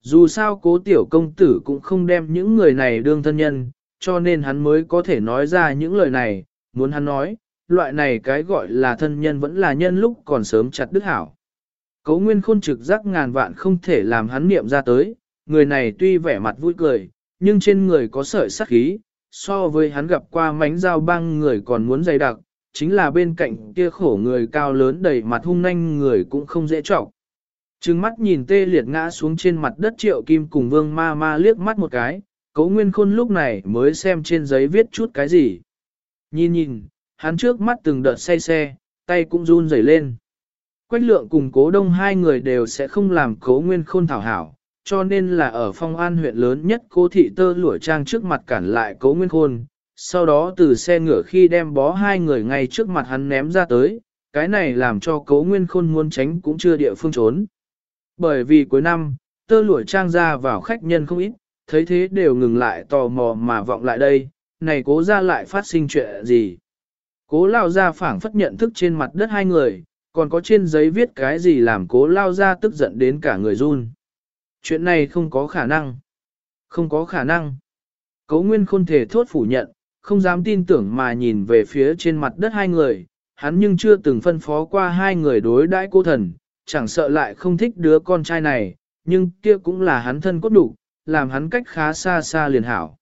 dù sao cố tiểu công tử cũng không đem những người này đương thân nhân, cho nên hắn mới có thể nói ra những lời này, muốn hắn nói, loại này cái gọi là thân nhân vẫn là nhân lúc còn sớm chặt đứt hảo. Cố nguyên khôn trực giác ngàn vạn không thể làm hắn niệm ra tới, người này tuy vẻ mặt vui cười, nhưng trên người có sợi sắc khí, so với hắn gặp qua mánh dao băng người còn muốn dày đặc, chính là bên cạnh kia khổ người cao lớn đầy mặt hung nanh người cũng không dễ trọng. Trừng mắt nhìn tê liệt ngã xuống trên mặt đất triệu kim cùng vương ma ma liếc mắt một cái, cấu nguyên khôn lúc này mới xem trên giấy viết chút cái gì. Nhìn nhìn, hắn trước mắt từng đợt say xe, tay cũng run rẩy lên. Quách lượng cùng cố đông hai người đều sẽ không làm cố nguyên khôn thảo hảo, cho nên là ở phong an huyện lớn nhất cố thị tơ lụa trang trước mặt cản lại cố nguyên khôn, sau đó từ xe ngựa khi đem bó hai người ngay trước mặt hắn ném ra tới, cái này làm cho cố nguyên khôn muốn tránh cũng chưa địa phương trốn. Bởi vì cuối năm, tơ lụa trang ra vào khách nhân không ít, thấy thế đều ngừng lại tò mò mà vọng lại đây, này cố ra lại phát sinh chuyện gì. Cố lao ra phảng phất nhận thức trên mặt đất hai người, còn có trên giấy viết cái gì làm cố lao ra tức giận đến cả người run. Chuyện này không có khả năng. Không có khả năng. Cố nguyên khôn thể thốt phủ nhận, không dám tin tưởng mà nhìn về phía trên mặt đất hai người, hắn nhưng chưa từng phân phó qua hai người đối đãi cô thần, chẳng sợ lại không thích đứa con trai này, nhưng kia cũng là hắn thân cốt đủ, làm hắn cách khá xa xa liền hảo.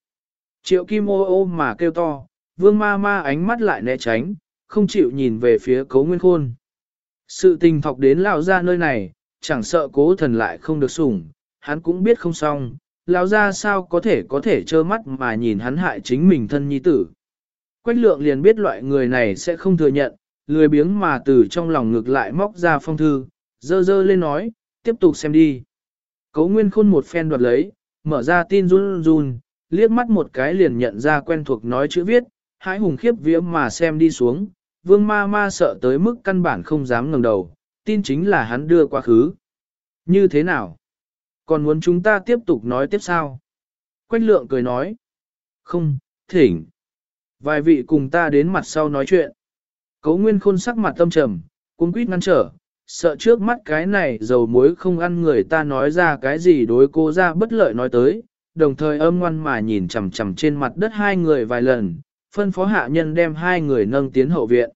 Triệu kim ô ô mà kêu to, vương ma ma ánh mắt lại né tránh, không chịu nhìn về phía cố nguyên khôn. Sự tình thọc đến lão ra nơi này, chẳng sợ cố thần lại không được sủng, hắn cũng biết không xong, lão ra sao có thể có thể trơ mắt mà nhìn hắn hại chính mình thân nhi tử. Quách lượng liền biết loại người này sẽ không thừa nhận, lười biếng mà từ trong lòng ngược lại móc ra phong thư, dơ dơ lên nói, tiếp tục xem đi. Cấu nguyên khôn một phen đoạt lấy, mở ra tin run run, liếc mắt một cái liền nhận ra quen thuộc nói chữ viết, hãi hùng khiếp vía mà xem đi xuống, vương ma ma sợ tới mức căn bản không dám ngẩng đầu, tin chính là hắn đưa quá khứ. Như thế nào? Còn muốn chúng ta tiếp tục nói tiếp sao? Quách lượng cười nói. Không, thỉnh. Vài vị cùng ta đến mặt sau nói chuyện. Cấu nguyên khôn sắc mặt tâm trầm, cuốn quýt ngăn trở, sợ trước mắt cái này dầu muối không ăn người ta nói ra cái gì đối cô ra bất lợi nói tới, đồng thời âm ngoan mà nhìn chằm chằm trên mặt đất hai người vài lần, phân phó hạ nhân đem hai người nâng tiến hậu viện.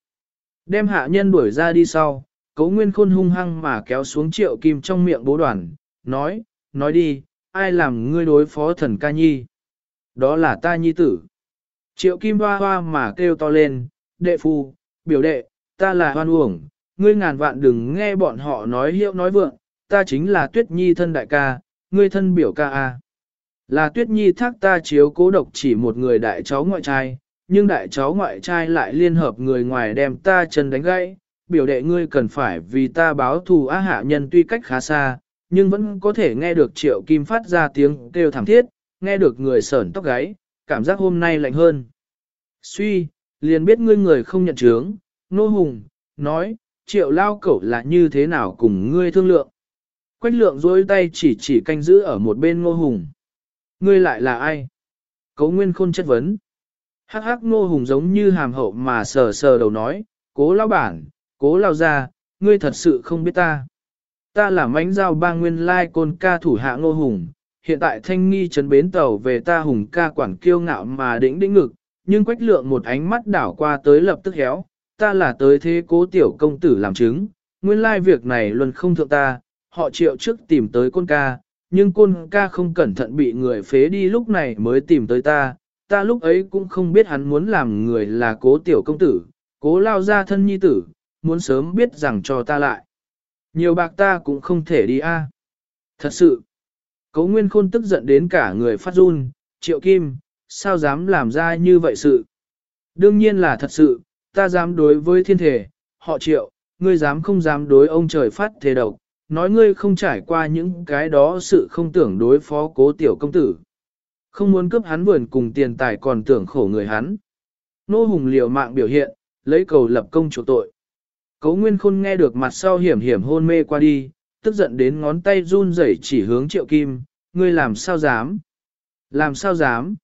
Đem hạ nhân đuổi ra đi sau, cấu nguyên khôn hung hăng mà kéo xuống triệu kim trong miệng bố đoàn, nói, nói đi, ai làm ngươi đối phó thần ca nhi? Đó là ta nhi tử. Triệu kim hoa hoa mà kêu to lên, đệ phu, biểu đệ, ta là hoan uổng, ngươi ngàn vạn đừng nghe bọn họ nói hiệu nói vượng, ta chính là tuyết nhi thân đại ca, ngươi thân biểu ca a. Là tuyết nhi thác ta chiếu cố độc chỉ một người đại cháu ngoại trai, nhưng đại cháu ngoại trai lại liên hợp người ngoài đem ta chân đánh gãy, biểu đệ ngươi cần phải vì ta báo thù á hạ nhân tuy cách khá xa, nhưng vẫn có thể nghe được triệu kim phát ra tiếng kêu thảm thiết, nghe được người sởn tóc gáy, cảm giác hôm nay lạnh hơn. Suy, liền biết ngươi người không nhận chướng, nô hùng, nói, triệu lao cẩu là như thế nào cùng ngươi thương lượng. Quách lượng dối tay chỉ chỉ canh giữ ở một bên ngô hùng. Ngươi lại là ai? Cấu nguyên khôn chất vấn. Hắc hắc ngô hùng giống như hàm hậu mà sờ sờ đầu nói, cố lao bản, cố lao ra, ngươi thật sự không biết ta. Ta là mánh giao ba nguyên lai côn ca thủ hạ ngô hùng, hiện tại thanh nghi trấn bến tàu về ta hùng ca quản kiêu ngạo mà đĩnh đĩnh ngực, nhưng quách lượng một ánh mắt đảo qua tới lập tức héo, ta là tới thế cố tiểu công tử làm chứng, nguyên lai việc này luôn không thượng ta, họ triệu trước tìm tới côn ca, nhưng côn ca không cẩn thận bị người phế đi lúc này mới tìm tới ta, ta lúc ấy cũng không biết hắn muốn làm người là cố tiểu công tử, cố lao ra thân nhi tử, muốn sớm biết rằng cho ta lại. Nhiều bạc ta cũng không thể đi a. Thật sự, cố nguyên khôn tức giận đến cả người phát run, triệu kim, sao dám làm ra như vậy sự. Đương nhiên là thật sự, ta dám đối với thiên thể, họ triệu, ngươi dám không dám đối ông trời phát thế độc, nói ngươi không trải qua những cái đó sự không tưởng đối phó cố tiểu công tử. Không muốn cướp hắn vườn cùng tiền tài còn tưởng khổ người hắn. Nô hùng liều mạng biểu hiện, lấy cầu lập công chủ tội. Cấu Nguyên Khôn nghe được mặt sau hiểm hiểm hôn mê qua đi, tức giận đến ngón tay run rẩy chỉ hướng Triệu Kim, ngươi làm sao dám? Làm sao dám?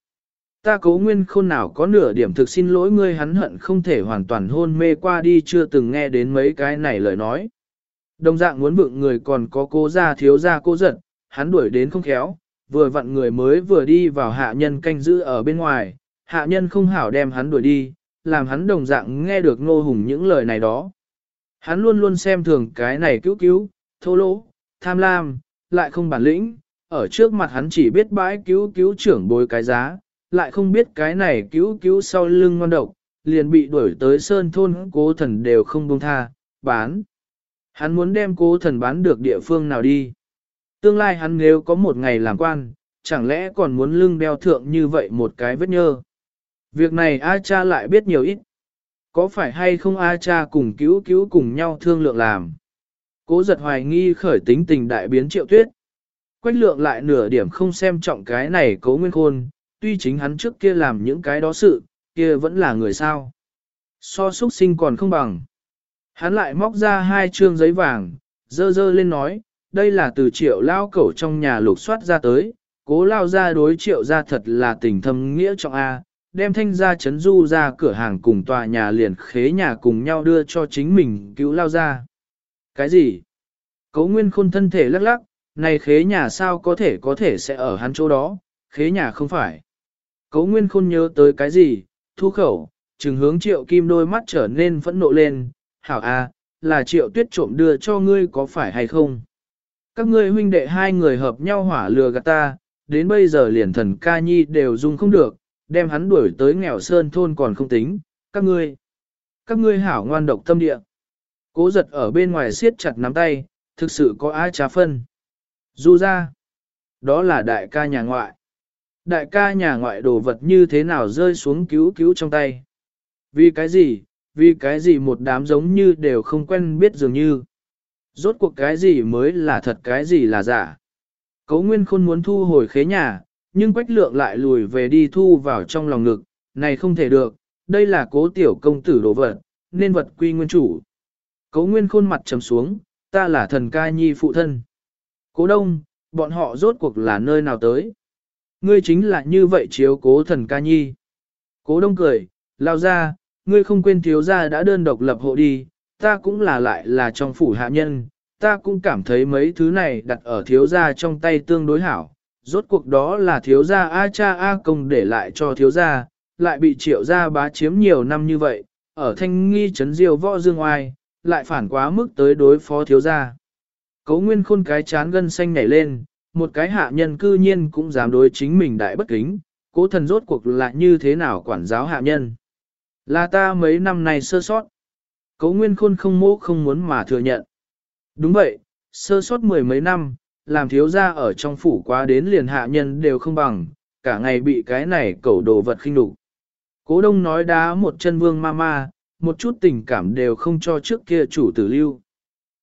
Ta cố Nguyên Khôn nào có nửa điểm thực xin lỗi ngươi hắn hận không thể hoàn toàn hôn mê qua đi chưa từng nghe đến mấy cái này lời nói. Đồng dạng muốn vượng người còn có cố gia thiếu gia cô giận, hắn đuổi đến không khéo, vừa vặn người mới vừa đi vào hạ nhân canh giữ ở bên ngoài, hạ nhân không hảo đem hắn đuổi đi, làm hắn đồng dạng nghe được ngô hùng những lời này đó. Hắn luôn luôn xem thường cái này cứu cứu, thô lỗ, tham lam, lại không bản lĩnh, ở trước mặt hắn chỉ biết bãi cứu cứu trưởng bồi cái giá, lại không biết cái này cứu cứu sau lưng ngon độc, liền bị đuổi tới sơn thôn cố thần đều không buông tha, bán. Hắn muốn đem cố thần bán được địa phương nào đi. Tương lai hắn nếu có một ngày làm quan, chẳng lẽ còn muốn lưng đeo thượng như vậy một cái vết nhơ. Việc này A cha lại biết nhiều ít. Có phải hay không A cha cùng cứu cứu cùng nhau thương lượng làm. Cố giật hoài nghi khởi tính tình đại biến triệu tuyết. Quách lượng lại nửa điểm không xem trọng cái này cố nguyên khôn, tuy chính hắn trước kia làm những cái đó sự, kia vẫn là người sao. So xuất sinh còn không bằng. Hắn lại móc ra hai trương giấy vàng, dơ dơ lên nói, đây là từ triệu lao cẩu trong nhà lục soát ra tới, cố lao ra đối triệu ra thật là tình thâm nghĩa trọng A, đem thanh ra chấn du ra cửa hàng cùng tòa nhà liền khế nhà cùng nhau đưa cho chính mình cứu lao ra. Cái gì? Cấu nguyên khôn thân thể lắc lắc, này khế nhà sao có thể có thể sẽ ở hắn chỗ đó, khế nhà không phải. Cấu nguyên khôn nhớ tới cái gì, thu khẩu, trừng hướng triệu kim đôi mắt trở nên phẫn nộ lên, hảo a, là triệu tuyết trộm đưa cho ngươi có phải hay không? Các ngươi huynh đệ hai người hợp nhau hỏa lừa gạt ta, đến bây giờ liền thần ca nhi đều dùng không được, đem hắn đuổi tới nghèo sơn thôn còn không tính, các ngươi, các ngươi hảo ngoan độc tâm địa. Cố giật ở bên ngoài siết chặt nắm tay, thực sự có ai trá phân. Du ra, đó là đại ca nhà ngoại. Đại ca nhà ngoại đồ vật như thế nào rơi xuống cứu cứu trong tay. Vì cái gì, vì cái gì một đám giống như đều không quen biết dường như. Rốt cuộc cái gì mới là thật cái gì là giả. Cấu Nguyên Khôn muốn thu hồi khế nhà, nhưng Quách Lượng lại lùi về đi thu vào trong lòng ngực, này không thể được, đây là cố tiểu công tử đồ vật, nên vật quy nguyên chủ. Cấu Nguyên Khôn mặt trầm xuống, ta là thần ca nhi phụ thân. Cố Đông, bọn họ rốt cuộc là nơi nào tới? Ngươi chính là như vậy chiếu cố thần ca nhi. Cố Đông cười, lao ra, ngươi không quên thiếu gia đã đơn độc lập hộ đi, ta cũng là lại là trong phủ hạ nhân, ta cũng cảm thấy mấy thứ này đặt ở thiếu gia trong tay tương đối hảo. Rốt cuộc đó là thiếu gia A cha A công để lại cho thiếu gia, lại bị triệu gia bá chiếm nhiều năm như vậy, ở thanh nghi chấn diêu võ dương oai, lại phản quá mức tới đối phó thiếu gia. Cấu nguyên khôn cái chán gân xanh nhảy lên, một cái hạ nhân cư nhiên cũng dám đối chính mình đại bất kính, cố thần rốt cuộc là như thế nào quản giáo hạ nhân. Là ta mấy năm này sơ sót. Cấu nguyên khôn không mô không muốn mà thừa nhận. Đúng vậy, sơ sót mười mấy năm, làm thiếu gia ở trong phủ quá đến liền hạ nhân đều không bằng, cả ngày bị cái này cẩu đồ vật khinh đủ. Cố đông nói đá một chân vương ma ma, một chút tình cảm đều không cho trước kia chủ tử lưu.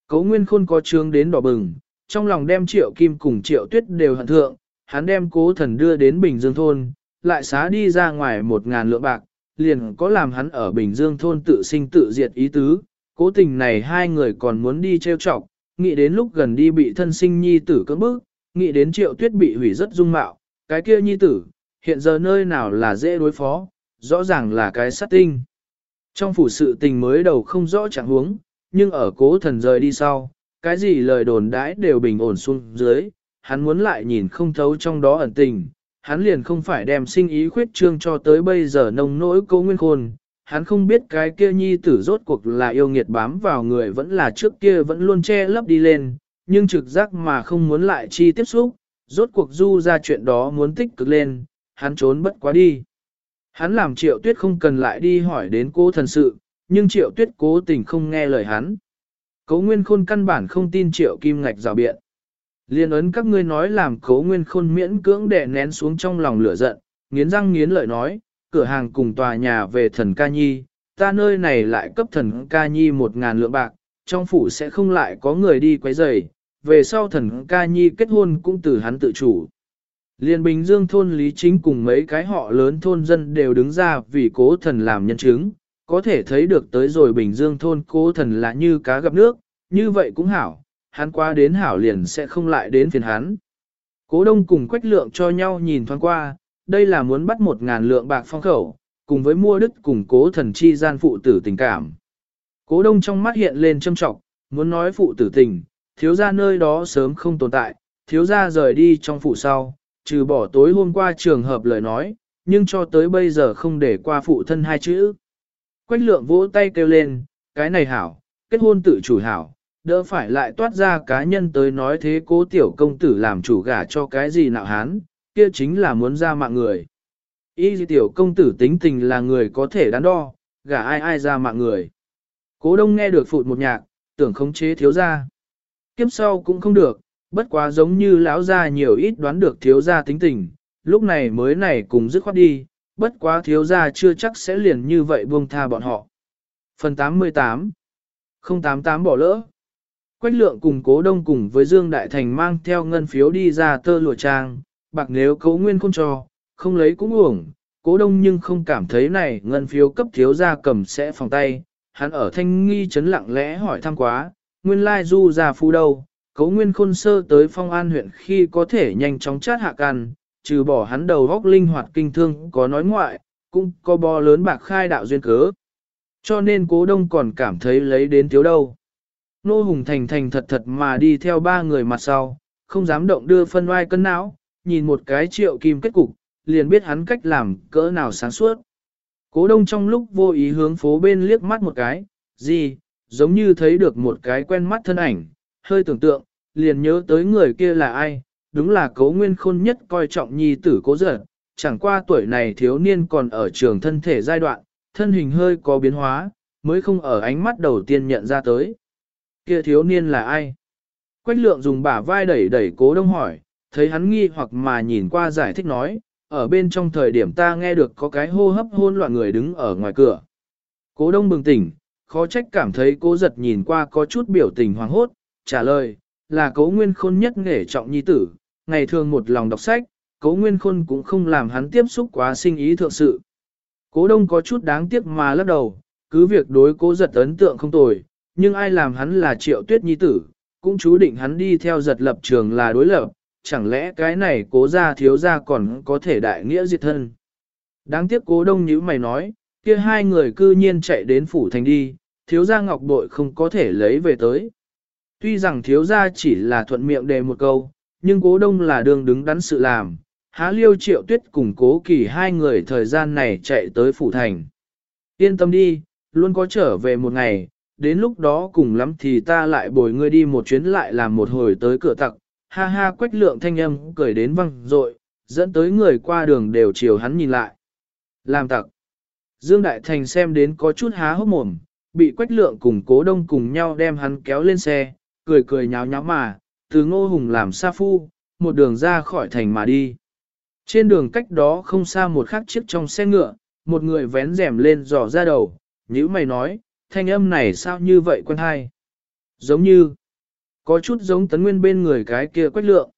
Cấu nguyên khôn có trương đến đỏ bừng, trong lòng đem triệu kim cùng triệu tuyết đều hận thượng, hắn đem cố thần đưa đến Bình Dương Thôn, lại xá đi ra ngoài một ngàn lượng bạc, liền có làm hắn ở Bình Dương Thôn tự sinh tự diệt ý tứ, cố tình này hai người còn muốn đi trêu chọc, nghĩ đến lúc gần đi bị thân sinh nhi tử cưỡng bức, nghĩ đến triệu tuyết bị hủy rất dung mạo, cái kia nhi tử, hiện giờ nơi nào là dễ đối phó, rõ ràng là cái sát tinh. Trong phủ sự tình mới đầu không rõ trạng huống, nhưng ở cố thần rời đi sau, cái gì lời đồn đãi đều bình ổn xuống dưới, hắn muốn lại nhìn không thấu trong đó ẩn tình, hắn liền không phải đem sinh ý khuyết trương cho tới bây giờ nông nỗi cố nguyên khôn, hắn không biết cái kia nhi tử rốt cuộc là yêu nghiệt bám vào người vẫn là trước kia vẫn luôn che lấp đi lên, nhưng trực giác mà không muốn lại chi tiếp xúc, rốt cuộc du ra chuyện đó muốn tích cực lên, hắn trốn bất quá đi. Hắn làm triệu tuyết không cần lại đi hỏi đến cô thần sự, nhưng triệu tuyết cố tình không nghe lời hắn. Cấu nguyên khôn căn bản không tin triệu kim ngạch rào biện. Liên ấn các ngươi nói làm cấu nguyên khôn miễn cưỡng đè nén xuống trong lòng lửa giận, nghiến răng nghiến lợi nói, cửa hàng cùng tòa nhà về thần ca nhi, ta nơi này lại cấp thần ca nhi một ngàn lượng bạc, trong phủ sẽ không lại có người đi quấy rầy, về sau thần ca nhi kết hôn cũng từ hắn tự chủ. Liên Bình Dương thôn Lý Chính cùng mấy cái họ lớn thôn dân đều đứng ra vì cố thần làm nhân chứng, có thể thấy được tới rồi Bình Dương thôn cố thần là như cá gặp nước, như vậy cũng hảo, hắn qua đến hảo liền sẽ không lại đến phiền hắn. Cố đông cùng quách lượng cho nhau nhìn thoáng qua, đây là muốn bắt một ngàn lượng bạc phong khẩu, cùng với mua đức cùng cố thần chi gian phụ tử tình cảm. Cố đông trong mắt hiện lên châm trọng, muốn nói phụ tử tình, thiếu ra nơi đó sớm không tồn tại, thiếu gia rời đi trong phủ sau, trừ bỏ tối hôm qua trường hợp lời nói, nhưng cho tới bây giờ không để qua phụ thân hai chữ. Quách lượng vỗ tay kêu lên, cái này hảo, kết hôn tự chủ hảo, đỡ phải lại toát ra cá nhân tới nói thế cố tiểu công tử làm chủ gả cho cái gì nạo hán, kia chính là muốn ra mạng người. Y tiểu công tử tính tình là người có thể đắn đo, gả ai ai ra mạng người. Cố đông nghe được phụt một nhạc, tưởng khống chế thiếu gia. Kiếp sau cũng không được, bất quá giống như lão gia nhiều ít đoán được thiếu gia tính tình, lúc này mới này cùng dứt khoát đi, bất quá thiếu gia chưa chắc sẽ liền như vậy buông tha bọn họ. Phần 88 088 bỏ lỡ. Quách lượng cùng cố đông cùng với Dương Đại Thành mang theo ngân phiếu đi ra tơ lụa trang, bạc nếu cấu nguyên không cho, không lấy cũng uổng, cố đông nhưng không cảm thấy này ngân phiếu cấp thiếu gia cầm sẽ phòng tay, hắn ở thanh nghi chấn lặng lẽ hỏi thăm quá, nguyên lai du gia phu đâu, cấu nguyên khôn sơ tới phong an huyện khi có thể nhanh chóng chát hạ căn, trừ bỏ hắn đầu góc linh hoạt kinh thương có nói ngoại, cũng có bò lớn bạc khai đạo duyên cớ. Cho nên cố đông còn cảm thấy lấy đến thiếu đâu. Nô Hùng thành thành thật thật mà đi theo ba người mặt sau, không dám động đưa phân oai cân não, nhìn một cái triệu kim kết cục, liền biết hắn cách làm cỡ nào sáng suốt. Cố đông trong lúc vô ý hướng phố bên liếc mắt một cái, gì, giống như thấy được một cái quen mắt thân ảnh, hơi tưởng tượng, liền nhớ tới người kia là ai, đúng là cố nguyên khôn nhất coi trọng nhi tử cố giật, chẳng qua tuổi này thiếu niên còn ở trường thân thể giai đoạn, thân hình hơi có biến hóa, mới không ở ánh mắt đầu tiên nhận ra tới. Kia thiếu niên là ai? Quách lượng dùng bả vai đẩy đẩy cố đông hỏi, thấy hắn nghi hoặc mà nhìn qua giải thích nói, ở bên trong thời điểm ta nghe được có cái hô hấp hôn loạn người đứng ở ngoài cửa. Cố đông bừng tỉnh, khó trách cảm thấy cố giật nhìn qua có chút biểu tình hoàng hốt, trả lời, là cố nguyên khôn nhất nghề trọng nhi tử, ngày thường một lòng đọc sách, cố nguyên khôn cũng không làm hắn tiếp xúc quá sinh ý thượng sự. Cố đông có chút đáng tiếc mà lắc đầu, cứ việc đối cố giật ấn tượng không tồi, nhưng ai làm hắn là triệu tuyết nhi tử, cũng chú định hắn đi theo giật lập trường là đối lập, chẳng lẽ cái này cố ra thiếu ra còn có thể đại nghĩa diệt thân. Đáng tiếc cố đông như mày nói, kia hai người cư nhiên chạy đến phủ thành đi, thiếu gia ngọc bội không có thể lấy về tới. Tuy rằng thiếu gia chỉ là thuận miệng đề một câu, nhưng cố đông là đường đứng đắn sự làm, há liêu triệu tuyết cùng cố kỳ hai người thời gian này chạy tới phủ thành. Yên tâm đi, luôn có trở về một ngày, đến lúc đó cùng lắm thì ta lại bồi ngươi đi một chuyến lại làm một hồi tới cửa tặc, ha ha quách lượng thanh âm cười đến văng rội, dẫn tới người qua đường đều chiều hắn nhìn lại. Làm tặc. Dương Đại Thành xem đến có chút há hốc mồm, bị quách lượng cùng cố đông cùng nhau đem hắn kéo lên xe, cười cười nháo nháo mà, từ ngô hùng làm sa phu, một đường ra khỏi thành mà đi. Trên đường cách đó không xa một khắc chiếc trong xe ngựa, một người vén rèm lên dò ra đầu, nhữ mày nói, thanh âm này sao như vậy quen hay? Giống như, có chút giống tấn nguyên bên người cái kia quách lượng.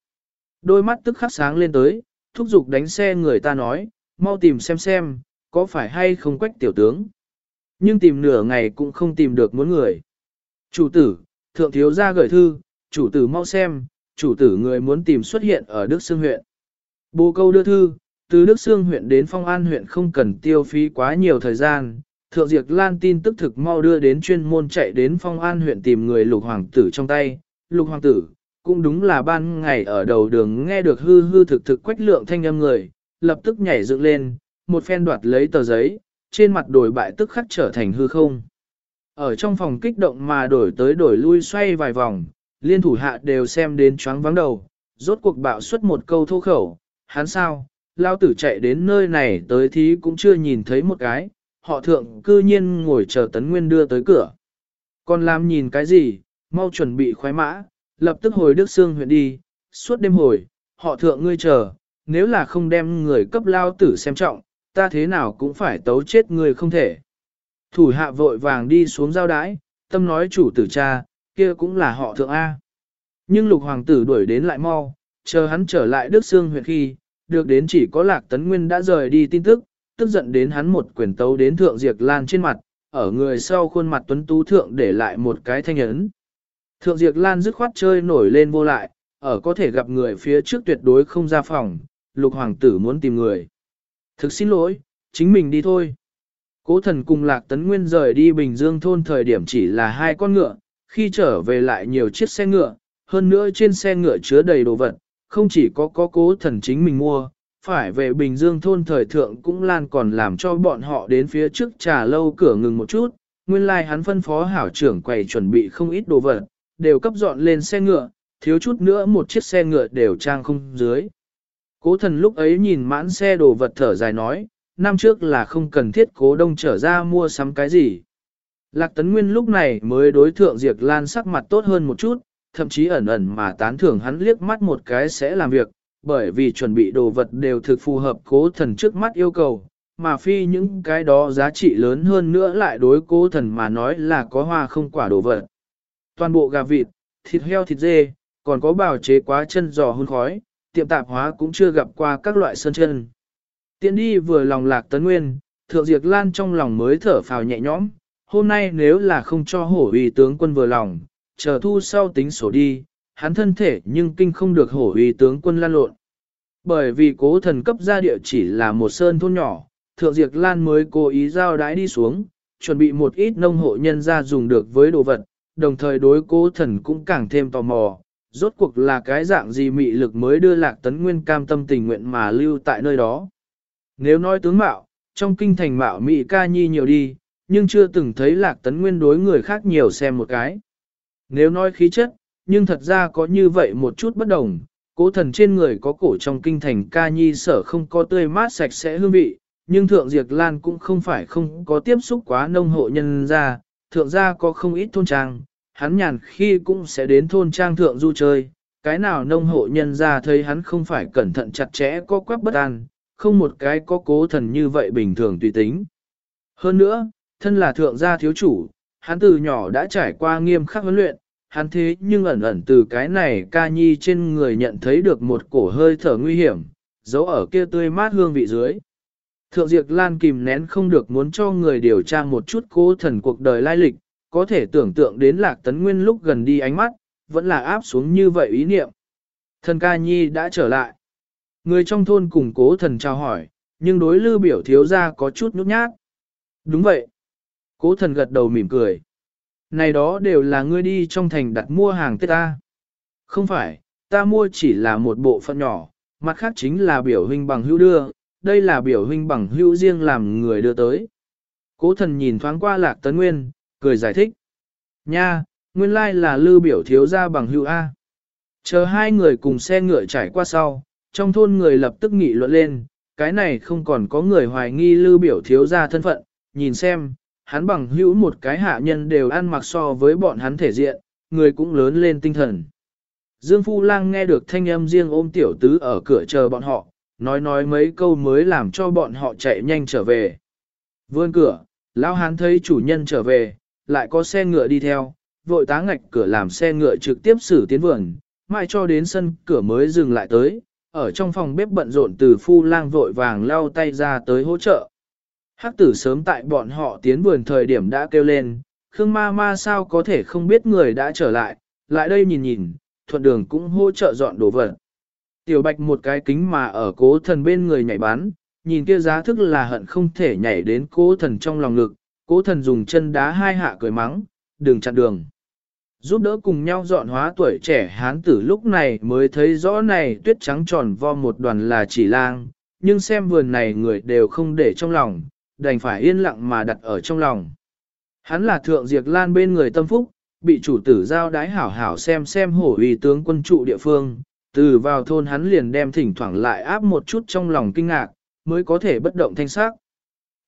Đôi mắt tức khắc sáng lên tới, thúc giục đánh xe người ta nói, mau tìm xem xem, có phải hay không quách tiểu tướng. Nhưng tìm nửa ngày cũng không tìm được muốn người. Chủ tử, thượng thiếu gia gửi thư, chủ tử mau xem, chủ tử người muốn tìm xuất hiện ở Đức Sương huyện. Bồ câu đưa thư, từ Đức Sương huyện đến Phong An huyện không cần tiêu phí quá nhiều thời gian. Thượng Diệp Lan tin tức thực mau đưa đến chuyên môn chạy đến Phong An huyện tìm người lục hoàng tử trong tay. Lục hoàng tử, cũng đúng là ban ngày ở đầu đường nghe được hư hư thực thực quách lượng thanh âm người, lập tức nhảy dựng lên, một phen đoạt lấy tờ giấy, trên mặt đổi bại tức khắc trở thành hư không. Ở trong phòng kích động mà đổi tới đổi lui xoay vài vòng, liên thủ hạ đều xem đến choáng vắng đầu, rốt cuộc bạo xuất một câu thô khẩu, hắn sao, lao tử chạy đến nơi này tới thì cũng chưa nhìn thấy một cái, họ thượng cư nhiên ngồi chờ tấn nguyên đưa tới cửa. Còn làm nhìn cái gì, mau chuẩn bị khoái mã, lập tức hồi Đức Sương huyện đi, suốt đêm hồi, họ thượng ngươi chờ, nếu là không đem người cấp lao tử xem trọng, ta thế nào cũng phải tấu chết người không thể. Thủ hạ vội vàng đi xuống giao đái, tâm nói chủ tử cha, kia cũng là họ thượng A. Nhưng lục hoàng tử đuổi đến lại mau, chờ hắn trở lại Đức Sương huyện khi, được đến chỉ có lạc tấn nguyên đã rời đi tin tức, tức giận đến hắn một quyền tấu đến thượng diệt lan trên mặt, ở người sau khuôn mặt tuấn tú thượng để lại một cái thanh ấn. Thượng diệt lan dứt khoát chơi nổi lên vô lại, ở có thể gặp người phía trước tuyệt đối không ra phòng, lục hoàng tử muốn tìm người. Thực xin lỗi, chính mình đi thôi. Cố thần cùng lạc tấn nguyên rời đi Bình Dương thôn thời điểm chỉ là hai con ngựa, khi trở về lại nhiều chiếc xe ngựa, hơn nữa trên xe ngựa chứa đầy đồ vật, không chỉ có có cố thần chính mình mua, phải về Bình Dương thôn thời thượng cũng lan còn làm cho bọn họ đến phía trước trà lâu cửa ngừng một chút, nguyên lai like hắn phân phó hảo trưởng quầy chuẩn bị không ít đồ vật, đều cấp dọn lên xe ngựa, thiếu chút nữa một chiếc xe ngựa đều trang không dưới. Cố thần lúc ấy nhìn mãn xe đồ vật thở dài nói, năm trước là không cần thiết cố đông trở ra mua sắm cái gì. Lạc Tấn Nguyên lúc này mới đối thượng Diệp Lan sắc mặt tốt hơn một chút, thậm chí ẩn ẩn mà tán thưởng hắn liếc mắt một cái sẽ làm việc, bởi vì chuẩn bị đồ vật đều thực phù hợp cố thần trước mắt yêu cầu, mà phi những cái đó giá trị lớn hơn nữa lại đối cố thần mà nói là có hoa không quả đồ vật. Toàn bộ gà vịt, thịt heo thịt dê, còn có bào chế quá chân giò hun khói, tiệm tạp hóa cũng chưa gặp qua các loại sơn chân. Tiến đi vừa lòng lạc tấn nguyên, thượng diệt lan trong lòng mới thở phào nhẹ nhõm, hôm nay nếu là không cho hổ uy tướng quân vừa lòng, chờ thu sau tính sổ đi, hắn thân thể nhưng kinh không được hổ uy tướng quân lan lộn. Bởi vì cố thần cấp ra địa chỉ là một sơn thôn nhỏ, thượng diệt lan mới cố ý giao đái đi xuống, chuẩn bị một ít nông hộ nhân ra dùng được với đồ vật, đồng thời đối cố thần cũng càng thêm tò mò, rốt cuộc là cái dạng gì mị lực mới đưa lạc tấn nguyên cam tâm tình nguyện mà lưu tại nơi đó. Nếu nói tướng mạo, trong kinh thành mạo mị ca nhi nhiều đi, nhưng chưa từng thấy lạc tấn nguyên đối người khác nhiều xem một cái. Nếu nói khí chất, nhưng thật ra có như vậy một chút bất đồng, cố thần trên người có cổ trong kinh thành ca nhi sở không có tươi mát sạch sẽ hương vị, nhưng thượng diệt lan cũng không phải không có tiếp xúc quá nông hộ nhân ra, thượng gia có không ít thôn trang, hắn nhàn khi cũng sẽ đến thôn trang thượng du chơi, cái nào nông hộ nhân ra thấy hắn không phải cẩn thận chặt chẽ có quắc bất an, không một cái có cố thần như vậy bình thường tùy tính. Hơn nữa, thân là thượng gia thiếu chủ, hắn từ nhỏ đã trải qua nghiêm khắc huấn luyện, hắn thế nhưng ẩn ẩn từ cái này ca nhi trên người nhận thấy được một cổ hơi thở nguy hiểm, giấu ở kia tươi mát hương vị dưới. Thượng Diệp Lan kìm nén không được muốn cho người điều tra một chút cố thần cuộc đời lai lịch, có thể tưởng tượng đến lạc tấn nguyên lúc gần đi ánh mắt, vẫn là áp xuống như vậy ý niệm. Thần ca nhi đã trở lại. Người trong thôn cùng cố thần chào hỏi, nhưng đối lưu biểu thiếu ra có chút nhút nhát. Đúng vậy. Cố thần gật đầu mỉm cười. Này đó đều là ngươi đi trong thành đặt mua hàng Tết ta. Không phải, ta mua chỉ là một bộ phận nhỏ, mặt khác chính là biểu huynh bằng hữu đưa, đây là biểu huynh bằng hữu riêng làm người đưa tới. Cố thần nhìn thoáng qua lạc tấn nguyên, cười giải thích. Nha, nguyên lai là lư biểu thiếu gia bằng hữu A. Chờ hai người cùng xe ngựa trải qua sau, trong thôn người lập tức nghị luận lên, cái này không còn có người hoài nghi lư biểu thiếu gia thân phận, nhìn xem, hắn bằng hữu một cái hạ nhân đều ăn mặc so với bọn hắn thể diện, người cũng lớn lên tinh thần. Dương Phu Lang nghe được thanh âm riêng ôm tiểu tứ ở cửa chờ bọn họ, nói nói mấy câu mới làm cho bọn họ chạy nhanh trở về. Vươn cửa, lão hán thấy chủ nhân trở về, lại có xe ngựa đi theo, vội tá ngạch cửa làm xe ngựa trực tiếp xử tiến vườn, mãi cho đến sân cửa mới dừng lại tới, ở trong phòng bếp bận rộn từ phu lang vội vàng lau tay ra tới hỗ trợ. Hắc tử sớm tại bọn họ tiến vườn thời điểm đã kêu lên, Khương ma ma sao có thể không biết người đã trở lại, lại đây nhìn nhìn, thuận đường cũng hỗ trợ dọn đồ vật. Tiểu bạch một cái kính mà ở cố thần bên người nhảy bán, nhìn kia giá thức là hận không thể nhảy đến cố thần trong lòng ngực, cố thần dùng chân đá hai hạ cười mắng, đừng chặn đường. Giúp đỡ cùng nhau dọn hóa tuổi trẻ hán tử lúc này mới thấy rõ này tuyết trắng tròn vo một đoàn là chỉ lang, nhưng xem vườn này người đều không để trong lòng, đành phải yên lặng mà đặt ở trong lòng. Hắn là thượng diệt lan bên người tâm phúc, bị chủ tử giao đái hảo hảo xem xem hổ uy tướng quân trụ địa phương, từ vào thôn hắn liền đem thỉnh thoảng lại áp một chút trong lòng kinh ngạc, mới có thể bất động thanh sắc.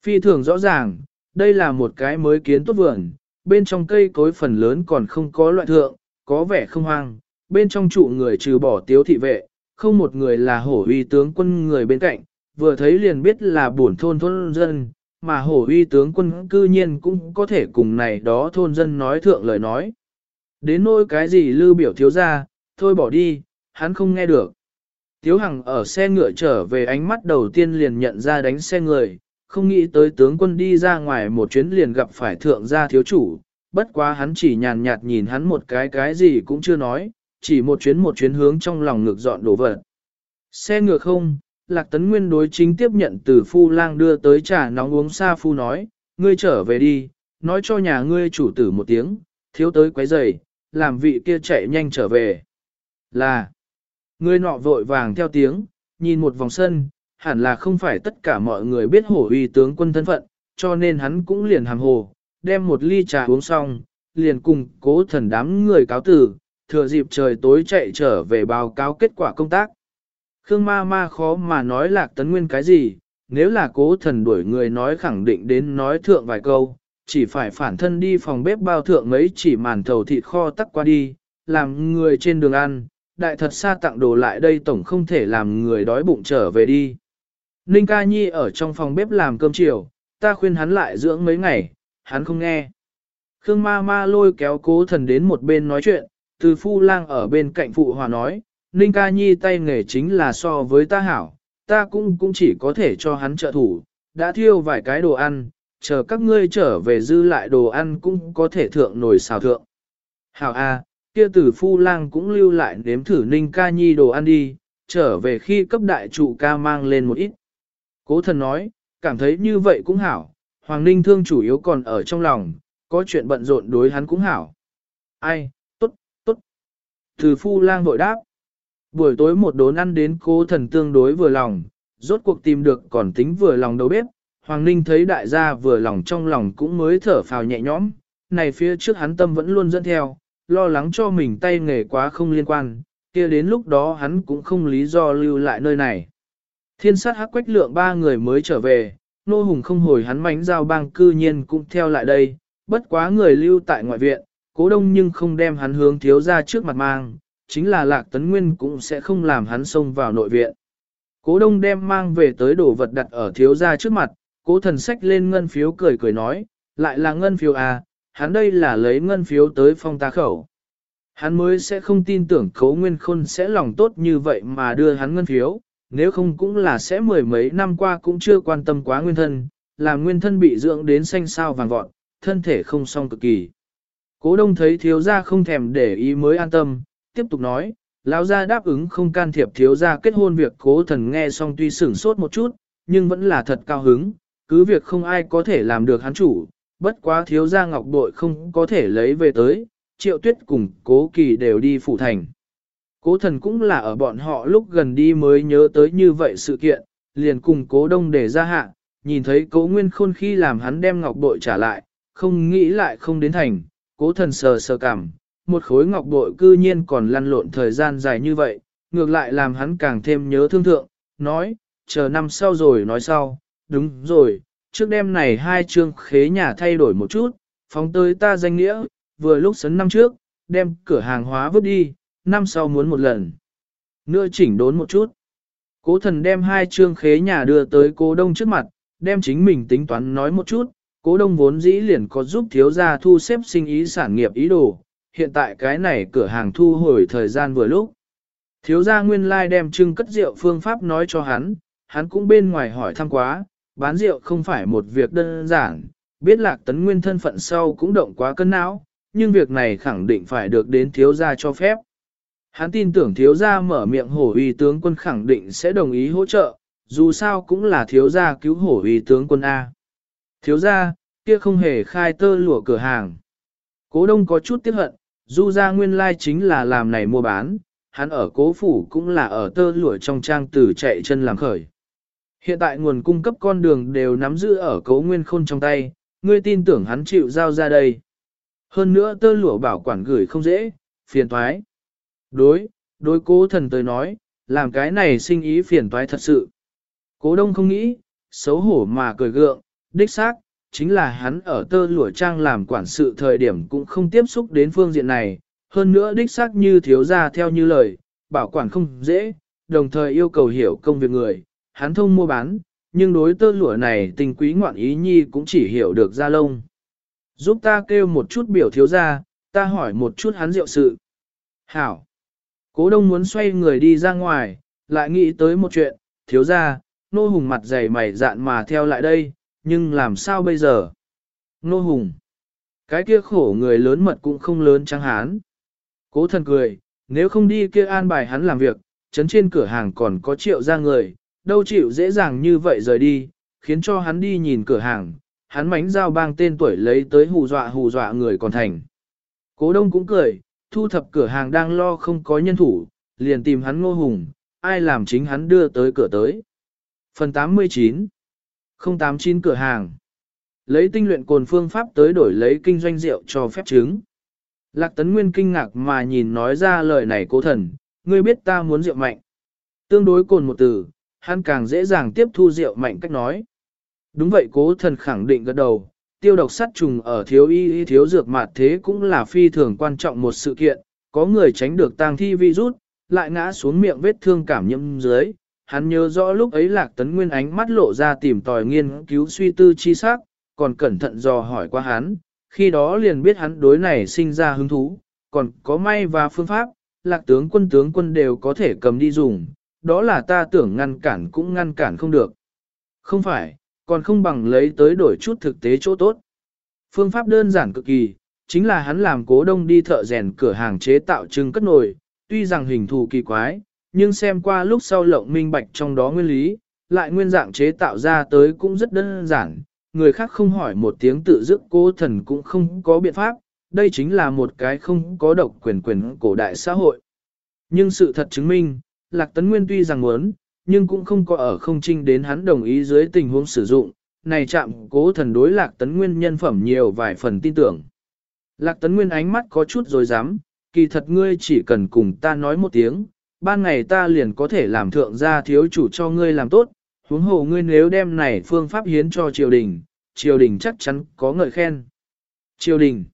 Phi thường rõ ràng, đây là một cái mới kiến tốt vườn, bên trong cây cối phần lớn còn không có loại thượng, có vẻ không hoang, bên trong trụ người trừ bỏ tiếu thị vệ, không một người là hổ uy tướng quân người bên cạnh, vừa thấy liền biết là buồn thôn thôn dân, mà hổ uy tướng quân cư nhiên cũng có thể cùng này đó thôn dân nói thượng lời nói. Đến nỗi cái gì lưu biểu thiếu ra, thôi bỏ đi, hắn không nghe được. Tiếu Hằng ở xe ngựa trở về ánh mắt đầu tiên liền nhận ra đánh xe người, không nghĩ tới tướng quân đi ra ngoài một chuyến liền gặp phải thượng gia thiếu chủ, bất quá hắn chỉ nhàn nhạt nhìn hắn một cái cái gì cũng chưa nói, chỉ một chuyến một chuyến hướng trong lòng ngược dọn đồ vật. Xe ngựa không, Lạc Tấn Nguyên đối chính tiếp nhận từ phu lang đưa tới trà nóng uống xa phu nói, ngươi trở về đi, nói cho nhà ngươi chủ tử một tiếng, thiếu tới quấy giày, làm vị kia chạy nhanh trở về. Là, ngươi nọ vội vàng theo tiếng, nhìn một vòng sân, hẳn là không phải tất cả mọi người biết hổ uy tướng quân thân phận, cho nên hắn cũng liền hàng hồ, đem một ly trà uống xong, liền cùng cố thần đám người cáo tử, thừa dịp trời tối chạy trở về báo cáo kết quả công tác. Khương ma ma khó mà nói lạc tấn nguyên cái gì, nếu là cố thần đuổi người nói khẳng định đến nói thượng vài câu, chỉ phải phản thân đi phòng bếp bao thượng mấy chỉ màn thầu thịt kho tắc qua đi, làm người trên đường ăn, đại thật xa tặng đồ lại đây tổng không thể làm người đói bụng trở về đi. Ninh ca nhi ở trong phòng bếp làm cơm chiều, ta khuyên hắn lại dưỡng mấy ngày, hắn không nghe. Khương ma ma lôi kéo cố thần đến một bên nói chuyện, từ phu lang ở bên cạnh phụ hòa nói, Ninh ca nhi tay nghề chính là so với ta hảo, ta cũng cũng chỉ có thể cho hắn trợ thủ, đã thiêu vài cái đồ ăn, chờ các ngươi trở về dư lại đồ ăn cũng có thể thượng nồi xào thượng. Hảo A, kia tử phu lang cũng lưu lại nếm thử ninh ca nhi đồ ăn đi, trở về khi cấp đại trụ ca mang lên một ít. Cố thần nói, cảm thấy như vậy cũng hảo, Hoàng Ninh thương chủ yếu còn ở trong lòng, có chuyện bận rộn đối hắn cũng hảo. Ai, tốt, tốt. Tử phu lang vội đáp. Buổi tối một đốn ăn đến cố thần tương đối vừa lòng, rốt cuộc tìm được còn tính vừa lòng đầu bếp, Hoàng Ninh thấy đại gia vừa lòng trong lòng cũng mới thở phào nhẹ nhõm, này phía trước hắn tâm vẫn luôn dẫn theo, lo lắng cho mình tay nghề quá không liên quan, kia đến lúc đó hắn cũng không lý do lưu lại nơi này. Thiên sát hắc quách lượng ba người mới trở về, nô hùng không hồi hắn mánh giao bang cư nhiên cũng theo lại đây, bất quá người lưu tại ngoại viện, cố đông nhưng không đem hắn hướng thiếu ra trước mặt mang, chính là lạc tấn nguyên cũng sẽ không làm hắn xông vào nội viện. Cố đông đem mang về tới đồ vật đặt ở thiếu gia trước mặt, cố thần sách lên ngân phiếu cười cười nói, lại là ngân phiếu à, hắn đây là lấy ngân phiếu tới phong ta khẩu. Hắn mới sẽ không tin tưởng cố nguyên khôn sẽ lòng tốt như vậy mà đưa hắn ngân phiếu, nếu không cũng là sẽ mười mấy năm qua cũng chưa quan tâm quá nguyên thân, làm nguyên thân bị dưỡng đến xanh sao vàng vọt, thân thể không xong cực kỳ. Cố đông thấy thiếu gia không thèm để ý mới an tâm, tiếp tục nói, lão gia đáp ứng không can thiệp thiếu gia kết hôn việc cố thần nghe xong tuy sửng sốt một chút, nhưng vẫn là thật cao hứng, cứ việc không ai có thể làm được hắn chủ, bất quá thiếu gia ngọc bội không có thể lấy về tới, triệu tuyết cùng cố kỳ đều đi phủ thành. Cố thần cũng là ở bọn họ lúc gần đi mới nhớ tới như vậy sự kiện, liền cùng cố đông để ra hạ, nhìn thấy cố nguyên khôn khi làm hắn đem ngọc bội trả lại, không nghĩ lại không đến thành, cố thần sờ sờ cảm, một khối ngọc bội cư nhiên còn lăn lộn thời gian dài như vậy, ngược lại làm hắn càng thêm nhớ thương thượng, nói, chờ năm sau rồi nói sau, đúng rồi, trước đêm này hai chương khế nhà thay đổi một chút, phóng tới ta danh nghĩa, vừa lúc sấn năm trước, đem cửa hàng hóa vứt đi, năm sau muốn một lần. Nữa chỉnh đốn một chút. Cố thần đem hai chương khế nhà đưa tới cố đông trước mặt, đem chính mình tính toán nói một chút, cố đông vốn dĩ liền có giúp thiếu gia thu xếp sinh ý sản nghiệp ý đồ, hiện tại cái này cửa hàng thu hồi thời gian vừa lúc. Thiếu gia nguyên lai like đem trưng cất rượu phương pháp nói cho hắn, hắn cũng bên ngoài hỏi thăm quá, bán rượu không phải một việc đơn giản, biết lạc tấn nguyên thân phận sau cũng động quá cân não, nhưng việc này khẳng định phải được đến thiếu gia cho phép. Hắn tin tưởng thiếu gia mở miệng hổ uy tướng quân khẳng định sẽ đồng ý hỗ trợ, dù sao cũng là thiếu gia cứu hổ uy tướng quân A. Thiếu gia, kia không hề khai tơ lụa cửa hàng. Cố đông có chút tiếc hận, du gia nguyên lai chính là làm này mua bán, hắn ở cố phủ cũng là ở tơ lụa trong trang tử chạy chân làm khởi. Hiện tại nguồn cung cấp con đường đều nắm giữ ở cố nguyên khôn trong tay, ngươi tin tưởng hắn chịu giao ra đây. Hơn nữa tơ lụa bảo quản gửi không dễ, phiền toái. Đối, đối cố thần tới nói, làm cái này sinh ý phiền toái thật sự. Cố đông không nghĩ, xấu hổ mà cười gượng, đích xác, chính là hắn ở tơ lụa trang làm quản sự thời điểm cũng không tiếp xúc đến phương diện này, hơn nữa đích xác như thiếu gia theo như lời, bảo quản không dễ, đồng thời yêu cầu hiểu công việc người, hắn thông mua bán, nhưng đối tơ lụa này tình quý ngoạn ý nhi cũng chỉ hiểu được ra lông. Giúp ta kêu một chút biểu thiếu gia, ta hỏi một chút hắn rượu sự. Hảo. Cố đông muốn xoay người đi ra ngoài, lại nghĩ tới một chuyện, thiếu gia, nô hùng mặt dày mày dạn mà theo lại đây, nhưng làm sao bây giờ? Nô hùng. Cái kia khổ người lớn mật cũng không lớn trắng hán. Cố thần cười, nếu không đi kia an bài hắn làm việc, chấn trên cửa hàng còn có triệu ra người, đâu chịu dễ dàng như vậy rời đi, khiến cho hắn đi nhìn cửa hàng, hắn mánh giao bang tên tuổi lấy tới hù dọa hù dọa người còn thành. Cố đông cũng cười, thu thập cửa hàng đang lo không có nhân thủ, liền tìm hắn ngô hùng, ai làm chính hắn đưa tới cửa tới. Phần 89 089 cửa hàng Lấy tinh luyện cồn phương pháp tới đổi lấy kinh doanh rượu cho phép chứng. Lạc Tấn Nguyên kinh ngạc mà nhìn nói ra lời này cố thần, ngươi biết ta muốn rượu mạnh. Tương đối cồn một từ, hắn càng dễ dàng tiếp thu rượu mạnh cách nói. Đúng vậy cố thần khẳng định gật đầu, tiêu độc sát trùng ở thiếu y y thiếu dược mạt thế cũng là phi thường quan trọng một sự kiện, có người tránh được tang thi virus, lại ngã xuống miệng vết thương cảm nhiễm dưới. Hắn nhớ rõ lúc ấy lạc tấn nguyên ánh mắt lộ ra tìm tòi nghiên cứu suy tư chi xác, còn cẩn thận dò hỏi qua hắn, khi đó liền biết hắn đối này sinh ra hứng thú, còn có may và phương pháp, lạc tướng quân tướng quân đều có thể cầm đi dùng, đó là ta tưởng ngăn cản cũng ngăn cản không được. Không phải, còn không bằng lấy tới đổi chút thực tế chỗ tốt. Phương pháp đơn giản cực kỳ, chính là hắn làm cố đông đi thợ rèn cửa hàng chế tạo trưng cất nồi, tuy rằng hình thù kỳ quái, nhưng xem qua lúc sau lộng minh bạch trong đó nguyên lý, lại nguyên dạng chế tạo ra tới cũng rất đơn giản, người khác không hỏi một tiếng tự dứt cố thần cũng không có biện pháp, đây chính là một cái không có độc quyền quyền cổ đại xã hội. Nhưng sự thật chứng minh, Lạc Tấn Nguyên tuy rằng muốn, nhưng cũng không có ở không trinh đến hắn đồng ý dưới tình huống sử dụng, này chạm cố thần đối Lạc Tấn Nguyên nhân phẩm nhiều vài phần tin tưởng. Lạc Tấn Nguyên ánh mắt có chút rồi dám, kỳ thật ngươi chỉ cần cùng ta nói một tiếng, ban ngày ta liền có thể làm thượng gia thiếu chủ cho ngươi làm tốt, huống hồ ngươi nếu đem này phương pháp hiến cho triều đình, triều đình chắc chắn có ngợi khen. Triều đình.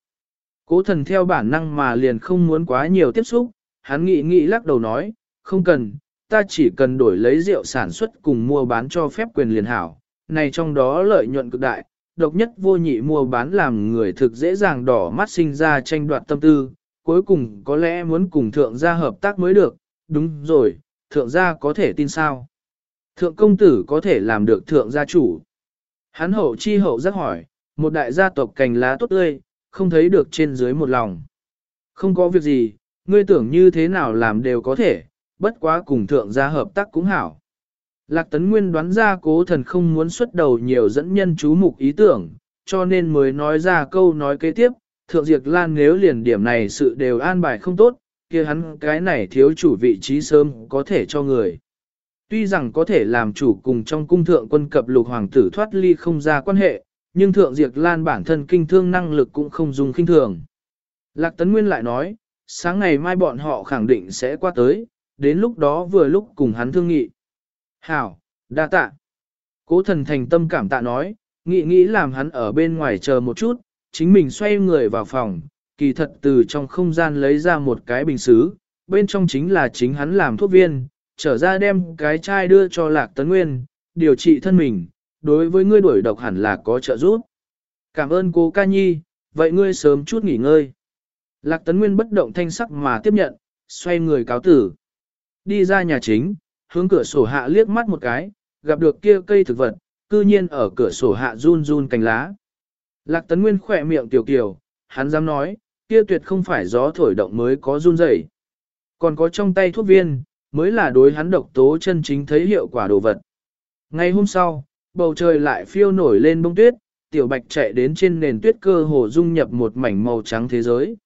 Cố thần theo bản năng mà liền không muốn quá nhiều tiếp xúc, hắn nghĩ nghĩ lắc đầu nói, không cần, ta chỉ cần đổi lấy rượu sản xuất cùng mua bán cho phép quyền liền hảo, này trong đó lợi nhuận cực đại, độc nhất vô nhị mua bán làm người thực dễ dàng đỏ mắt sinh ra tranh đoạt tâm tư, cuối cùng có lẽ muốn cùng thượng gia hợp tác mới được, đúng rồi, thượng gia có thể tin sao? Thượng công tử có thể làm được thượng gia chủ. Hắn hậu chi hậu giác hỏi, một đại gia tộc cành lá tốt tươi, không thấy được trên dưới một lòng. Không có việc gì, ngươi tưởng như thế nào làm đều có thể, bất quá cùng thượng gia hợp tác cũng hảo. Lạc Tấn Nguyên đoán ra cố thần không muốn xuất đầu nhiều dẫn nhân chú mục ý tưởng, cho nên mới nói ra câu nói kế tiếp, thượng diệt lan nếu liền điểm này sự đều an bài không tốt, kia hắn cái này thiếu chủ vị trí sớm có thể cho người. Tuy rằng có thể làm chủ cùng trong cung thượng quân cập lục hoàng tử thoát ly không ra quan hệ, nhưng thượng diệt lan bản thân kinh thương năng lực cũng không dùng kinh thường. Lạc Tấn Nguyên lại nói, sáng ngày mai bọn họ khẳng định sẽ qua tới, đến lúc đó vừa lúc cùng hắn thương nghị. Hảo, đa tạ. Cố thần thành tâm cảm tạ nói, nghĩ nghĩ làm hắn ở bên ngoài chờ một chút, chính mình xoay người vào phòng, kỳ thật từ trong không gian lấy ra một cái bình xứ, bên trong chính là chính hắn làm thuốc viên, trở ra đem cái chai đưa cho Lạc Tấn Nguyên, điều trị thân mình, đối với ngươi đuổi độc hẳn là có trợ giúp. Cảm ơn cô ca nhi, vậy ngươi sớm chút nghỉ ngơi. Lạc Tấn Nguyên bất động thanh sắc mà tiếp nhận, xoay người cáo tử. Đi ra nhà chính, hướng cửa sổ hạ liếc mắt một cái, gặp được kia cây thực vật, cư nhiên ở cửa sổ hạ run run cành lá. Lạc Tấn Nguyên khỏe miệng tiểu kiểu, hắn dám nói, kia tuyệt không phải gió thổi động mới có run rẩy. Còn có trong tay thuốc viên, mới là đối hắn độc tố chân chính thấy hiệu quả đồ vật. Ngày hôm sau, bầu trời lại phiêu nổi lên bông tuyết, tiểu bạch chạy đến trên nền tuyết cơ hồ dung nhập một mảnh màu trắng thế giới.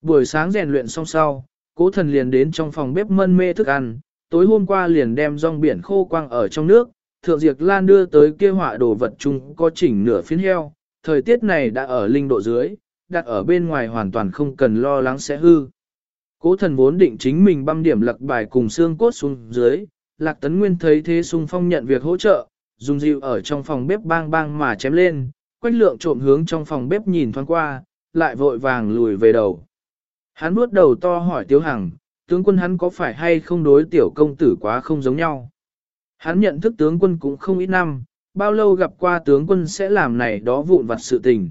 Buổi sáng rèn luyện xong sau, cố thần liền đến trong phòng bếp mân mê thức ăn, tối hôm qua liền đem rong biển khô quang ở trong nước, thượng diệt lan đưa tới kia họa đồ vật chung có chỉnh nửa phiến heo, thời tiết này đã ở linh độ dưới, đặt ở bên ngoài hoàn toàn không cần lo lắng sẽ hư. Cố thần vốn định chính mình băm điểm lặc bài cùng xương cốt xuống dưới, lạc tấn nguyên thấy thế sung phong nhận việc hỗ trợ, dùng dịu ở trong phòng bếp bang bang mà chém lên, quách lượng trộm hướng trong phòng bếp nhìn thoáng qua, lại vội vàng lùi về đầu. Hắn bước đầu to hỏi Tiếu Hằng, tướng quân hắn có phải hay không đối tiểu công tử quá không giống nhau. Hắn nhận thức tướng quân cũng không ít năm, bao lâu gặp qua tướng quân sẽ làm này đó vụn vặt sự tình.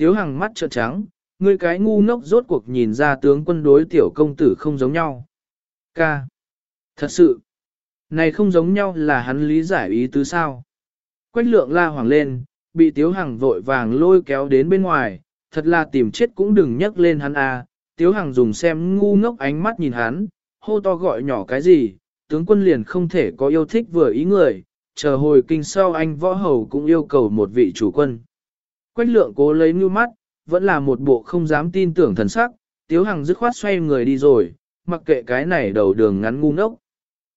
Tiếu Hằng mắt trợn trắng, ngươi cái ngu ngốc rốt cuộc nhìn ra tướng quân đối tiểu công tử không giống nhau. Ca. Thật sự. Này không giống nhau là hắn lý giải ý tứ sao. Quách lượng la hoàng lên, bị tiếu hằng vội vàng lôi kéo đến bên ngoài, thật là tìm chết cũng đừng nhắc lên hắn à. Tiếu hằng dùng xem ngu ngốc ánh mắt nhìn hắn, hô to gọi nhỏ cái gì, tướng quân liền không thể có yêu thích vừa ý người, chờ hồi kinh sau anh võ hầu cũng yêu cầu một vị chủ quân. Quách lượng cố lấy ngư mắt, vẫn là một bộ không dám tin tưởng thần sắc, Tiếu Hằng dứt khoát xoay người đi rồi, mặc kệ cái này đầu đường ngắn ngu ngốc.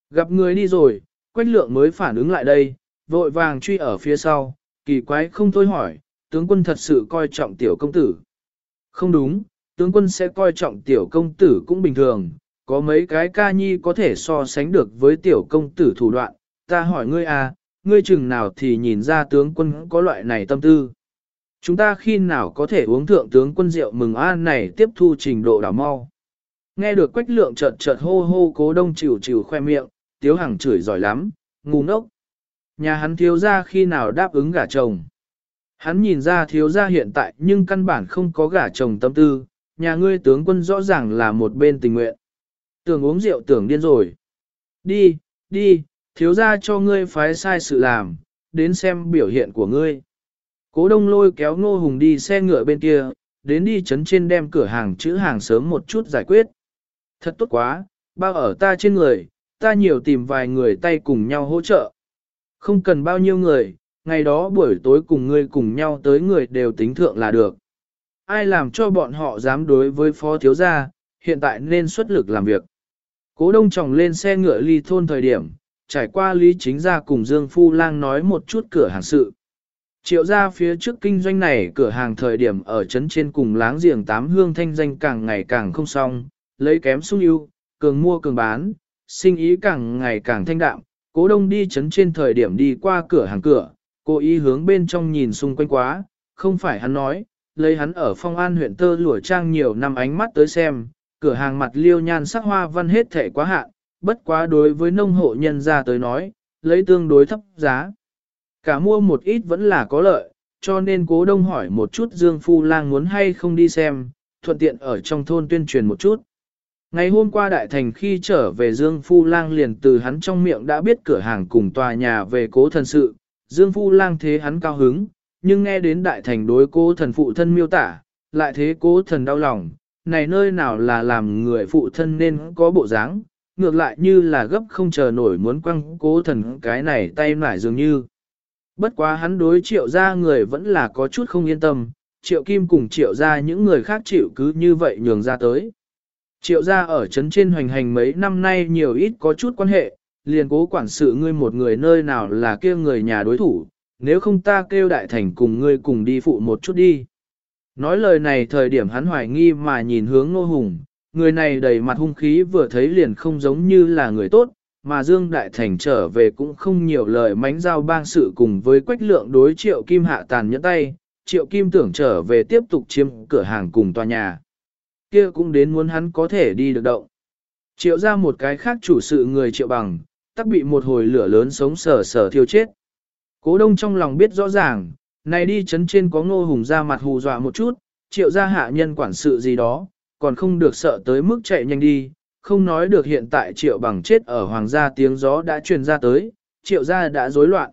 Gặp người đi rồi, quách lượng mới phản ứng lại đây, vội vàng truy ở phía sau, kỳ quái không thôi hỏi, tướng quân thật sự coi trọng tiểu công tử. Không đúng, tướng quân sẽ coi trọng tiểu công tử cũng bình thường, có mấy cái ca nhi có thể so sánh được với tiểu công tử thủ đoạn, ta hỏi ngươi à, ngươi chừng nào thì nhìn ra tướng quân có loại này tâm tư. Chúng ta khi nào có thể uống thượng tướng quân rượu mừng an này tiếp thu trình độ đảo mau. Nghe được quách lượng chợt chợt hô hô cố đông chịu chịu khoe miệng, tiếu hằng chửi giỏi lắm, ngu ngốc. Nhà hắn thiếu ra khi nào đáp ứng gả chồng. Hắn nhìn ra thiếu ra hiện tại nhưng căn bản không có gả chồng tâm tư, nhà ngươi tướng quân rõ ràng là một bên tình nguyện. Tưởng uống rượu tưởng điên rồi. Đi, đi, thiếu ra cho ngươi phái sai sự làm, đến xem biểu hiện của ngươi. Cố đông lôi kéo ngô hùng đi xe ngựa bên kia, đến đi chấn trên đem cửa hàng chữ hàng sớm một chút giải quyết. Thật tốt quá, bao ở ta trên người, ta nhiều tìm vài người tay cùng nhau hỗ trợ. Không cần bao nhiêu người, ngày đó buổi tối cùng ngươi cùng nhau tới người đều tính thượng là được. Ai làm cho bọn họ dám đối với phó thiếu gia, hiện tại nên xuất lực làm việc. Cố đông tròng lên xe ngựa ly thôn thời điểm, trải qua lý chính gia cùng Dương Phu Lang nói một chút cửa hàng sự. Triệu ra phía trước kinh doanh này cửa hàng thời điểm ở trấn trên cùng láng giềng tám hương thanh danh càng ngày càng không xong, lấy kém sung ưu, cường mua cường bán, sinh ý càng ngày càng thanh đạm. Cố đông đi trấn trên thời điểm đi qua cửa hàng cửa, cố ý hướng bên trong nhìn xung quanh quá, không phải hắn nói, lấy hắn ở phong an huyện tơ lụa trang nhiều năm ánh mắt tới xem, cửa hàng mặt liêu nhan sắc hoa văn hết thể quá hạn, bất quá đối với nông hộ nhân ra tới nói, lấy tương đối thấp giá. Cả mua một ít vẫn là có lợi, cho nên cố đông hỏi một chút Dương Phu Lang muốn hay không đi xem, thuận tiện ở trong thôn tuyên truyền một chút. Ngày hôm qua đại thành khi trở về Dương Phu Lang liền từ hắn trong miệng đã biết cửa hàng cùng tòa nhà về cố thần sự, Dương Phu Lang thế hắn cao hứng, nhưng nghe đến đại thành đối cố thần phụ thân miêu tả, lại thế cố thần đau lòng, này nơi nào là làm người phụ thân nên có bộ dáng, ngược lại như là gấp không chờ nổi muốn quăng cố thần cái này tay nải dường như. Bất quá hắn đối triệu gia người vẫn là có chút không yên tâm, triệu kim cùng triệu gia những người khác chịu cứ như vậy nhường ra tới. Triệu gia ở trấn trên hoành hành mấy năm nay nhiều ít có chút quan hệ, liền cố quản sự ngươi một người nơi nào là kia người nhà đối thủ, nếu không ta kêu đại thành cùng ngươi cùng đi phụ một chút đi. Nói lời này thời điểm hắn hoài nghi mà nhìn hướng Nô Hùng, người này đầy mặt hung khí vừa thấy liền không giống như là người tốt, mà Dương Đại Thành trở về cũng không nhiều lời mánh giao bang sự cùng với quách lượng đối triệu kim hạ tàn nhẫn tay, triệu kim tưởng trở về tiếp tục chiếm cửa hàng cùng tòa nhà. kia cũng đến muốn hắn có thể đi được động. Triệu ra một cái khác chủ sự người triệu bằng, tắc bị một hồi lửa lớn sống sờ sờ thiêu chết. Cố đông trong lòng biết rõ ràng, này đi chấn trên có ngô hùng ra mặt hù dọa một chút, triệu ra hạ nhân quản sự gì đó, còn không được sợ tới mức chạy nhanh đi, không nói được hiện tại triệu bằng chết ở hoàng gia tiếng gió đã truyền ra tới, triệu gia đã rối loạn.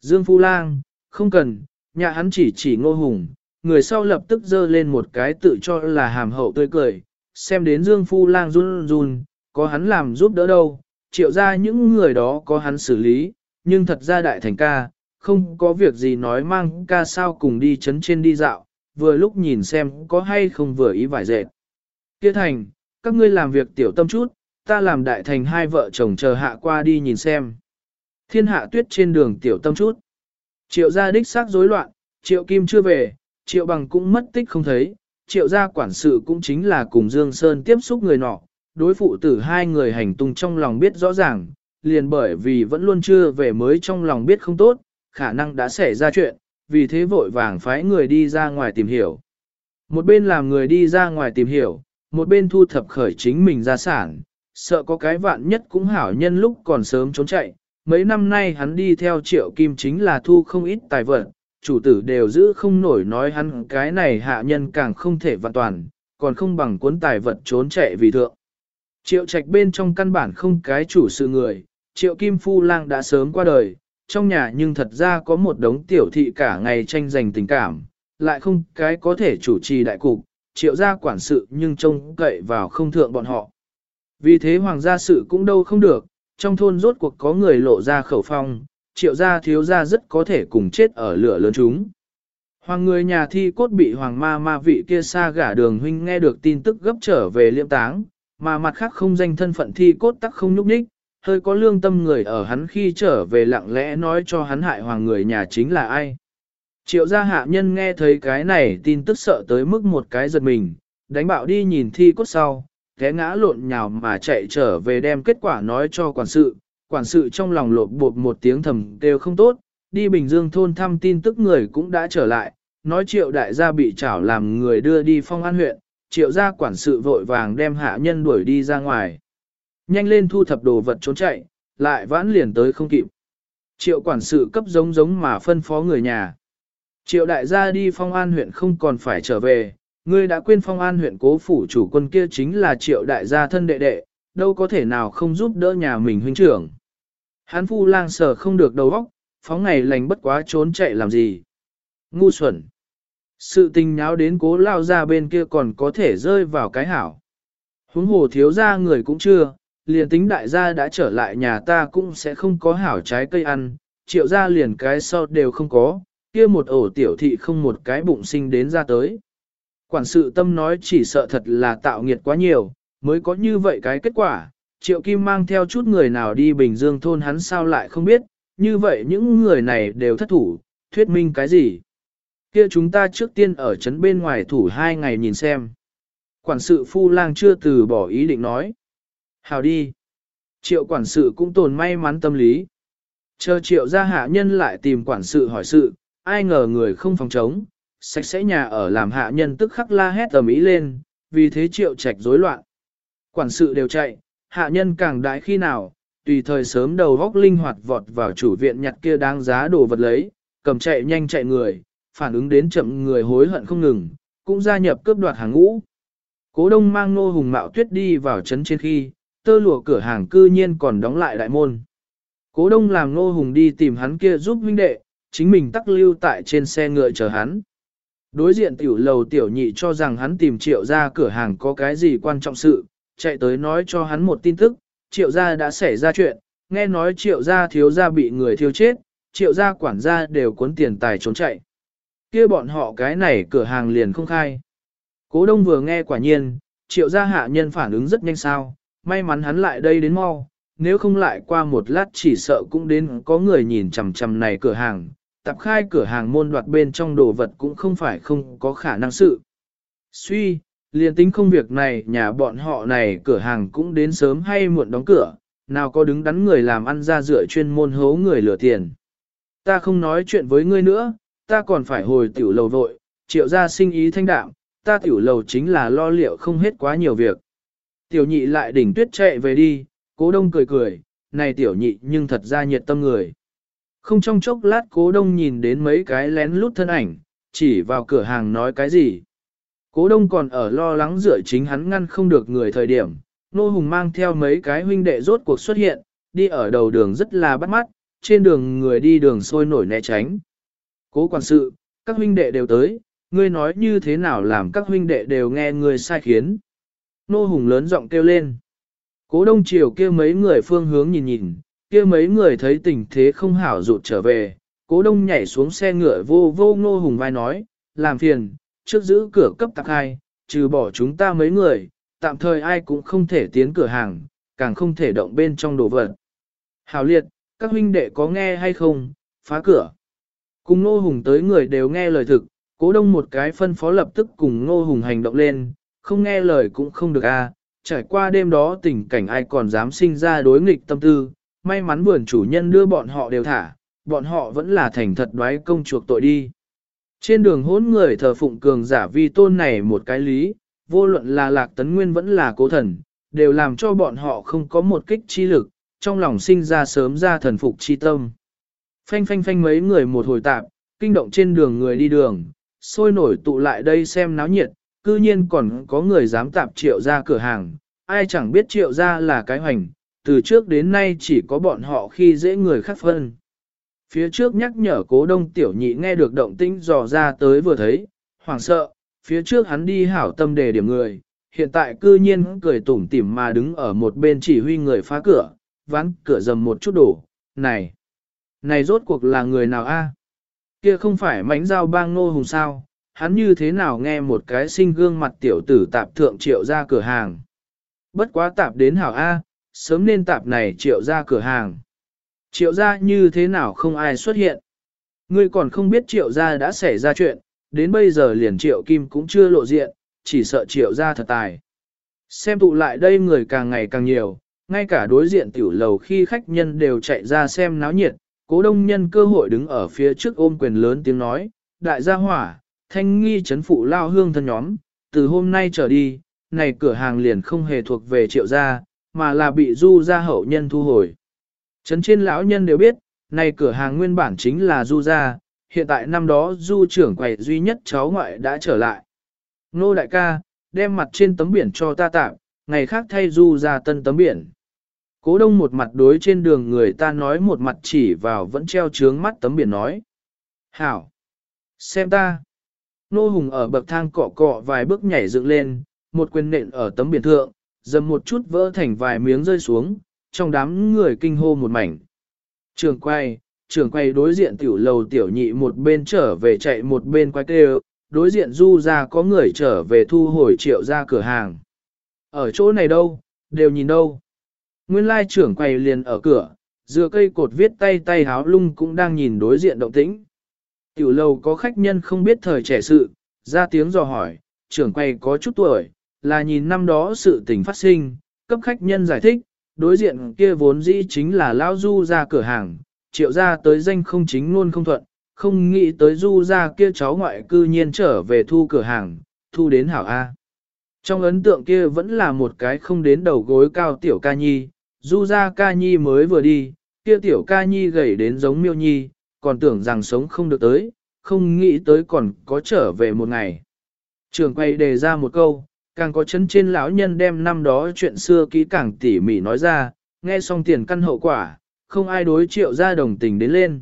Dương Phu Lang, không cần, nhà hắn chỉ chỉ ngô hùng, người sau lập tức dơ lên một cái tự cho là hàm hậu tươi cười, xem đến Dương Phu Lang run run, có hắn làm giúp đỡ đâu, triệu ra những người đó có hắn xử lý, nhưng thật ra đại thành ca, không có việc gì nói mang ca sao cùng đi chấn trên đi dạo, vừa lúc nhìn xem có hay không vừa ý vải dệt. Kia thành, các ngươi làm việc tiểu tâm chút, ta làm đại thành hai vợ chồng chờ hạ qua đi nhìn xem. Thiên hạ tuyết trên đường tiểu tâm chút. Triệu gia đích xác rối loạn, triệu kim chưa về, triệu bằng cũng mất tích không thấy, triệu gia quản sự cũng chính là cùng Dương Sơn tiếp xúc người nọ, đối phụ tử hai người hành tung trong lòng biết rõ ràng, liền bởi vì vẫn luôn chưa về mới trong lòng biết không tốt, khả năng đã xảy ra chuyện, vì thế vội vàng phái người đi ra ngoài tìm hiểu. Một bên làm người đi ra ngoài tìm hiểu, một bên thu thập khởi chính mình gia sản, sợ có cái vạn nhất cũng hảo nhân lúc còn sớm trốn chạy. Mấy năm nay hắn đi theo triệu kim chính là thu không ít tài vật, chủ tử đều giữ không nổi nói hắn cái này hạ nhân càng không thể vạn toàn, còn không bằng cuốn tài vật trốn chạy vì thượng. Triệu trạch bên trong căn bản không cái chủ sự người, triệu kim phu lang đã sớm qua đời, trong nhà nhưng thật ra có một đống tiểu thị cả ngày tranh giành tình cảm, lại không cái có thể chủ trì đại cục, triệu gia quản sự nhưng trông cậy vào không thượng bọn họ. Vì thế hoàng gia sự cũng đâu không được, trong thôn rốt cuộc có người lộ ra khẩu phong, triệu gia thiếu gia rất có thể cùng chết ở lửa lớn chúng. Hoàng người nhà thi cốt bị hoàng ma ma vị kia xa gả đường huynh nghe được tin tức gấp trở về liệm táng, mà mặt khác không danh thân phận thi cốt tắc không nhúc nhích, hơi có lương tâm người ở hắn khi trở về lặng lẽ nói cho hắn hại hoàng người nhà chính là ai. Triệu gia hạ nhân nghe thấy cái này tin tức sợ tới mức một cái giật mình, đánh bạo đi nhìn thi cốt sau, té ngã lộn nhào mà chạy trở về đem kết quả nói cho quản sự, quản sự trong lòng lột bột một tiếng thầm đều không tốt, đi Bình Dương thôn thăm tin tức người cũng đã trở lại, nói triệu đại gia bị trảo làm người đưa đi phong an huyện, triệu gia quản sự vội vàng đem hạ nhân đuổi đi ra ngoài. Nhanh lên thu thập đồ vật trốn chạy, lại vãn liền tới không kịp. Triệu quản sự cấp giống giống mà phân phó người nhà. Triệu đại gia đi phong an huyện không còn phải trở về, ngươi đã quên phong an huyện cố phủ chủ quân kia chính là triệu đại gia thân đệ đệ, đâu có thể nào không giúp đỡ nhà mình huynh trưởng. Hán phu lang sở không được đầu óc, phóng ngày lành bất quá trốn chạy làm gì. Ngu xuẩn. Sự tình nháo đến cố lao ra bên kia còn có thể rơi vào cái hảo. Huống hồ thiếu ra người cũng chưa, liền tính đại gia đã trở lại nhà ta cũng sẽ không có hảo trái cây ăn, triệu ra liền cái sau đều không có, kia một ổ tiểu thị không một cái bụng sinh đến ra tới. Quản sự tâm nói chỉ sợ thật là tạo nghiệt quá nhiều, mới có như vậy cái kết quả, triệu kim mang theo chút người nào đi Bình Dương thôn hắn sao lại không biết, như vậy những người này đều thất thủ, thuyết minh cái gì. Kia chúng ta trước tiên ở trấn bên ngoài thủ hai ngày nhìn xem. Quản sự phu lang chưa từ bỏ ý định nói. Hào đi. Triệu quản sự cũng tồn may mắn tâm lý. Chờ triệu gia hạ nhân lại tìm quản sự hỏi sự, ai ngờ người không phòng chống, sạch sẽ nhà ở làm hạ nhân tức khắc la hét tầm ý lên, vì thế triệu trạch rối loạn. Quản sự đều chạy, hạ nhân càng đãi khi nào, tùy thời sớm đầu góc linh hoạt vọt vào chủ viện nhặt kia đáng giá đồ vật lấy, cầm chạy nhanh chạy người, phản ứng đến chậm người hối hận không ngừng, cũng gia nhập cướp đoạt hàng ngũ. Cố đông mang nô hùng mạo tuyết đi vào trấn trên khi, tơ lụa cửa hàng cư nhiên còn đóng lại đại môn. Cố đông làm nô hùng đi tìm hắn kia giúp huynh đệ, chính mình tắc lưu tại trên xe ngựa chờ hắn. Đối diện tiểu lầu tiểu nhị cho rằng hắn tìm triệu ra cửa hàng có cái gì quan trọng sự, chạy tới nói cho hắn một tin tức, triệu gia đã xảy ra chuyện, nghe nói triệu gia thiếu gia bị người thiêu chết, triệu gia quản gia đều cuốn tiền tài trốn chạy. kia bọn họ cái này cửa hàng liền không khai. Cố đông vừa nghe quả nhiên, triệu gia hạ nhân phản ứng rất nhanh sao, may mắn hắn lại đây đến mau, nếu không lại qua một lát chỉ sợ cũng đến có người nhìn chằm chằm này cửa hàng, tạp khai cửa hàng môn đoạt bên trong đồ vật cũng không phải không có khả năng sự. Suy, liền tính không việc này nhà bọn họ này cửa hàng cũng đến sớm hay muộn đóng cửa, nào có đứng đắn người làm ăn ra dựa chuyên môn hố người lừa tiền. Ta không nói chuyện với ngươi nữa, ta còn phải hồi tiểu lầu vội, triệu ra sinh ý thanh đạm, ta tiểu lầu chính là lo liệu không hết quá nhiều việc. Tiểu nhị lại đỉnh tuyết chạy về đi, cố đông cười cười, này tiểu nhị nhưng thật ra nhiệt tâm người. Không trong chốc lát cố đông nhìn đến mấy cái lén lút thân ảnh, chỉ vào cửa hàng nói cái gì. Cố đông còn ở lo lắng dựa chính hắn ngăn không được người thời điểm, nô hùng mang theo mấy cái huynh đệ rốt cuộc xuất hiện, đi ở đầu đường rất là bắt mắt, trên đường người đi đường sôi nổi né tránh. Cố quản sự, các huynh đệ đều tới, ngươi nói như thế nào làm các huynh đệ đều nghe ngươi sai khiến. Nô hùng lớn giọng kêu lên. Cố đông chiều kia mấy người phương hướng nhìn nhìn, kia mấy người thấy tình thế không hảo rụt trở về, cố đông nhảy xuống xe ngựa vô vô nô hùng vai nói, làm phiền, trước giữ cửa cấp tạc hai, trừ bỏ chúng ta mấy người, tạm thời ai cũng không thể tiến cửa hàng, càng không thể động bên trong đồ vật. Hảo liệt, các huynh đệ có nghe hay không, phá cửa. Cùng Ngô Hùng tới người đều nghe lời thực, cố đông một cái phân phó lập tức cùng Ngô Hùng hành động lên, không nghe lời cũng không được a. trải qua đêm đó tình cảnh ai còn dám sinh ra đối nghịch tâm tư, may mắn vườn chủ nhân đưa bọn họ đều thả, bọn họ vẫn là thành thật đoái công chuộc tội đi. Trên đường hỗn người thờ phụng cường giả vi tôn này một cái lý, vô luận là lạc tấn nguyên vẫn là cố thần, đều làm cho bọn họ không có một kích chi lực, trong lòng sinh ra sớm ra thần phục chi tâm. Phanh phanh phanh mấy người một hồi tạp, kinh động trên đường người đi đường, sôi nổi tụ lại đây xem náo nhiệt, cư nhiên còn có người dám tạp triệu ra cửa hàng, ai chẳng biết triệu ra là cái hoành, từ trước đến nay chỉ có bọn họ khi dễ người khác phân. Phía trước nhắc nhở cố đông tiểu nhị nghe được động tĩnh dò ra tới vừa thấy, hoảng sợ, phía trước hắn đi hảo tâm đề điểm người, hiện tại cư nhiên cười tủm tỉm mà đứng ở một bên chỉ huy người phá cửa, ván cửa dầm một chút đổ, này, này rốt cuộc là người nào a? Kia không phải mánh dao bang nô hùng sao, hắn như thế nào nghe một cái sinh gương mặt tiểu tử tạp thượng triệu ra cửa hàng. Bất quá tạp đến hảo A, sớm nên tạp này triệu ra cửa hàng. Triệu ra như thế nào không ai xuất hiện. Ngươi còn không biết triệu ra đã xảy ra chuyện, đến bây giờ liền triệu kim cũng chưa lộ diện, chỉ sợ triệu ra thật tài. Xem tụ lại đây người càng ngày càng nhiều, ngay cả đối diện tiểu lầu khi khách nhân đều chạy ra xem náo nhiệt, cố đông nhân cơ hội đứng ở phía trước ôm quyền lớn tiếng nói, đại gia hỏa, thanh nghi chấn phụ lao hương thân nhóm, từ hôm nay trở đi, này cửa hàng liền không hề thuộc về triệu gia, mà là bị du gia hậu nhân thu hồi. Trấn trên lão nhân đều biết, này cửa hàng nguyên bản chính là du gia, hiện tại năm đó du trưởng quầy duy nhất cháu ngoại đã trở lại. Nô đại ca, đem mặt trên tấm biển cho ta tạm, ngày khác thay du ra tân tấm biển. Cố đông một mặt đối trên đường người ta nói một mặt chỉ vào vẫn treo trướng mắt tấm biển nói. Hảo! Xem ta! Nô hùng ở bậc thang cọ cọ vài bước nhảy dựng lên, một quyền nện ở tấm biển thượng, dầm một chút vỡ thành vài miếng rơi xuống, trong đám người kinh hô một mảnh. Trường quay, trường quay đối diện tiểu lầu tiểu nhị một bên trở về chạy một bên quay kêu, đối diện du ra có người trở về thu hồi triệu ra cửa hàng. Ở chỗ này đâu, đều nhìn đâu. Nguyên lai trưởng quay liền ở cửa, dựa cây cột viết tay tay háo lung cũng đang nhìn đối diện động tĩnh. Tiểu lầu có khách nhân không biết thời trẻ sự, ra tiếng dò hỏi, trưởng quay có chút tuổi, là nhìn năm đó sự tình phát sinh, cấp khách nhân giải thích, đối diện kia vốn dĩ chính là lão du ra cửa hàng, triệu ra tới danh không chính luôn không thuận, không nghĩ tới du ra kia cháu ngoại cư nhiên trở về thu cửa hàng, thu đến hảo A. Trong ấn tượng kia vẫn là một cái không đến đầu gối cao tiểu ca nhi, du ra ca nhi mới vừa đi, kia tiểu ca nhi gầy đến giống miêu nhi, còn tưởng rằng sống không được tới, không nghĩ tới còn có trở về một ngày. Trường quay đề ra một câu, càng có chấn trên lão nhân đem năm đó chuyện xưa kỹ càng tỉ mỉ nói ra, nghe xong tiền căn hậu quả, không ai đối triệu ra đồng tình đến lên.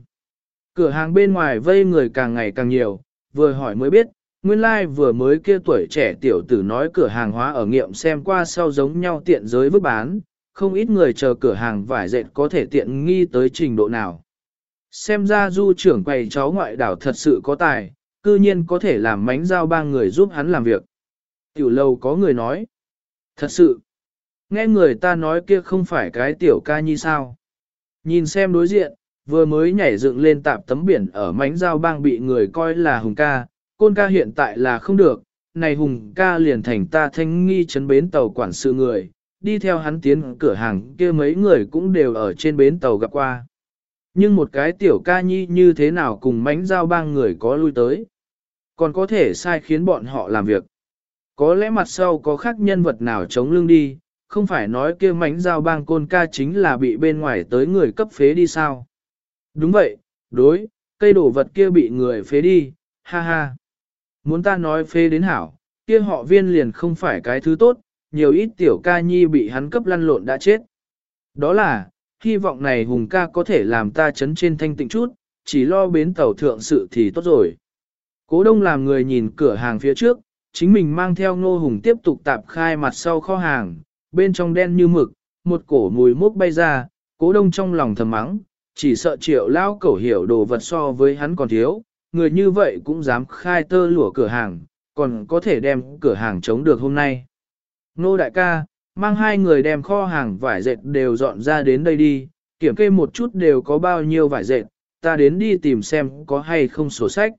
Cửa hàng bên ngoài vây người càng ngày càng nhiều, vừa hỏi mới biết, nguyên lai like vừa mới kia tuổi trẻ tiểu tử nói cửa hàng hóa ở nghiệm xem qua sau giống nhau tiện giới vứt bán, không ít người chờ cửa hàng vải dệt có thể tiện nghi tới trình độ nào. Xem ra du trưởng quầy cháu ngoại đảo thật sự có tài, cư nhiên có thể làm mánh giao ba người giúp hắn làm việc. Tiểu lâu có người nói, thật sự, nghe người ta nói kia không phải cái tiểu ca nhi sao. Nhìn xem đối diện, vừa mới nhảy dựng lên tạp tấm biển ở mánh giao bang bị người coi là hùng ca, côn ca hiện tại là không được, này hùng ca liền thành ta thanh nghi chấn bến tàu quản sự người, đi theo hắn tiến cửa hàng kia mấy người cũng đều ở trên bến tàu gặp qua. Nhưng một cái tiểu ca nhi như thế nào cùng mánh giao bang người có lui tới, còn có thể sai khiến bọn họ làm việc. Có lẽ mặt sau có khác nhân vật nào chống lưng đi, không phải nói kia mánh giao bang côn ca chính là bị bên ngoài tới người cấp phế đi sao. Đúng vậy, đối, cây đổ vật kia bị người phế đi, ha ha. Muốn ta nói phế đến hảo, kia họ viên liền không phải cái thứ tốt, nhiều ít tiểu ca nhi bị hắn cấp lăn lộn đã chết. Đó là, hy vọng này hùng ca có thể làm ta chấn trên thanh tịnh chút, chỉ lo bến tàu thượng sự thì tốt rồi. Cố đông làm người nhìn cửa hàng phía trước, chính mình mang theo ngô hùng tiếp tục tạp khai mặt sau kho hàng, bên trong đen như mực, một cổ mùi mốc bay ra, cố đông trong lòng thầm mắng, chỉ sợ triệu lao cẩu hiểu đồ vật so với hắn còn thiếu, người như vậy cũng dám khai tơ lụa cửa hàng, còn có thể đem cửa hàng chống được hôm nay. Nô đại ca, mang hai người đem kho hàng vải dệt đều dọn ra đến đây đi, kiểm kê một chút đều có bao nhiêu vải dệt, ta đến đi tìm xem có hay không sổ sách.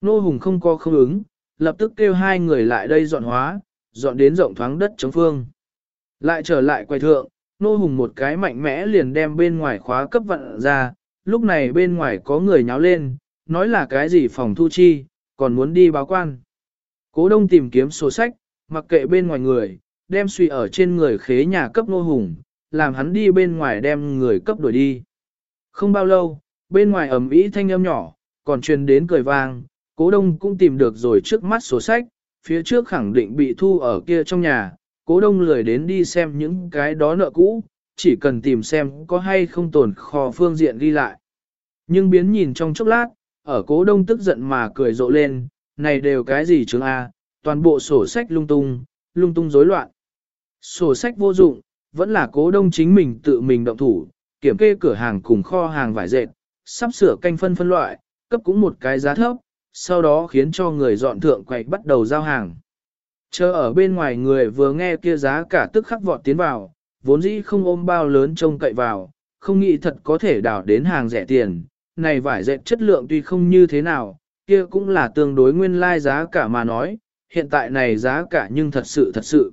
Nô Hùng không có không ứng, lập tức kêu hai người lại đây dọn hóa, dọn đến rộng thoáng đất chống phương. Lại trở lại quay thượng, Nô Hùng một cái mạnh mẽ liền đem bên ngoài khóa cấp vận ra, lúc này bên ngoài có người nháo lên, nói là cái gì phòng thu chi, còn muốn đi báo quan. Cố đông tìm kiếm sổ sách, mặc kệ bên ngoài người, đem suy ở trên người khế nhà cấp Nô Hùng, làm hắn đi bên ngoài đem người cấp đuổi đi. Không bao lâu, bên ngoài ầm ĩ thanh âm nhỏ, còn truyền đến cười vang, cố đông cũng tìm được rồi trước mắt sổ sách, phía trước khẳng định bị thu ở kia trong nhà, cố đông lười đến đi xem những cái đó nợ cũ, chỉ cần tìm xem có hay không tồn kho phương diện ghi lại. Nhưng biến nhìn trong chốc lát, ở cố đông tức giận mà cười rộ lên, này đều cái gì chứng A, toàn bộ sổ sách lung tung, lung tung rối loạn. Sổ sách vô dụng, vẫn là cố đông chính mình tự mình động thủ, kiểm kê cửa hàng cùng kho hàng vải dệt, sắp sửa canh phân phân loại, cấp cũng một cái giá thấp, sau đó khiến cho người dọn thượng quậy bắt đầu giao hàng. Chờ ở bên ngoài người vừa nghe kia giá cả tức khắc vọt tiến vào, vốn dĩ không ôm bao lớn trông cậy vào, không nghĩ thật có thể đảo đến hàng rẻ tiền. Này vải dệt chất lượng tuy không như thế nào, kia cũng là tương đối nguyên lai giá cả mà nói, hiện tại này giá cả nhưng thật sự thật sự.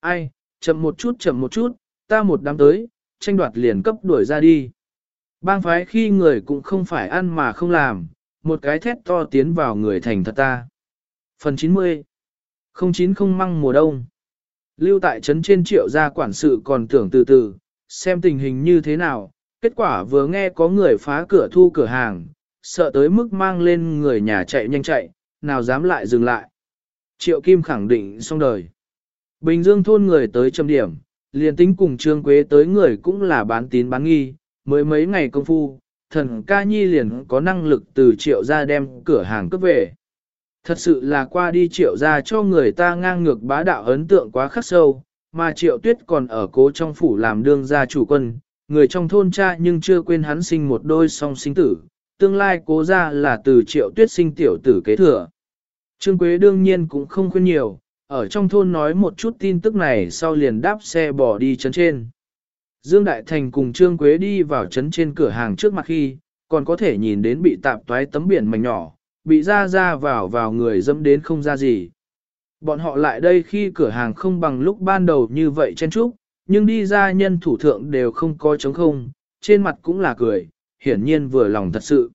Ai, chậm một chút chậm một chút, ta một đám tới, tranh đoạt liền cấp đuổi ra đi. Bang phái khi người cũng không phải ăn mà không làm, một cái thét to tiến vào người thành thật ta. Phần 90 09 không măng mùa đông Lưu tại trấn trên triệu gia quản sự còn tưởng từ từ, xem tình hình như thế nào, kết quả vừa nghe có người phá cửa thu cửa hàng, sợ tới mức mang lên người nhà chạy nhanh chạy, nào dám lại dừng lại. Triệu Kim khẳng định xong đời. Bình Dương thôn người tới trầm điểm, liền tính cùng Trương Quế tới người cũng là bán tín bán nghi, mới mấy ngày công phu, thần ca nhi liền có năng lực từ triệu ra đem cửa hàng cướp về. Thật sự là qua đi triệu ra cho người ta ngang ngược bá đạo ấn tượng quá khắc sâu, mà triệu tuyết còn ở cố trong phủ làm đương gia chủ quân, người trong thôn cha nhưng chưa quên hắn sinh một đôi song sinh tử, tương lai cố ra là từ triệu tuyết sinh tiểu tử kế thừa. Trương Quế đương nhiên cũng không khuyên nhiều, ở trong thôn nói một chút tin tức này sau liền đáp xe bỏ đi chấn trên. Dương Đại Thành cùng Trương Quế đi vào chấn trên cửa hàng trước mặt khi, còn có thể nhìn đến bị tạp toái tấm biển mảnh nhỏ, bị ra ra vào vào người dẫm đến không ra gì. Bọn họ lại đây khi cửa hàng không bằng lúc ban đầu như vậy chen trúc, nhưng đi ra nhân thủ thượng đều không có trống không, trên mặt cũng là cười, hiển nhiên vừa lòng thật sự.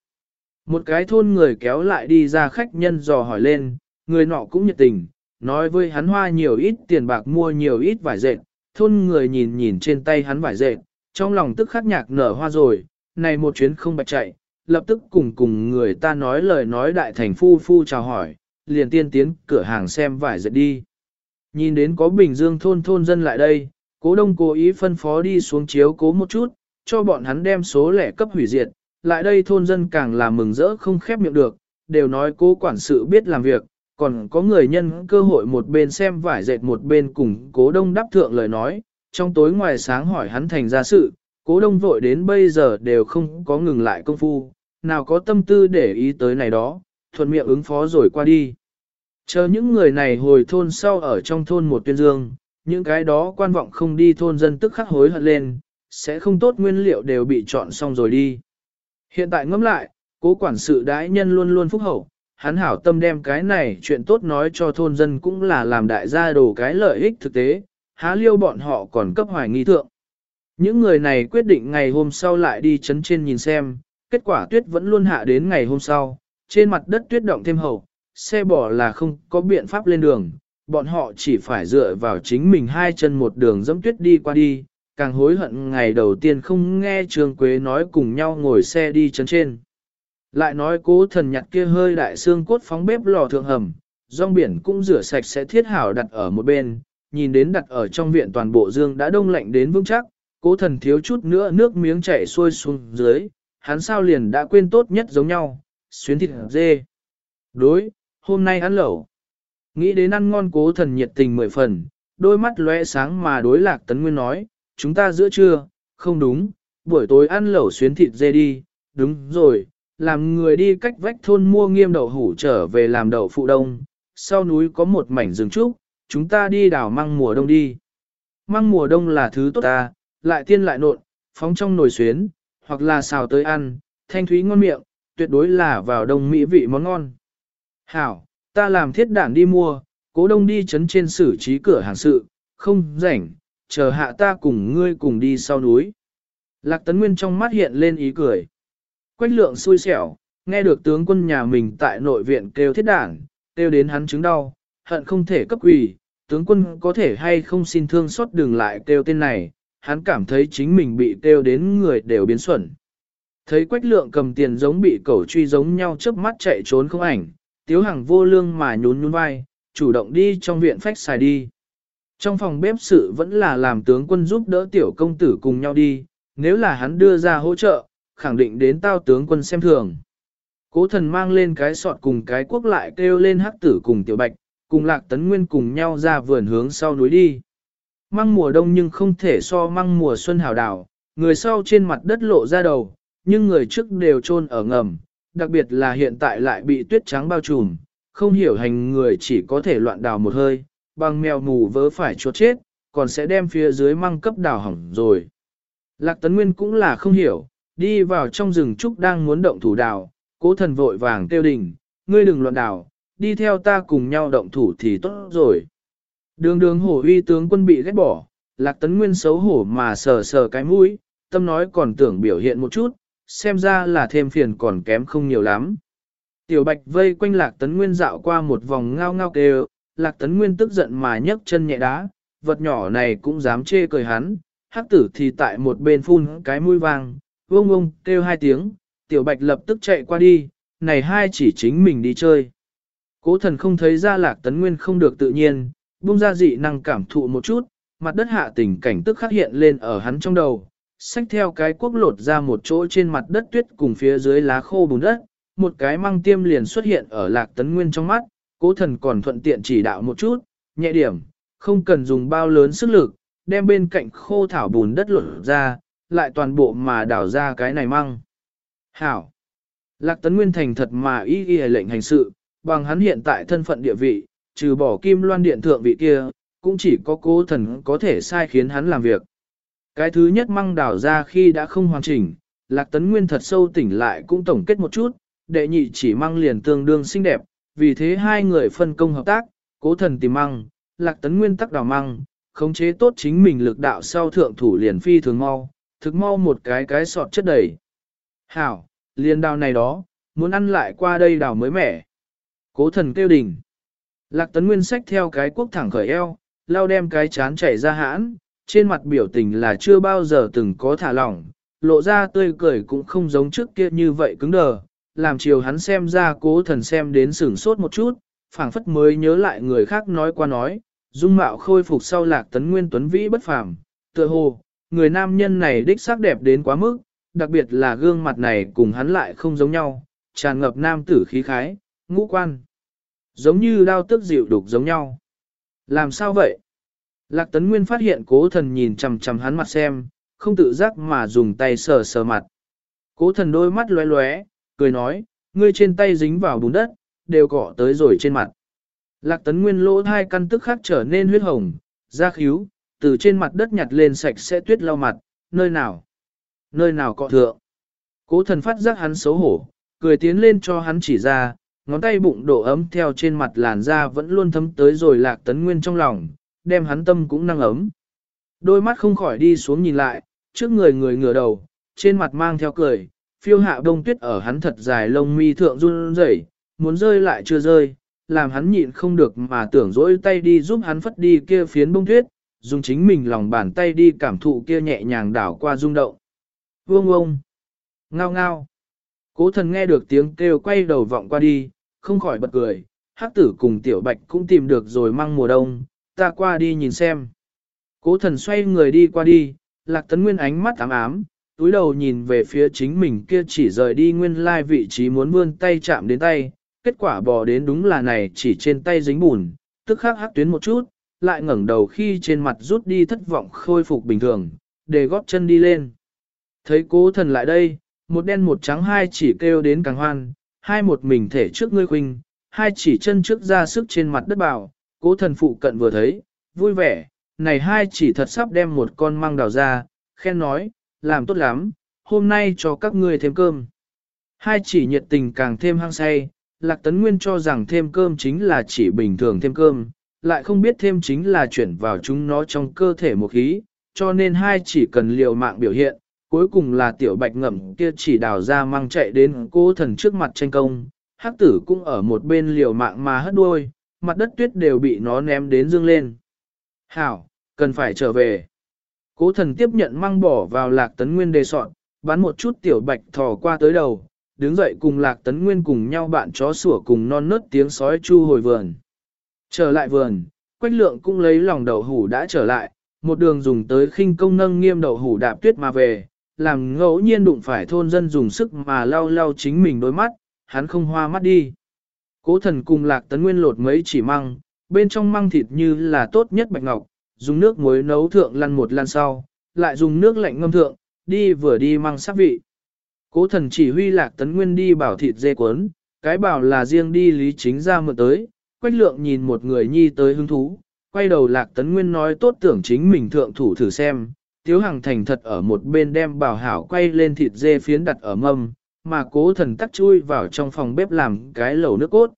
Một cái thôn người kéo lại đi ra khách nhân dò hỏi lên, người nọ cũng nhiệt tình, nói với hắn hoa nhiều ít tiền bạc mua nhiều ít vải dệt, thôn người nhìn nhìn trên tay hắn vải dệt, trong lòng tức khắc nhạc nở hoa rồi, này một chuyến không bạch chạy, lập tức cùng cùng người ta nói lời nói đại thành phu phu chào hỏi, liền tiên tiến cửa hàng xem vải dệt đi. Nhìn đến có Bình Dương thôn thôn dân lại đây, cố đông cố ý phân phó đi xuống chiếu cố một chút, cho bọn hắn đem số lẻ cấp hủy diệt, lại đây thôn dân càng là mừng rỡ không khép miệng được, đều nói cố quản sự biết làm việc, còn có người nhân cơ hội một bên xem vải dệt một bên cùng cố đông đáp thượng lời nói, trong tối ngoài sáng hỏi hắn thành ra sự, cố đông vội đến bây giờ đều không có ngừng lại công phu, nào có tâm tư để ý tới này đó, thuận miệng ứng phó rồi qua đi. Chờ những người này hồi thôn sau ở trong thôn một tuyên dương, những cái đó quan vọng không đi thôn dân tức khắc hối hận lên, sẽ không tốt nguyên liệu đều bị chọn xong rồi đi. Hiện tại ngẫm lại, cố quản sự đái nhân luôn luôn phúc hậu, hắn hảo tâm đem cái này chuyện tốt nói cho thôn dân cũng là làm đại gia đồ cái lợi ích thực tế, há liêu bọn họ còn cấp hoài nghi thượng. Những người này quyết định ngày hôm sau lại đi chấn trên nhìn xem, kết quả tuyết vẫn luôn hạ đến ngày hôm sau, trên mặt đất tuyết động thêm hậu, xe bỏ là không có biện pháp lên đường, bọn họ chỉ phải dựa vào chính mình hai chân một đường dẫm tuyết đi qua đi, càng hối hận ngày đầu tiên không nghe Trương Quế nói cùng nhau ngồi xe đi chấn trên. Lại nói cố thần nhặt kia hơi đại xương cốt phóng bếp lò thượng hầm, rong biển cũng rửa sạch sẽ thiết hảo đặt ở một bên, nhìn đến đặt ở trong viện toàn bộ dương đã đông lạnh đến vững chắc, cố thần thiếu chút nữa nước miếng chảy xuôi xuống dưới, hắn sao liền đã quên tốt nhất giống nhau, xuyến thịt dê. Đối, hôm nay ăn lẩu. Nghĩ đến ăn ngon cố thần nhiệt tình mười phần, đôi mắt lóe sáng mà đối lạc tấn nguyên nói, chúng ta giữa trưa, không đúng, buổi tối ăn lẩu xuyến thịt dê đi, đúng rồi, làm người đi cách vách thôn mua nghiêm đậu hủ trở về làm đậu phụ đông, sau núi có một mảnh rừng trúc, chúng ta đi đào măng mùa đông đi. Măng mùa đông là thứ tốt ta, lại tiên lại nộn, phóng trong nồi xuyến, hoặc là xào tới ăn, thanh thúy ngon miệng, tuyệt đối là vào đông mỹ vị món ngon. Hảo, ta làm thiết đảng đi mua, cố đông đi chấn trên xử trí cửa hàng sự, không rảnh, chờ hạ ta cùng ngươi cùng đi sau núi. Lạc Tấn Nguyên trong mắt hiện lên ý cười. Quách lượng xui xẻo, nghe được tướng quân nhà mình tại nội viện kêu thiết đảng, kêu đến hắn chứng đau, hận không thể cấp quỷ, tướng quân có thể hay không xin thương xót đường lại kêu tên này, hắn cảm thấy chính mình bị kêu đến người đều biến xuẩn. Thấy quách lượng cầm tiền giống bị cẩu truy giống nhau chớp mắt chạy trốn không ảnh, tiếu hàng vô lương mà nhún nhún vai, chủ động đi trong viện phách xài đi. Trong phòng bếp sự vẫn là làm tướng quân giúp đỡ tiểu công tử cùng nhau đi, nếu là hắn đưa ra hỗ trợ, khẳng định đến tao tướng quân xem thường. Cố thần mang lên cái sọt cùng cái quốc lại kêu lên hắc tử cùng tiểu bạch, cùng lạc tấn nguyên cùng nhau ra vườn hướng sau núi đi. Măng mùa đông nhưng không thể so măng mùa xuân hào đảo, người sau trên mặt đất lộ ra đầu, nhưng người trước đều chôn ở ngầm, đặc biệt là hiện tại lại bị tuyết trắng bao trùm, không hiểu hành người chỉ có thể loạn đào một hơi, bằng mèo mù vớ phải chốt chết, còn sẽ đem phía dưới măng cấp đào hỏng rồi. Lạc Tấn Nguyên cũng là không hiểu, đi vào trong rừng trúc đang muốn động thủ đào, cố thần vội vàng tiêu đình, ngươi đừng loạn đào, đi theo ta cùng nhau động thủ thì tốt rồi. Đường đường hổ uy tướng quân bị ghét bỏ, Lạc Tấn Nguyên xấu hổ mà sờ sờ cái mũi, tâm nói còn tưởng biểu hiện một chút, xem ra là thêm phiền còn kém không nhiều lắm. Tiểu Bạch vây quanh Lạc Tấn Nguyên dạo qua một vòng ngao ngao kêu, Lạc Tấn Nguyên tức giận mà nhấc chân nhẹ đá, vật nhỏ này cũng dám chê cười hắn, hắc tử thì tại một bên phun cái mũi vang, vông vông kêu hai tiếng, Tiểu Bạch lập tức chạy qua đi, này hai chỉ chính mình đi chơi. Cố thần không thấy ra Lạc Tấn Nguyên không được tự nhiên, buông ra dị năng cảm thụ một chút, mặt đất hạ tình cảnh tức khắc hiện lên ở hắn trong đầu, xách theo cái quốc lột ra một chỗ trên mặt đất tuyết cùng phía dưới lá khô bùn đất, một cái măng tiêm liền xuất hiện ở lạc tấn nguyên trong mắt, cố thần còn thuận tiện chỉ đạo một chút, nhẹ điểm, không cần dùng bao lớn sức lực, đem bên cạnh khô thảo bùn đất lột ra, lại toàn bộ mà đảo ra cái này măng. Hảo! Lạc tấn nguyên thành thật mà ý ghi lệnh hành sự, bằng hắn hiện tại thân phận địa vị, trừ bỏ kim loan điện thượng vị kia, cũng chỉ có cố thần có thể sai khiến hắn làm việc. Cái thứ nhất măng đảo ra khi đã không hoàn chỉnh, Lạc Tấn Nguyên thật sâu tỉnh lại cũng tổng kết một chút, đệ nhị chỉ măng liền tương đương xinh đẹp, vì thế hai người phân công hợp tác, cố thần tìm măng, Lạc Tấn Nguyên tắc đào măng, khống chế tốt chính mình lực đạo sau thượng thủ liền phi thường mau, thực mau một cái cái sọt chất đầy. Hảo, liền đào này đó, muốn ăn lại qua đây đào mới mẻ. Cố thần kêu đỉnh. Lạc Tấn Nguyên sách theo cái quốc thẳng khởi eo, lao đem cái chán chảy ra hãn, trên mặt biểu tình là chưa bao giờ từng có thả lỏng, lộ ra tươi cười cũng không giống trước kia như vậy cứng đờ, làm chiều hắn xem ra cố thần xem đến sửng sốt một chút, phảng phất mới nhớ lại người khác nói qua nói, dung mạo khôi phục sau lạc tấn nguyên tuấn vĩ bất phàm, tựa hồ, người nam nhân này đích sắc đẹp đến quá mức, đặc biệt là gương mặt này cùng hắn lại không giống nhau, tràn ngập nam tử khí khái, ngũ quan, giống như đao tức dịu đục giống nhau. Làm sao vậy? Lạc Tấn Nguyên phát hiện cố thần nhìn chằm chằm hắn mặt xem, không tự giác mà dùng tay sờ sờ mặt. Cố thần đôi mắt lóe lóe, cười nói, ngươi trên tay dính vào bùn đất, đều cọ tới rồi trên mặt. Lạc Tấn Nguyên lỗ hai căn tức khác trở nên huyết hồng, da khíu, từ trên mặt đất nhặt lên sạch sẽ tuyết lau mặt, nơi nào? Nơi nào cọ thượng? Cố thần phát giác hắn xấu hổ, cười tiến lên cho hắn chỉ ra, ngón tay bụng độ ấm theo trên mặt làn da vẫn luôn thấm tới rồi Lạc Tấn Nguyên trong lòng, đem hắn tâm cũng năng ấm. Đôi mắt không khỏi đi xuống nhìn lại, trước người người ngửa đầu, trên mặt mang theo cười, phiêu hạ đông tuyết ở hắn thật dài lông mi thượng run rẩy, muốn rơi lại chưa rơi, làm hắn nhịn không được mà tưởng dỗi tay đi giúp hắn phất đi kia phiến bông tuyết, dùng chính mình lòng bàn tay đi cảm thụ kia nhẹ nhàng đảo qua rung động. Vương ông, ngao ngao, cố thần nghe được tiếng kêu quay đầu vọng qua đi, không khỏi bật cười, hắc tử cùng tiểu bạch cũng tìm được rồi mang mùa đông, ta qua đi nhìn xem. Cố thần xoay người đi qua đi, lạc tấn nguyên ánh mắt ám ám, túi đầu nhìn về phía chính mình kia chỉ rời đi nguyên lai vị trí muốn vươn tay chạm đến tay, kết quả bò đến đúng là này chỉ trên tay dính bùn, tức khắc hắc tuyến một chút, lại ngẩng đầu khi trên mặt rút đi thất vọng khôi phục bình thường, để góp chân đi lên. Thấy cố thần lại đây, một đen một trắng hai chỉ kêu đến càng hoan, hai một mình thể trước ngươi khuynh, hai chỉ chân trước ra sức trên mặt đất bảo, cố thần phụ cận vừa thấy, vui vẻ, này hai chỉ thật sắp đem một con mang đào ra, khen nói, làm tốt lắm, hôm nay cho các ngươi thêm cơm. Hai chỉ nhiệt tình càng thêm hăng say, Lạc Tấn Nguyên cho rằng thêm cơm chính là chỉ bình thường thêm cơm, lại không biết thêm chính là chuyển vào chúng nó trong cơ thể một khí, cho nên hai chỉ cần liều mạng biểu hiện, cuối cùng là tiểu bạch ngậm kia chỉ đào ra mang chạy đến cố thần trước mặt tranh công, hắc tử cũng ở một bên liều mạng mà hất đuôi, mặt đất tuyết đều bị nó ném đến dương lên. Hảo, cần phải trở về. Cố thần tiếp nhận mang bỏ vào lạc tấn nguyên đề soạn, bắn một chút tiểu bạch thò qua tới đầu, đứng dậy cùng lạc tấn nguyên cùng nhau bạn chó sủa cùng non nớt tiếng sói chu hồi vườn. Trở lại vườn, quách lượng cũng lấy lòng đậu hủ đã trở lại, một đường dùng tới khinh công nâng nghiêm đậu hủ đạp tuyết mà về, làm ngẫu nhiên đụng phải thôn dân dùng sức mà lau lau chính mình đôi mắt, hắn không hoa mắt đi. Cố thần cùng lạc tấn nguyên lột mấy chỉ măng, bên trong măng thịt như là tốt nhất bạch ngọc, dùng nước muối nấu thượng lăn một lăn sau, lại dùng nước lạnh ngâm thượng, đi vừa đi măng sắc vị. Cố thần chỉ huy lạc tấn nguyên đi bảo thịt dê cuốn, cái bảo là riêng đi lý chính ra mượn tới, quách lượng nhìn một người nhi tới hứng thú, quay đầu lạc tấn nguyên nói tốt tưởng chính mình thượng thủ thử xem, tiếu hằng thành thật ở một bên đem bảo hảo quay lên thịt dê phiến đặt ở mâm, mà cố thần tắt chui vào trong phòng bếp làm cái lẩu nước cốt.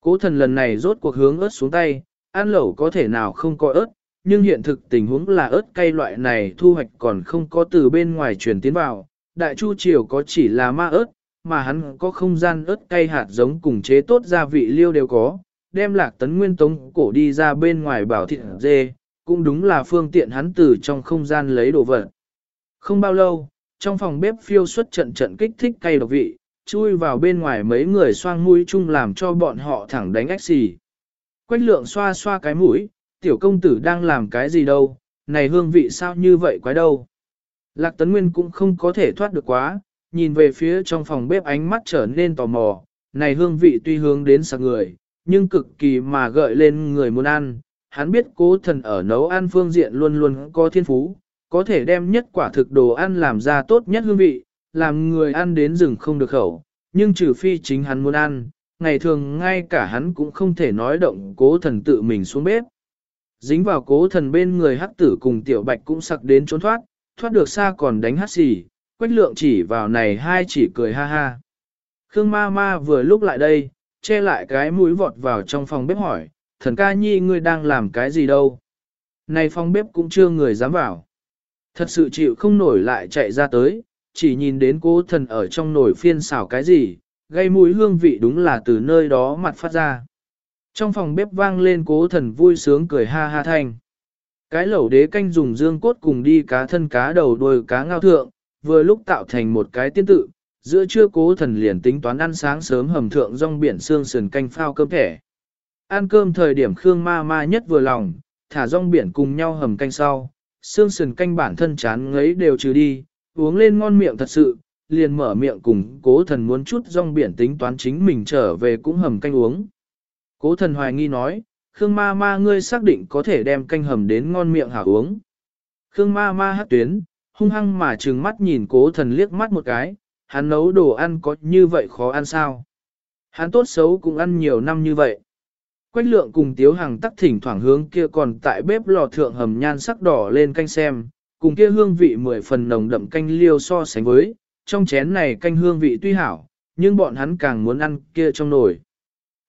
Cố thần lần này rốt cuộc hướng ớt xuống tay, ăn lẩu có thể nào không có ớt, nhưng hiện thực tình huống là ớt cay loại này thu hoạch còn không có từ bên ngoài truyền tiến vào. Đại chu triều có chỉ là ma ớt, mà hắn có không gian ớt cay hạt giống cùng chế tốt gia vị liêu đều có, đem lạc tấn nguyên tống cổ đi ra bên ngoài bảo thịt dê, cũng đúng là phương tiện hắn từ trong không gian lấy đồ vật. Không bao lâu, trong phòng bếp phiêu xuất trận trận kích thích cay độc vị, chui vào bên ngoài mấy người xoang mũi chung làm cho bọn họ thẳng đánh ách xì. Quách lượng xoa xoa cái mũi, tiểu công tử đang làm cái gì đâu, này hương vị sao như vậy quái đâu. Lạc Tấn Nguyên cũng không có thể thoát được quá, nhìn về phía trong phòng bếp ánh mắt trở nên tò mò, này hương vị tuy hướng đến sạc người, nhưng cực kỳ mà gợi lên người muốn ăn. Hắn biết cố thần ở nấu ăn phương diện luôn luôn có thiên phú, có thể đem nhất quả thực đồ ăn làm ra tốt nhất hương vị, làm người ăn đến rừng không được khẩu, nhưng trừ phi chính hắn muốn ăn, ngày thường ngay cả hắn cũng không thể nói động cố thần tự mình xuống bếp. Dính vào cố thần bên người hắc tử cùng tiểu bạch cũng sặc đến trốn thoát, thoát được xa còn đánh hắt xì, quách lượng chỉ vào này hai chỉ cười ha ha. Khương ma ma vừa lúc lại đây, che lại cái mũi vọt vào trong phòng bếp hỏi, thần ca nhi ngươi đang làm cái gì đâu? Này phòng bếp cũng chưa người dám vào. Thật sự chịu không nổi lại chạy ra tới, chỉ nhìn đến cố thần ở trong nồi phiên xào cái gì, gây mũi hương vị đúng là từ nơi đó mặt phát ra. Trong phòng bếp vang lên cố thần vui sướng cười ha ha thanh. Cái lẩu đế canh dùng dương cốt cùng đi cá thân cá đầu đuôi cá ngao thượng, vừa lúc tạo thành một cái tiên tự, giữa trưa cố thần liền tính toán ăn sáng sớm hầm thượng rong biển xương sườn canh phao cơm thẻ. Ăn cơm thời điểm Khương ma ma nhất vừa lòng, thả rong biển cùng nhau hầm canh sau, xương sườn canh bản thân chán ngấy đều trừ đi, uống lên ngon miệng thật sự, liền mở miệng cùng cố thần muốn chút rong biển tính toán chính mình trở về cũng hầm canh uống. Cố thần hoài nghi nói, Khương ma ma ngươi xác định có thể đem canh hầm đến ngon miệng hảo uống. Khương ma ma hát tuyến, hung hăng mà trừng mắt nhìn cố thần liếc mắt một cái, hắn nấu đồ ăn có như vậy khó ăn sao? Hắn tốt xấu cũng ăn nhiều năm như vậy. Quách lượng cùng tiếu hàng tắc thỉnh thoảng hướng kia còn tại bếp lò thượng hầm nhan sắc đỏ lên canh xem, cùng kia hương vị mười phần nồng đậm canh liêu so sánh với, trong chén này canh hương vị tuy hảo, nhưng bọn hắn càng muốn ăn kia trong nồi.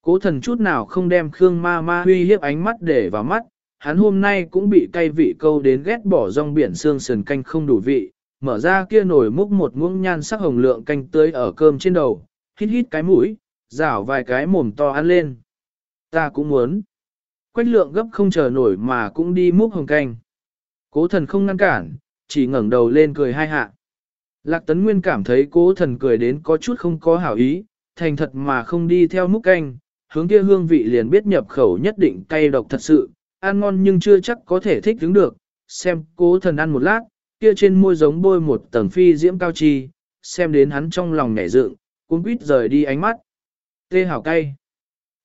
Cố thần chút nào không đem Khương ma ma huy hiếp ánh mắt để vào mắt, hắn hôm nay cũng bị cay vị câu đến ghét bỏ rong biển xương sườn canh không đủ vị, mở ra kia nồi múc một muỗng nhan sắc hồng lượng canh tươi ở cơm trên đầu, hít hít cái mũi, rảo vài cái mồm to ăn lên. Ta cũng muốn. Quách lượng gấp không chờ nổi mà cũng đi múc hồng canh. Cố thần không ngăn cản, chỉ ngẩng đầu lên cười hai hạ. Lạc tấn nguyên cảm thấy cố thần cười đến có chút không có hảo ý, thành thật mà không đi theo múc canh, hướng kia hương vị liền biết nhập khẩu nhất định cay độc thật sự, ăn ngon nhưng chưa chắc có thể thích đứng được, xem cố thần ăn một lát, kia trên môi giống bôi một tầng phi diễm cao chi, xem đến hắn trong lòng nhảy dựng, cuốn quýt rời đi ánh mắt. Tê hảo cay.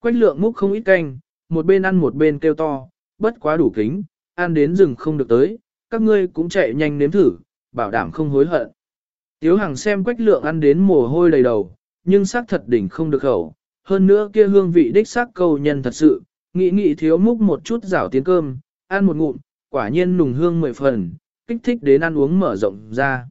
Quách lượng múc không ít canh, một bên ăn một bên kêu to, bất quá đủ kính, ăn đến rừng không được tới, các ngươi cũng chạy nhanh nếm thử, bảo đảm không hối hận. Tiếu Hằng xem quách lượng ăn đến mồ hôi đầy đầu, nhưng xác thật đỉnh không được khẩu, hơn nữa kia hương vị đích xác câu nhân thật sự, nghĩ nghĩ thiếu múc một chút rảo tiến cơm, ăn một ngụm, quả nhiên nùng hương mười phần, kích thích đến ăn uống mở rộng ra.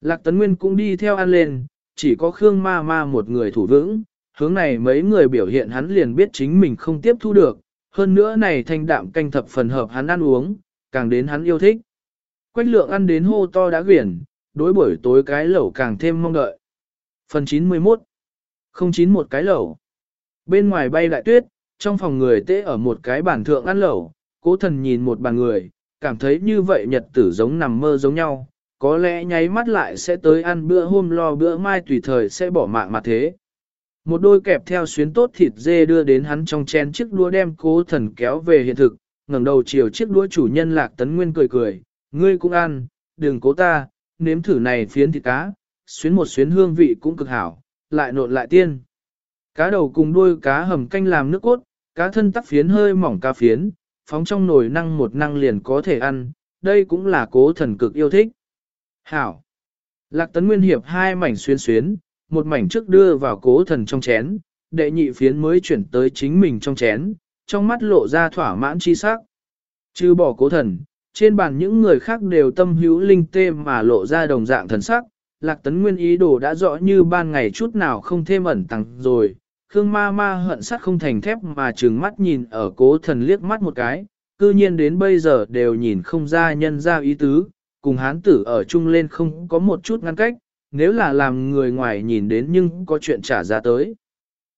Lạc Tấn Nguyên cũng đi theo ăn lên, chỉ có Khương Ma Ma một người thủ vững, hướng này mấy người biểu hiện hắn liền biết chính mình không tiếp thu được, hơn nữa này thanh đạm canh thập phần hợp hắn ăn uống, càng đến hắn yêu thích. Quách lượng ăn đến hô to đã quyển, đối buổi tối cái lẩu càng thêm mong đợi. Phần 91 không chín một cái lẩu. Bên ngoài bay lại tuyết, trong phòng người tê ở một cái bàn thượng ăn lẩu, cố thần nhìn một bàn người, cảm thấy như vậy nhật tử giống nằm mơ giống nhau, có lẽ nháy mắt lại sẽ tới ăn bữa hôm lo bữa mai tùy thời sẽ bỏ mạng mà thế. Một đôi kẹp theo xuyến tốt thịt dê đưa đến hắn trong chén chiếc đũa đem cố thần kéo về hiện thực, ngẩng đầu chiều chiếc đũa chủ nhân lạc tấn nguyên cười cười, ngươi cũng ăn, đừng cố ta, nếm thử này phiến thịt cá, xuyến một xuyến hương vị cũng cực hảo, lại nộn lại tiên. Cá đầu cùng đuôi cá hầm canh làm nước cốt, cá thân tắc phiến hơi mỏng cá phiến, phóng trong nồi năng một năng liền có thể ăn, đây cũng là cố thần cực yêu thích. Hảo! Lạc tấn nguyên hiệp hai mảnh xuyên xuyến, một mảnh trước đưa vào cố thần trong chén, đệ nhị phiến mới chuyển tới chính mình trong chén, trong mắt lộ ra thỏa mãn chi sắc. Trừ bỏ cố thần, trên bàn những người khác đều tâm hữu linh tê mà lộ ra đồng dạng thần sắc, lạc tấn nguyên ý đồ đã rõ như ban ngày chút nào không thêm ẩn tặng rồi. Khương ma ma hận sắt không thành thép mà trừng mắt nhìn ở cố thần liếc mắt một cái, cư nhiên đến bây giờ đều nhìn không ra nhân ra ý tứ, cùng hán tử ở chung lên không có một chút ngăn cách, nếu là làm người ngoài nhìn đến nhưng có chuyện trả ra tới.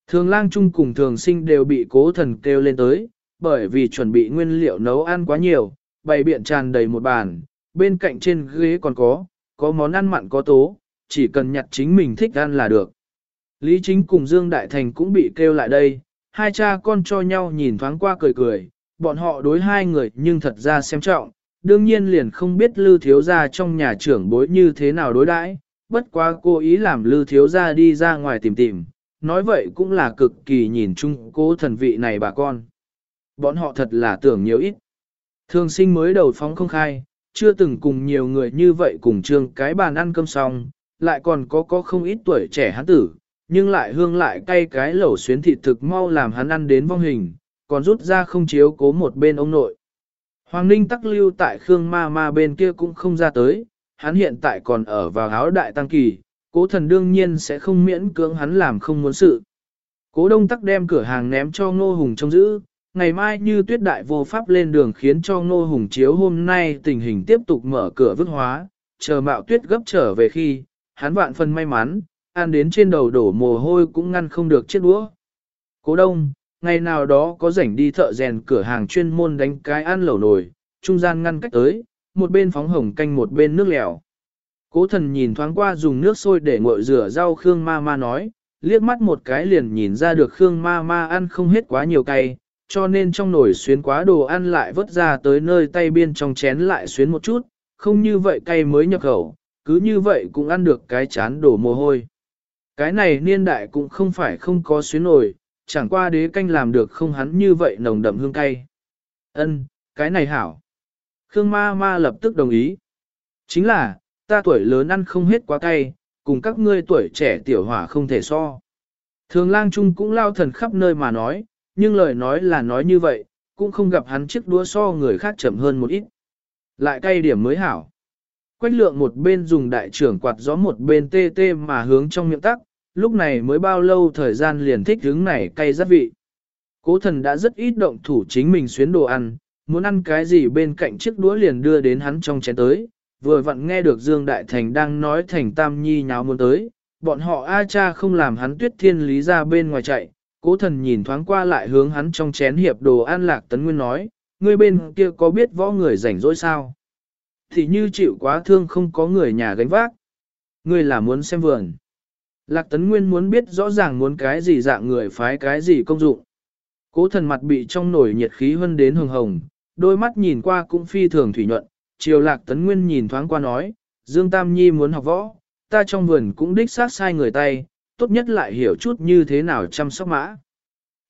Thường lang chung cùng thường sinh đều bị cố thần kêu lên tới, bởi vì chuẩn bị nguyên liệu nấu ăn quá nhiều, bày biện tràn đầy một bàn, bên cạnh trên ghế còn có, có món ăn mặn có tố, chỉ cần nhặt chính mình thích ăn là được. Lý Chính cùng Dương Đại Thành cũng bị kêu lại đây, hai cha con cho nhau nhìn thoáng qua cười cười, bọn họ đối hai người nhưng thật ra xem trọng, đương nhiên liền không biết Lư Thiếu Gia trong nhà trưởng bối như thế nào đối đãi, bất quá cố ý làm Lư Thiếu Gia đi ra ngoài tìm tìm, nói vậy cũng là cực kỳ nhìn chung cố thần vị này bà con. Bọn họ thật là tưởng nhiều ít. Thường sinh mới đầu phóng không khai, chưa từng cùng nhiều người như vậy cùng trường cái bàn ăn cơm xong, lại còn có có không ít tuổi trẻ hán tử, nhưng lại hương lại cay cái lẩu xuyến thịt thực mau làm hắn ăn đến vong hình, còn rút ra không chiếu cố một bên ông nội. Hoàng Ninh tắc lưu tại Khương Ma Ma bên kia cũng không ra tới, hắn hiện tại còn ở vào áo đại tăng kỳ, cố thần đương nhiên sẽ không miễn cưỡng hắn làm không muốn sự. Cố đông tắc đem cửa hàng ném cho ngô hùng trông giữ, ngày mai như tuyết đại vô pháp lên đường khiến cho ngô hùng chiếu hôm nay tình hình tiếp tục mở cửa vứt hóa, chờ mạo tuyết gấp trở về khi, hắn vạn phần may mắn, ăn đến trên đầu đổ mồ hôi cũng ngăn không được chiếc đũa. Cố đông, ngày nào đó có rảnh đi thợ rèn cửa hàng chuyên môn đánh cái ăn lẩu nồi, trung gian ngăn cách tới, một bên phóng hồng canh một bên nước lèo. Cố thần nhìn thoáng qua dùng nước sôi để nguội rửa rau Khương ma ma nói, liếc mắt một cái liền nhìn ra được Khương ma ma ăn không hết quá nhiều cay, cho nên trong nồi xuyến quá đồ ăn lại vớt ra tới nơi tay biên trong chén lại xuyến một chút, không như vậy cay mới nhập khẩu, cứ như vậy cũng ăn được cái chán đổ mồ hôi. Cái này niên đại cũng không phải không có xuyến nổi, chẳng qua đế canh làm được không hắn như vậy nồng đậm hương cay. Ân, cái này hảo. Khương ma ma lập tức đồng ý. Chính là, ta tuổi lớn ăn không hết quá cay, cùng các ngươi tuổi trẻ tiểu hỏa không thể so. Thường lang trung cũng lao thần khắp nơi mà nói, nhưng lời nói là nói như vậy, cũng không gặp hắn chiếc đũa so người khác chậm hơn một ít. Lại cay điểm mới hảo. Quách lượng một bên dùng đại trưởng quạt gió một bên tê tê mà hướng trong miệng tắc, lúc này mới bao lâu thời gian liền thích hướng này cay rất vị. Cố thần đã rất ít động thủ chính mình xuyến đồ ăn, muốn ăn cái gì bên cạnh chiếc đũa liền đưa đến hắn trong chén tới, vừa vặn nghe được Dương Đại Thành đang nói thành Tam Nhi nháo muốn tới, bọn họ A cha không làm hắn tuyết thiên lý ra bên ngoài chạy, cố thần nhìn thoáng qua lại hướng hắn trong chén hiệp đồ ăn lạc tấn nguyên nói, ngươi bên kia có biết võ người rảnh rỗi sao? Thì như chịu quá thương không có người nhà gánh vác. Ngươi là muốn xem vườn. Lạc tấn nguyên muốn biết rõ ràng muốn cái gì dạng người phái cái gì công dụng. Cố thần mặt bị trong nổi nhiệt khí hơn đến hồng hồng, đôi mắt nhìn qua cũng phi thường thủy nhuận, chiều lạc tấn nguyên nhìn thoáng qua nói, Dương Tam Nhi muốn học võ, ta trong vườn cũng đích xác sai người tay, tốt nhất lại hiểu chút như thế nào chăm sóc mã.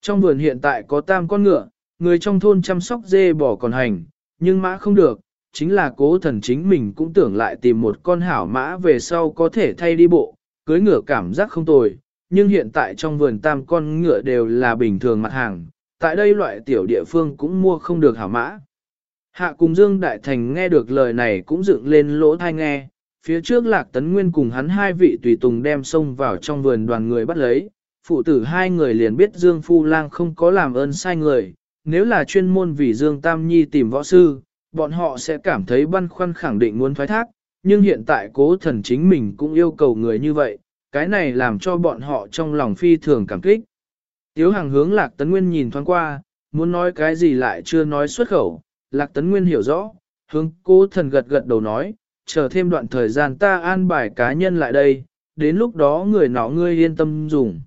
Trong vườn hiện tại có tam con ngựa, người trong thôn chăm sóc dê bò còn hành, nhưng mã không được, chính là cố thần chính mình cũng tưởng lại tìm một con hảo mã về sau có thể thay đi bộ, cưới ngựa cảm giác không tồi, nhưng hiện tại trong vườn tam con ngựa đều là bình thường mặt hàng, tại đây loại tiểu địa phương cũng mua không được hảo mã. Hạ cùng Dương Đại Thành nghe được lời này cũng dựng lên lỗ thai nghe, phía trước Lạc Tấn Nguyên cùng hắn hai vị tùy tùng đem xông vào trong vườn đoàn người bắt lấy, phụ tử hai người liền biết Dương Phu Lang không có làm ơn sai người, nếu là chuyên môn vì Dương Tam Nhi tìm võ sư, bọn họ sẽ cảm thấy băn khoăn khẳng định muốn thoái thác, nhưng hiện tại cố thần chính mình cũng yêu cầu người như vậy, cái này làm cho bọn họ trong lòng phi thường cảm kích. Tiếu hàng hướng Lạc Tấn Nguyên nhìn thoáng qua, muốn nói cái gì lại chưa nói xuất khẩu, Lạc Tấn Nguyên hiểu rõ, hướng cố thần gật gật đầu nói, chờ thêm đoạn thời gian ta an bài cá nhân lại đây, đến lúc đó người nọ ngươi yên tâm dùng.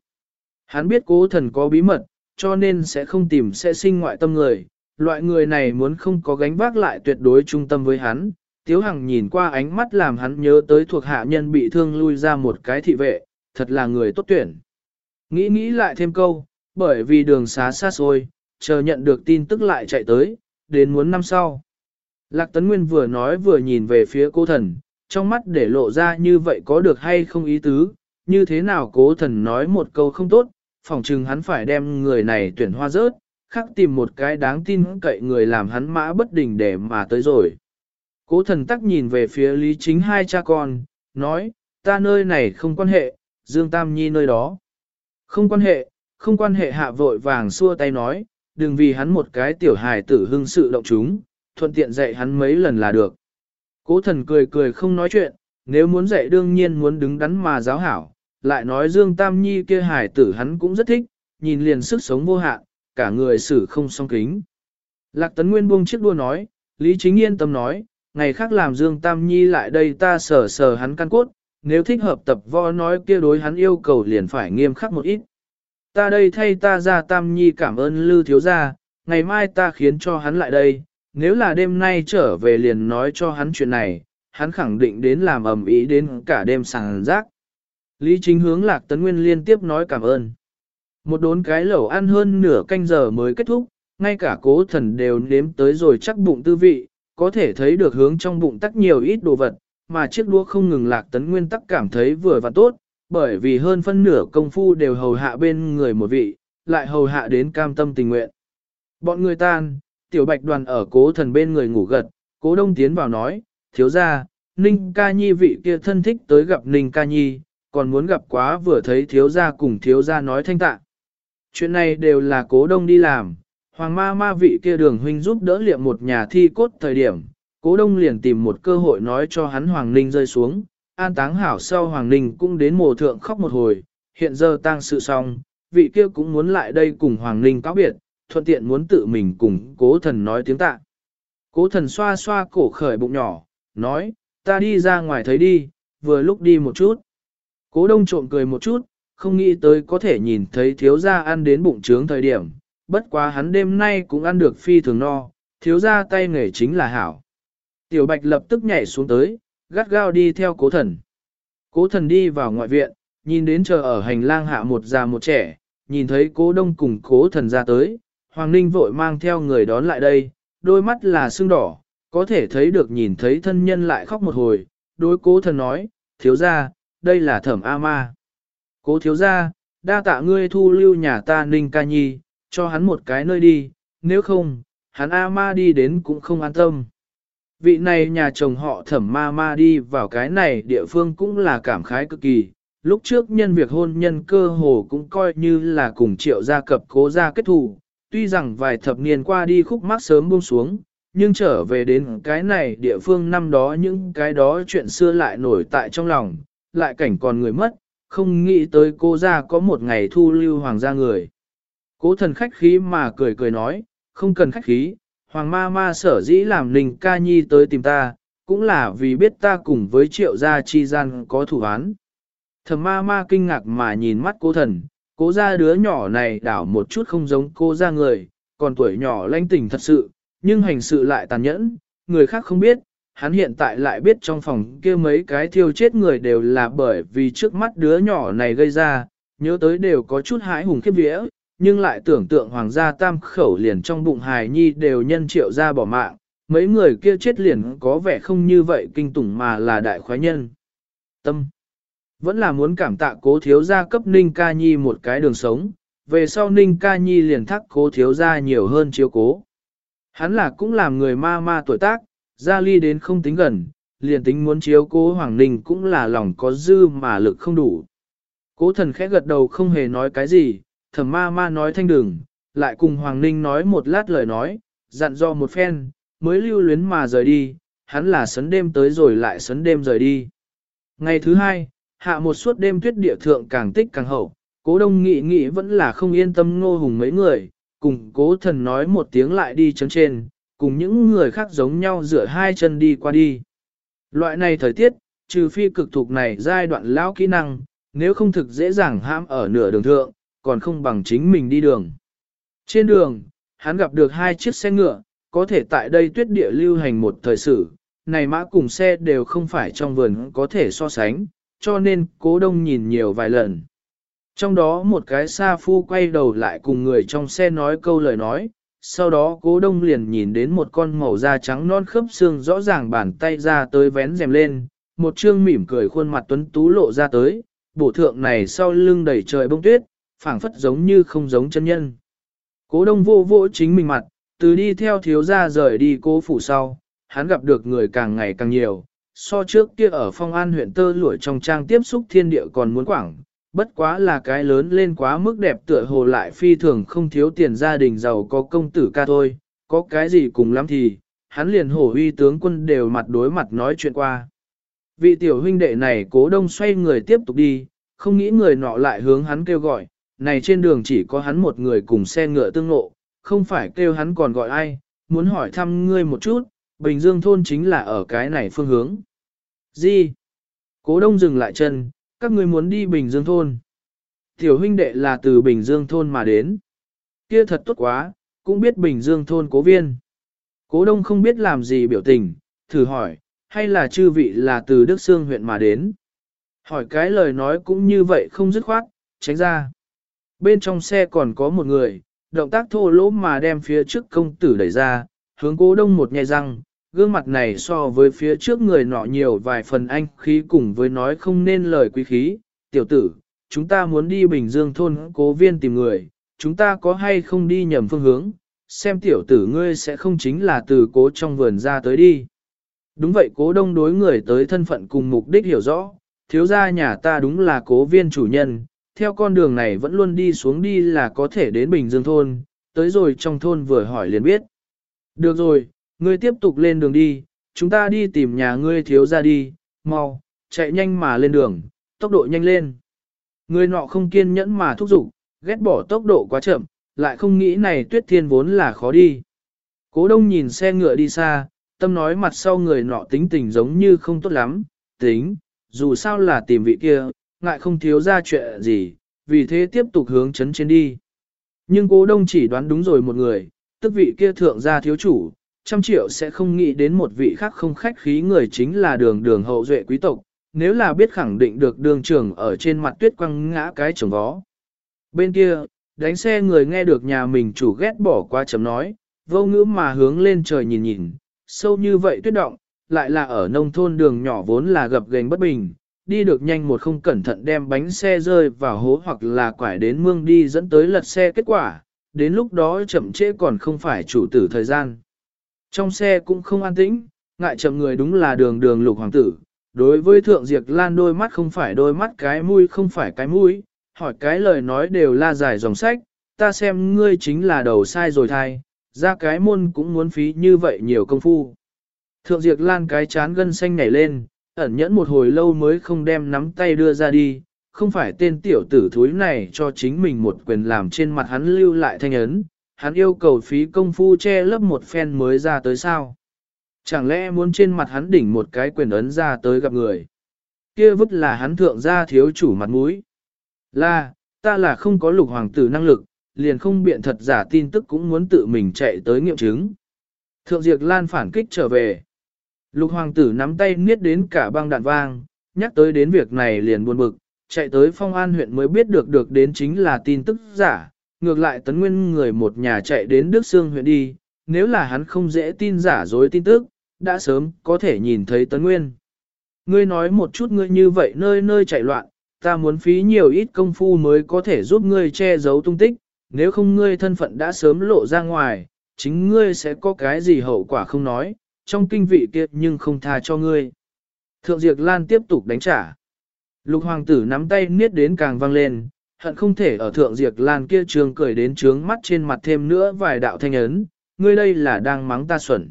Hắn biết cố thần có bí mật, cho nên sẽ không tìm sẽ sinh ngoại tâm người, loại người này muốn không có gánh vác lại tuyệt đối trung tâm với hắn. Tiếu Hằng nhìn qua ánh mắt làm hắn nhớ tới thuộc hạ nhân bị thương lui ra một cái thị vệ, thật là người tốt tuyển. Nghĩ nghĩ lại thêm câu, bởi vì đường xá xa xôi, chờ nhận được tin tức lại chạy tới, đến muốn năm sau. Lạc Tấn Nguyên vừa nói vừa nhìn về phía cố thần, trong mắt để lộ ra như vậy có được hay không ý tứ, như thế nào cố thần nói một câu không tốt, phỏng chừng hắn phải đem người này tuyển hoa rớt, khắc tìm một cái đáng tin cậy người làm hắn mã bất đình để mà tới rồi. Cố thần tắc nhìn về phía Lý Chính hai cha con, nói, ta nơi này không quan hệ, Dương Tam Nhi nơi đó. Không quan hệ, không quan hệ hạ vội vàng xua tay nói, đừng vì hắn một cái tiểu hài tử hưng sự động chúng, thuận tiện dạy hắn mấy lần là được. Cố thần cười cười không nói chuyện, nếu muốn dạy đương nhiên muốn đứng đắn mà giáo hảo, lại nói Dương Tam Nhi kia hài tử hắn cũng rất thích, nhìn liền sức sống vô hạn, cả người xử không song kính. Lạc Tấn Nguyên buông chiếc đua nói, Lý Chính yên tâm nói, ngày khác làm Dương Tam Nhi lại đây ta sờ sờ hắn căn cốt, nếu thích hợp tập võ nói kia đối hắn yêu cầu liền phải nghiêm khắc một ít. Ta đây thay ta ra Tam Nhi cảm ơn Lư Thiếu Gia, ngày mai ta khiến cho hắn lại đây, nếu là đêm nay trở về liền nói cho hắn chuyện này, hắn khẳng định đến làm ầm ý đến cả đêm sàng rác. Lý Chính hướng Lạc Tấn Nguyên liên tiếp nói cảm ơn. Một đốn cái lẩu ăn hơn nửa canh giờ mới kết thúc, ngay cả cố thần đều nếm tới rồi chắc bụng tư vị, có thể thấy được hướng trong bụng tắc nhiều ít đồ vật, mà chiếc đũa không ngừng lạc tấn nguyên tắc cảm thấy vừa và tốt, bởi vì hơn phân nửa công phu đều hầu hạ bên người một vị, lại hầu hạ đến cam tâm tình nguyện. Bọn người tan, tiểu bạch đoàn ở cố thần bên người ngủ gật, cố đông tiến vào nói, thiếu ra, Ninh ca nhi vị kia thân thích tới gặp Ninh ca nhi, còn muốn gặp quá vừa thấy thiếu gia cùng thiếu gia nói thanh tạ. Chuyện này đều là cố đông đi làm, hoàng ma ma vị kia đường huynh giúp đỡ liệm một nhà thi cốt thời điểm, cố đông liền tìm một cơ hội nói cho hắn Hoàng Ninh rơi xuống, an táng hảo sau Hoàng Ninh cũng đến mồ thượng khóc một hồi, hiện giờ tang sự xong, vị kia cũng muốn lại đây cùng Hoàng Ninh cáo biệt, thuận tiện muốn tự mình cùng cố thần nói tiếng tạ. Cố thần xoa xoa cổ khởi bụng nhỏ, nói, ta đi ra ngoài thấy đi, vừa lúc đi một chút. Cố đông trộm cười một chút, không nghĩ tới có thể nhìn thấy thiếu gia ăn đến bụng trướng thời điểm, bất quá hắn đêm nay cũng ăn được phi thường no, thiếu gia tay nghề chính là hảo. Tiểu bạch lập tức nhảy xuống tới, gắt gao đi theo cố thần. Cố thần đi vào ngoại viện, nhìn đến chờ ở hành lang hạ một già một trẻ, nhìn thấy cố đông cùng cố thần ra tới, Hoàng Ninh vội mang theo người đón lại đây, đôi mắt là sưng đỏ, có thể thấy được nhìn thấy thân nhân lại khóc một hồi, đối cố thần nói, thiếu gia, đây là thẩm A ma. Cố thiếu gia, đa tạ ngươi thu lưu nhà ta Ninh ca nhi, cho hắn một cái nơi đi, nếu không, hắn A ma đi đến cũng không an tâm. Vị này nhà chồng họ thẩm ma ma đi vào cái này địa phương cũng là cảm khái cực kỳ. Lúc trước nhân việc hôn nhân cơ hồ cũng coi như là cùng triệu gia cập cố gia kết thù. Tuy rằng vài thập niên qua đi khúc mắc sớm buông xuống, nhưng trở về đến cái này địa phương năm đó những cái đó chuyện xưa lại nổi tại trong lòng, lại cảnh còn người mất, không nghĩ tới cô gia có một ngày thu lưu hoàng gia người. Cố thần khách khí mà cười cười nói, không cần khách khí, hoàng ma ma sở dĩ làm ninh ca nhi tới tìm ta, cũng là vì biết ta cùng với triệu gia chi gian có thủ án. Thầm ma ma kinh ngạc mà nhìn mắt cố thần, cố gia đứa nhỏ này đảo một chút không giống cô gia người, còn tuổi nhỏ lanh tỉnh thật sự, nhưng hành sự lại tàn nhẫn, người khác không biết, hắn hiện tại lại biết trong phòng kia mấy cái thiêu chết người đều là bởi vì trước mắt đứa nhỏ này gây ra, nhớ tới đều có chút hãi hùng khiếp vía, nhưng lại tưởng tượng hoàng gia tam khẩu liền trong bụng hài nhi đều nhân triệu ra bỏ mạng, mấy người kia chết liền có vẻ không như vậy kinh tủng mà là đại khoái nhân. Tâm Vẫn là muốn cảm tạ cố thiếu gia cấp Ninh Ca Nhi một cái đường sống, về sau Ninh Ca Nhi liền thắc cố thiếu gia nhiều hơn chiếu cố. Hắn là cũng làm người ma ma tuổi tác, gia ly đến không tính gần, liền tính muốn chiếu cố Hoàng Ninh cũng là lòng có dư mà lực không đủ. Cố thần khẽ gật đầu không hề nói cái gì, thẩm ma ma nói thanh đường, lại cùng Hoàng Ninh nói một lát lời nói, dặn dò một phen, mới lưu luyến mà rời đi, hắn là sấn đêm tới rồi lại sấn đêm rời đi. Ngày thứ hai, hạ một suốt đêm tuyết địa thượng càng tích càng hậu, cố đông nghị nghị vẫn là không yên tâm ngô hùng mấy người, cùng cố thần nói một tiếng lại đi chấn trên, cùng những người khác giống nhau rửa hai chân đi qua đi. Loại này thời tiết, trừ phi cực thuộc này giai đoạn lão kỹ năng, nếu không thực dễ dàng hãm ở nửa đường thượng, còn không bằng chính mình đi đường. Trên đường, hắn gặp được hai chiếc xe ngựa, có thể tại đây tuyết địa lưu hành một thời sự, này mã cùng xe đều không phải trong vườn có thể so sánh, cho nên cố đông nhìn nhiều vài lần. Trong đó một cái xa phu quay đầu lại cùng người trong xe nói câu lời nói, sau đó cố đông liền nhìn đến một con màu da trắng non khớp xương rõ ràng bàn tay ra tới vén rèm lên, một trương mỉm cười khuôn mặt tuấn tú lộ ra tới, bổ thượng này sau lưng đầy trời bông tuyết, phảng phất giống như không giống chân nhân. Cố đông vô vỗ chính mình mặt, từ đi theo thiếu gia rời đi cố phủ sau, hắn gặp được người càng ngày càng nhiều, so trước kia ở phong an huyện tơ lụi trong trang tiếp xúc thiên địa còn muốn quảng, bất quá là cái lớn lên quá mức đẹp tựa hồ lại phi thường không thiếu tiền gia đình giàu có công tử ca thôi, có cái gì cùng lắm thì, hắn liền hổ uy tướng quân đều mặt đối mặt nói chuyện qua. Vị tiểu huynh đệ này cố đông xoay người tiếp tục đi, không nghĩ người nọ lại hướng hắn kêu gọi, này trên đường chỉ có hắn một người cùng xe ngựa tương ngộ, không phải kêu hắn còn gọi ai, muốn hỏi thăm ngươi một chút, Bình Dương thôn chính là ở cái này phương hướng. Gì? Cố đông dừng lại chân, các ngươi muốn đi Bình Dương thôn. Tiểu huynh đệ là từ Bình Dương thôn mà đến. Kia thật tốt quá, cũng biết Bình Dương thôn cố viên. Cố đông không biết làm gì biểu tình, thử hỏi, hay là chư vị là từ Đức Sương huyện mà đến. Hỏi cái lời nói cũng như vậy không dứt khoát, tránh ra. Bên trong xe còn có một người, động tác thô lỗ mà đem phía trước công tử đẩy ra, hướng cố đông một nhai răng, gương mặt này so với phía trước người nọ nhiều vài phần anh khí cùng với nói không nên lời quý khí. Tiểu tử, chúng ta muốn đi Bình Dương thôn cố viên tìm người, chúng ta có hay không đi nhầm phương hướng, xem tiểu tử ngươi sẽ không chính là từ cố trong vườn ra tới đi. Đúng vậy cố đông đối người tới thân phận cùng mục đích hiểu rõ, thiếu gia nhà ta đúng là cố viên chủ nhân, theo con đường này vẫn luôn đi xuống đi là có thể đến Bình Dương thôn, tới rồi trong thôn vừa hỏi liền biết. Được rồi, ngươi tiếp tục lên đường đi, chúng ta đi tìm nhà ngươi thiếu gia đi, mau, chạy nhanh mà lên đường, tốc độ nhanh lên. Người nọ không kiên nhẫn mà thúc giục, ghét bỏ tốc độ quá chậm, lại không nghĩ này tuyết thiên vốn là khó đi. Cố đông nhìn xe ngựa đi xa, tâm nói mặt sau người nọ tính tình giống như không tốt lắm, tính, dù sao là tìm vị kia, ngại không thiếu ra chuyện gì, vì thế tiếp tục hướng chấn trên đi. Nhưng cố đông chỉ đoán đúng rồi một người, tức vị kia thượng gia thiếu chủ, trăm triệu sẽ không nghĩ đến một vị khác không khách khí người chính là đường đường hậu duệ quý tộc, nếu là biết khẳng định được đường trưởng ở trên mặt tuyết quăng ngã cái chồng vó. Bên kia, đánh xe người nghe được nhà mình chủ ghét bỏ qua chấm nói, vô ngữ mà hướng lên trời nhìn nhìn, sâu như vậy tuyết động, lại là ở nông thôn đường nhỏ vốn là gập ghềnh bất bình, đi được nhanh một không cẩn thận đem bánh xe rơi vào hố hoặc là quải đến mương đi dẫn tới lật xe kết quả, đến lúc đó chậm trễ còn không phải chủ tử thời gian. Trong xe cũng không an tĩnh, ngại chậm người đúng là đường đường lục hoàng tử, đối với thượng diệt lan đôi mắt không phải đôi mắt cái mũi không phải cái mũi, hỏi cái lời nói đều la dài dòng sách, ta xem ngươi chính là đầu sai rồi thai, ra cái môn cũng muốn phí như vậy nhiều công phu. Thượng diệt Lan cái chán gân xanh nhảy lên, ẩn nhẫn một hồi lâu mới không đem nắm tay đưa ra đi, không phải tên tiểu tử thúi này cho chính mình một quyền làm trên mặt hắn lưu lại thanh ấn, hắn yêu cầu phí công phu che lấp một phen mới ra tới sao. Chẳng lẽ muốn trên mặt hắn đỉnh một cái quyền ấn ra tới gặp người. Kia vứt là hắn thượng gia thiếu chủ mặt mũi. Là, ta là không có lục hoàng tử năng lực, liền không biện thật giả tin tức cũng muốn tự mình chạy tới nghiệm chứng. Thượng Diệp Lan phản kích trở về. Lục hoàng tử nắm tay niết đến cả băng đạn vang, nhắc tới đến việc này liền buồn bực, chạy tới phong an huyện mới biết được được đến chính là tin tức giả, ngược lại tấn nguyên người một nhà chạy đến Đức Sương huyện đi, nếu là hắn không dễ tin giả dối tin tức, đã sớm có thể nhìn thấy tấn nguyên. Ngươi nói một chút ngươi như vậy nơi nơi chạy loạn, ta muốn phí nhiều ít công phu mới có thể giúp ngươi che giấu tung tích, nếu không ngươi thân phận đã sớm lộ ra ngoài, chính ngươi sẽ có cái gì hậu quả không nói, trong kinh vị kia nhưng không tha cho ngươi. Thượng Diệp Lan tiếp tục đánh trả. Lục hoàng tử nắm tay niết đến càng vang lên, hận không thể ở Thượng Diệp Lan kia trường cười đến trướng mắt trên mặt thêm nữa vài đạo thanh ấn, ngươi đây là đang mắng ta xuẩn.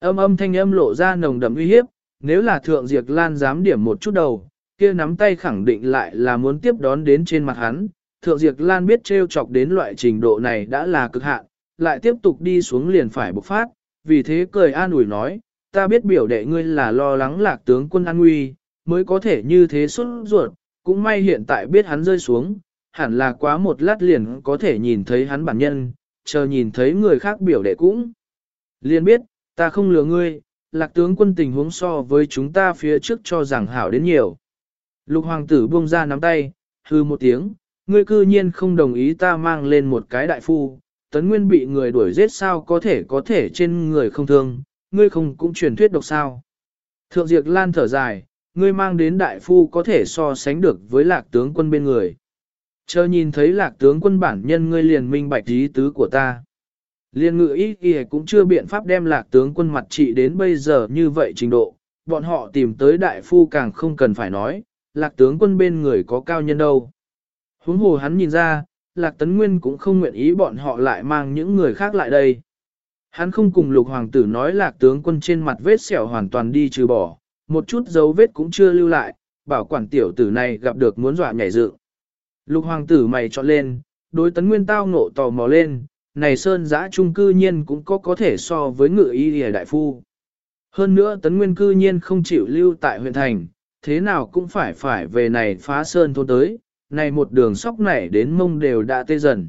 Âm âm thanh âm lộ ra nồng đậm uy hiếp, nếu là Thượng Diệp Lan dám điểm một chút đầu, kia nắm tay khẳng định lại là muốn tiếp đón đến trên mặt hắn. Thượng Diệp Lan biết trêu chọc đến loại trình độ này đã là cực hạn, lại tiếp tục đi xuống liền phải bộc phát, vì thế cười an ủi nói, ta biết biểu đệ ngươi là lo lắng lạc tướng quân an nguy, mới có thể như thế xuất ruột, cũng may hiện tại biết hắn rơi xuống, hẳn là quá một lát liền có thể nhìn thấy hắn bản nhân, chờ nhìn thấy người khác biểu đệ cũng. Liền biết, ta không lừa ngươi, lạc tướng quân tình huống so với chúng ta phía trước cho rằng hảo đến nhiều. Lục hoàng tử buông ra nắm tay, hư một tiếng, ngươi cư nhiên không đồng ý ta mang lên một cái đại phu, tấn nguyên bị người đuổi giết sao có thể có thể trên người không thương, ngươi không cũng truyền thuyết độc sao. Thượng Diệp Lan thở dài, ngươi mang đến đại phu có thể so sánh được với lạc tướng quân bên người. Chờ nhìn thấy lạc tướng quân bản nhân ngươi liền minh bạch ý tứ của ta. Liên ngự ý kìa cũng chưa biện pháp đem lạc tướng quân mặt trị đến bây giờ như vậy trình độ, bọn họ tìm tới đại phu càng không cần phải nói, lạc tướng quân bên người có cao nhân đâu. Huống hồ hắn nhìn ra, lạc tấn nguyên cũng không nguyện ý bọn họ lại mang những người khác lại đây. Hắn không cùng lục hoàng tử nói lạc tướng quân trên mặt vết sẹo hoàn toàn đi trừ bỏ, một chút dấu vết cũng chưa lưu lại, bảo quản tiểu tử này gặp được muốn dọa nhảy dựng. Lục hoàng tử mày chọn lên, đối tấn nguyên tao ngộ tò mò lên, này sơn giã trung cư nhiên cũng có có thể so với ngự y hề đại phu. Hơn nữa tấn nguyên cư nhiên không chịu lưu tại huyện thành, thế nào cũng phải phải về này phá sơn thôn tới, này một đường sóc nảy đến mông đều đã tê dần.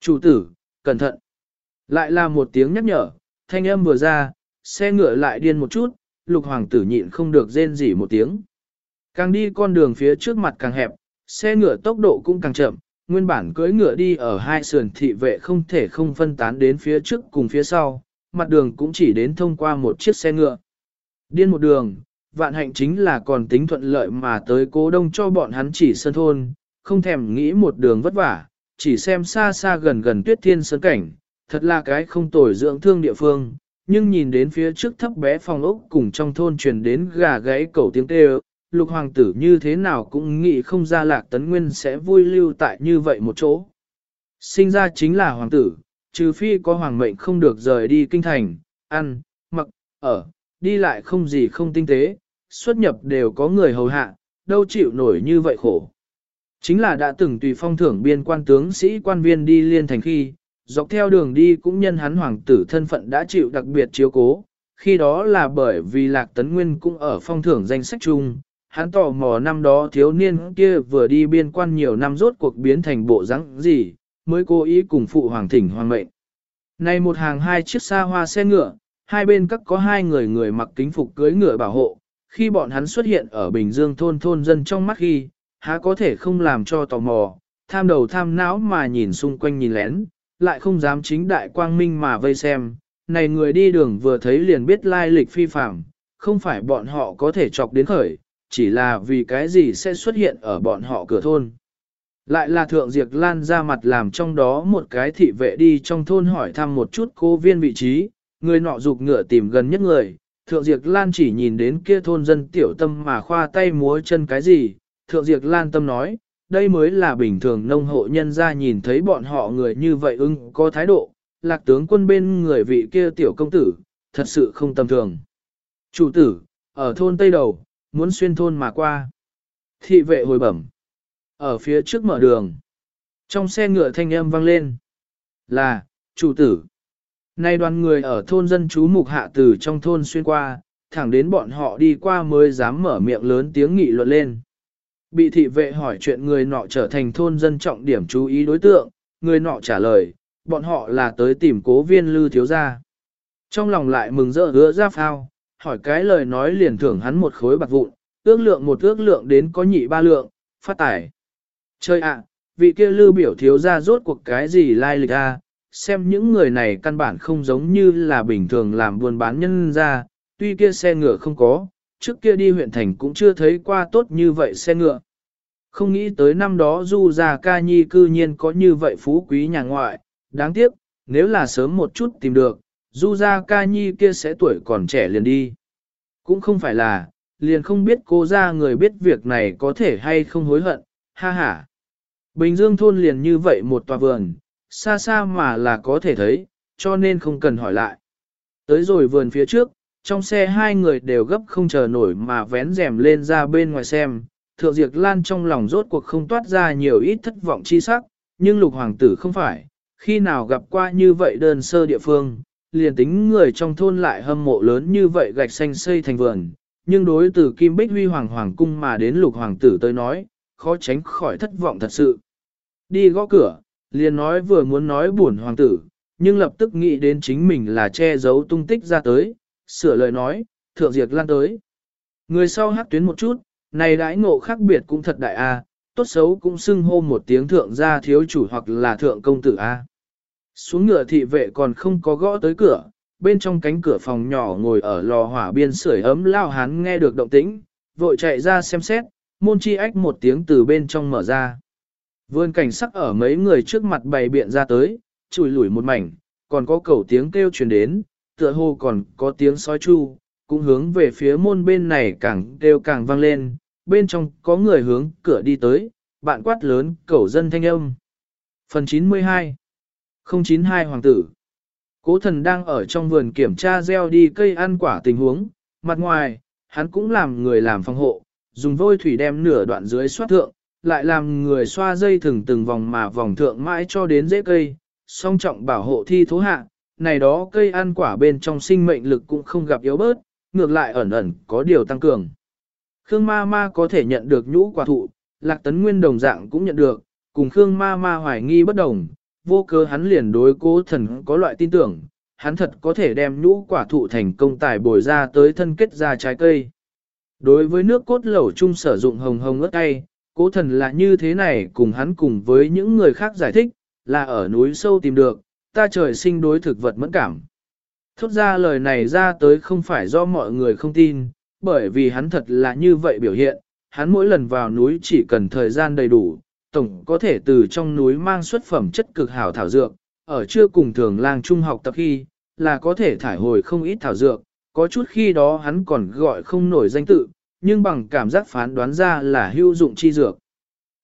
Chủ tử, cẩn thận. Lại là một tiếng nhắc nhở, thanh âm vừa ra, xe ngựa lại điên một chút, lục hoàng tử nhịn không được rên rỉ một tiếng. Càng đi con đường phía trước mặt càng hẹp, xe ngựa tốc độ cũng càng chậm, nguyên bản cưỡi ngựa đi ở hai sườn thị vệ không thể không phân tán đến phía trước cùng phía sau, mặt đường cũng chỉ đến thông qua một chiếc xe ngựa. Điên một đường, vạn hạnh chính là còn tính thuận lợi mà tới cố đông cho bọn hắn chỉ sân thôn, không thèm nghĩ một đường vất vả, chỉ xem xa xa gần gần tuyết thiên sơn cảnh, thật là cái không tồi dưỡng thương địa phương, nhưng nhìn đến phía trước thấp bé phòng ốc cùng trong thôn truyền đến gà gáy cầu tiếng kêu, lục hoàng tử như thế nào cũng nghĩ không ra lạc tấn nguyên sẽ vui lưu tại như vậy một chỗ. Sinh ra chính là hoàng tử, trừ phi có hoàng mệnh không được rời đi kinh thành, ăn, mặc, ở, đi lại không gì không tinh tế, xuất nhập đều có người hầu hạ, đâu chịu nổi như vậy khổ. Chính là đã từng tùy phong thưởng biên quan tướng sĩ quan viên đi liên thành khi, dọc theo đường đi cũng nhân hắn hoàng tử thân phận đã chịu đặc biệt chiếu cố, khi đó là bởi vì Lạc Tấn Nguyên cũng ở phong thưởng danh sách chung, hắn tò mò năm đó thiếu niên kia vừa đi biên quan nhiều năm rốt cuộc biến thành bộ rắn gì, mới cố ý cùng phụ hoàng thỉnh hoàng mệnh. Này một hàng hai chiếc xa hoa xe ngựa, hai bên các có hai người người mặc kính phục cưới ngựa bảo hộ, khi bọn hắn xuất hiện ở Bình Dương thôn thôn dân trong mắt khi, há có thể không làm cho tò mò, tham đầu tham não mà nhìn xung quanh nhìn lén, lại không dám chính đại quang minh mà vây xem, này người đi đường vừa thấy liền biết lai lịch phi phạm, không phải bọn họ có thể chọc đến khởi, chỉ là vì cái gì sẽ xuất hiện ở bọn họ cửa thôn. Lại là thượng diệt lan ra mặt làm trong đó một cái thị vệ đi trong thôn hỏi thăm một chút cô viên vị trí, người nọ dục ngựa tìm gần nhất người, thượng Diệp lan chỉ nhìn đến kia thôn dân tiểu tâm mà khoa tay múa chân cái gì, thượng Diệp lan tâm nói, đây mới là bình thường nông hộ nhân ra nhìn thấy bọn họ người như vậy ưng có thái độ, lạc tướng quân bên người vị kia tiểu công tử, thật sự không tầm thường. Chủ tử, ở thôn Tây Đầu, muốn xuyên thôn mà qua. Thị vệ hồi bẩm. Ở phía trước mở đường. Trong xe ngựa thanh âm vang lên. Là, chủ tử. Nay đoàn người ở thôn dân chú mục hạ từ trong thôn xuyên qua, thẳng đến bọn họ đi qua mới dám mở miệng lớn tiếng nghị luận lên. Bị thị vệ hỏi chuyện người nọ trở thành thôn dân trọng điểm chú ý đối tượng, người nọ trả lời, bọn họ là tới tìm cố viên lư thiếu gia. Trong lòng lại mừng rỡ hứa ra phao, hỏi cái lời nói liền thưởng hắn một khối bạc vụn, ước lượng một ước lượng đến có nhị ba lượng, phát tải. Chơi ạ, vị kia lư biểu thiếu gia rốt cuộc cái gì lai lịch a? Xem những người này căn bản không giống như là bình thường làm buôn bán nhân ra, tuy kia xe ngựa không có, trước kia đi huyện thành cũng chưa thấy qua tốt như vậy xe ngựa. Không nghĩ tới năm đó du già ca nhi cư nhiên có như vậy phú quý nhà ngoại, đáng tiếc, nếu là sớm một chút tìm được, du gia ca nhi kia sẽ tuổi còn trẻ liền đi. Cũng không phải là, liền không biết cô ra người biết việc này có thể hay không hối hận, ha ha. Bình Dương thôn liền như vậy một tòa vườn, xa xa mà là có thể thấy, cho nên không cần hỏi lại. Tới rồi vườn phía trước, trong xe hai người đều gấp không chờ nổi mà vén rèm lên ra bên ngoài xem. Thượng diệt Lan trong lòng rốt cuộc không toát ra nhiều ít thất vọng chi sắc, nhưng lục hoàng tử không phải, khi nào gặp qua như vậy đơn sơ địa phương, liền tính người trong thôn lại hâm mộ lớn như vậy gạch xanh xây thành vườn, nhưng đối từ Kim Bích Huy Hoàng Hoàng Cung mà đến lục hoàng tử tới nói, khó tránh khỏi thất vọng thật sự. Đi gõ cửa, liền nói vừa muốn nói buồn hoàng tử, nhưng lập tức nghĩ đến chính mình là che giấu tung tích ra tới, sửa lời nói, thượng diệt lan tới. Người sau hát tuyến một chút, này đãi ngộ khác biệt cũng thật đại a, tốt xấu cũng xưng hô một tiếng thượng gia thiếu chủ hoặc là thượng công tử a. Xuống ngựa thị vệ còn không có gõ tới cửa, bên trong cánh cửa phòng nhỏ ngồi ở lò hỏa biên sưởi ấm lao hán nghe được động tĩnh, vội chạy ra xem xét, môn chi ách một tiếng từ bên trong mở ra. Vườn cảnh sắc ở mấy người trước mặt bày biện ra tới, chùi lủi một mảnh, còn có cầu tiếng kêu truyền đến, tựa hồ còn có tiếng sói chu, cũng hướng về phía môn bên này càng kêu càng vang lên, bên trong có người hướng cửa đi tới, bạn quát lớn cầu dân thanh âm. Phần 92 092 Hoàng tử Cố thần đang ở trong vườn kiểm tra gieo đi cây ăn quả tình huống, mặt ngoài, hắn cũng làm người làm phòng hộ, dùng vôi thủy đem nửa đoạn dưới soát thượng, lại làm người xoa dây thừng từng vòng mà vòng thượng mãi cho đến dễ cây, song trọng bảo hộ thi thố hạ, này đó cây ăn quả bên trong sinh mệnh lực cũng không gặp yếu bớt, ngược lại ẩn ẩn có điều tăng cường. Khương ma ma có thể nhận được nhũ quả thụ, lạc tấn nguyên đồng dạng cũng nhận được, cùng Khương ma ma hoài nghi bất đồng, vô cớ hắn liền đối cố thần có loại tin tưởng, hắn thật có thể đem nhũ quả thụ thành công tài bồi ra tới thân kết ra trái cây. Đối với nước cốt lẩu chung sử dụng hồng hồng ớt cay, cố thần là như thế này cùng hắn cùng với những người khác giải thích, là ở núi sâu tìm được, ta trời sinh đối thực vật mẫn cảm. Thốt ra lời này ra tới không phải do mọi người không tin, bởi vì hắn thật là như vậy biểu hiện, hắn mỗi lần vào núi chỉ cần thời gian đầy đủ, tổng có thể từ trong núi mang xuất phẩm chất cực hảo thảo dược, ở chưa cùng thường lang trung học tập khi, là có thể thải hồi không ít thảo dược, có chút khi đó hắn còn gọi không nổi danh tự, nhưng bằng cảm giác phán đoán ra là hữu dụng chi dược.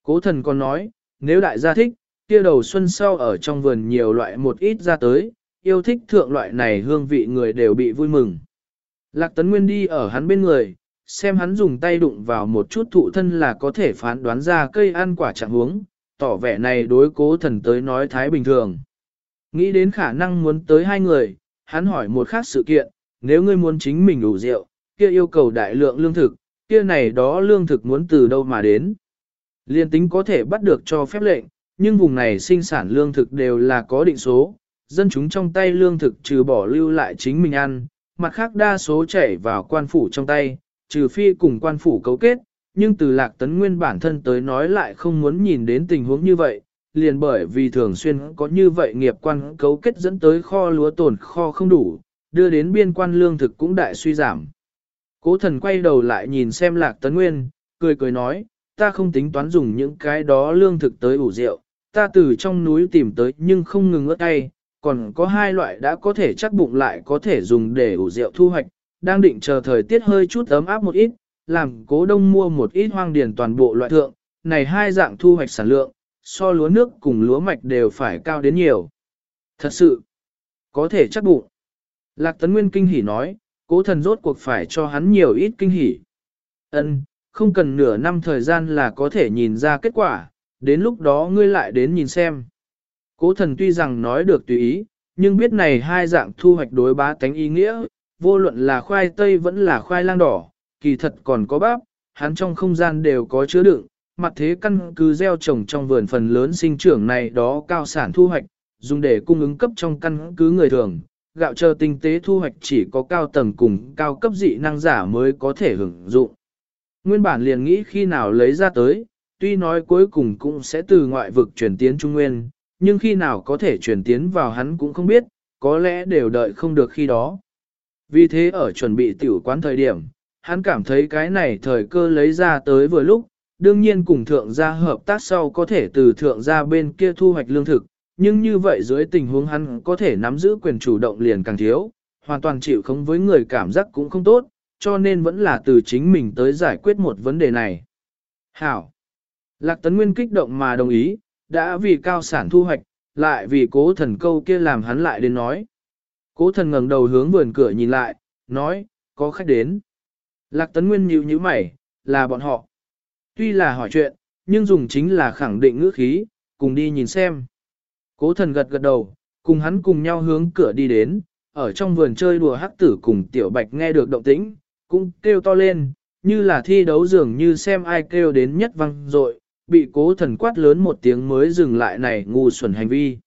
Cố thần còn nói, nếu đại gia thích, kia đầu xuân sau ở trong vườn nhiều loại một ít ra tới, yêu thích thượng loại này hương vị người đều bị vui mừng. Lạc Tấn Nguyên đi ở hắn bên người, xem hắn dùng tay đụng vào một chút thụ thân là có thể phán đoán ra cây ăn quả trạng huống, tỏ vẻ này đối cố thần tới nói thái bình thường. Nghĩ đến khả năng muốn tới hai người, hắn hỏi một khác sự kiện, nếu ngươi muốn chính mình đủ rượu, kia yêu cầu đại lượng lương thực, kia này đó lương thực muốn từ đâu mà đến. Liên tính có thể bắt được cho phép lệnh, nhưng vùng này sinh sản lương thực đều là có định số, dân chúng trong tay lương thực trừ bỏ lưu lại chính mình ăn, mặt khác đa số chảy vào quan phủ trong tay, trừ phi cùng quan phủ cấu kết, nhưng từ lạc tấn nguyên bản thân tới nói lại không muốn nhìn đến tình huống như vậy, liền bởi vì thường xuyên có như vậy nghiệp quan cấu kết dẫn tới kho lúa tồn kho không đủ, đưa đến biên quan lương thực cũng đại suy giảm. Cố thần quay đầu lại nhìn xem lạc tấn nguyên, cười cười nói, ta không tính toán dùng những cái đó lương thực tới ủ rượu, ta từ trong núi tìm tới nhưng không ngừng ớt tay, còn có hai loại đã có thể chắc bụng lại có thể dùng để ủ rượu thu hoạch, đang định chờ thời tiết hơi chút ấm áp một ít, làm cố đông mua một ít hoang điền toàn bộ loại thượng, này hai dạng thu hoạch sản lượng, so lúa nước cùng lúa mạch đều phải cao đến nhiều. Thật sự, có thể chắc bụng. Lạc Tấn Nguyên kinh hỉ nói, cố thần rốt cuộc phải cho hắn nhiều ít kinh hỉ. Ân, không cần nửa năm thời gian là có thể nhìn ra kết quả, đến lúc đó ngươi lại đến nhìn xem. Cố thần tuy rằng nói được tùy ý, nhưng biết này hai dạng thu hoạch đối bá tánh ý nghĩa, vô luận là khoai tây vẫn là khoai lang đỏ, kỳ thật còn có bắp, hắn trong không gian đều có chứa đựng, mặt thế căn cứ gieo trồng trong vườn phần lớn sinh trưởng này đó cao sản thu hoạch, dùng để cung ứng cấp trong căn cứ người thường, gạo chờ tinh tế thu hoạch chỉ có cao tầng cùng cao cấp dị năng giả mới có thể hưởng dụng. Nguyên bản liền nghĩ khi nào lấy ra tới, tuy nói cuối cùng cũng sẽ từ ngoại vực chuyển tiến Trung Nguyên, nhưng khi nào có thể chuyển tiến vào hắn cũng không biết, có lẽ đều đợi không được khi đó. Vì thế ở chuẩn bị tiểu quán thời điểm, hắn cảm thấy cái này thời cơ lấy ra tới vừa lúc, đương nhiên cùng thượng gia hợp tác sau có thể từ thượng gia bên kia thu hoạch lương thực, nhưng như vậy dưới tình huống hắn có thể nắm giữ quyền chủ động liền càng thiếu, hoàn toàn chịu không với người cảm giác cũng không tốt, cho nên vẫn là từ chính mình tới giải quyết một vấn đề này. Hảo! Lạc Tấn Nguyên kích động mà đồng ý, đã vì cao sản thu hoạch, lại vì cố thần câu kia làm hắn lại đến nói. Cố thần ngẩng đầu hướng vườn cửa nhìn lại, nói, có khách đến. Lạc Tấn Nguyên nhíu nhíu mày, là bọn họ. Tuy là hỏi chuyện, nhưng dùng chính là khẳng định ngữ khí, cùng đi nhìn xem. Cố thần gật gật đầu, cùng hắn cùng nhau hướng cửa đi đến, ở trong vườn chơi đùa hắc tử cùng tiểu bạch nghe được động tĩnh, cũng kêu to lên, như là thi đấu dường như xem ai kêu đến nhất văng rồi, bị cố thần quát lớn một tiếng mới dừng lại này ngu xuẩn hành vi.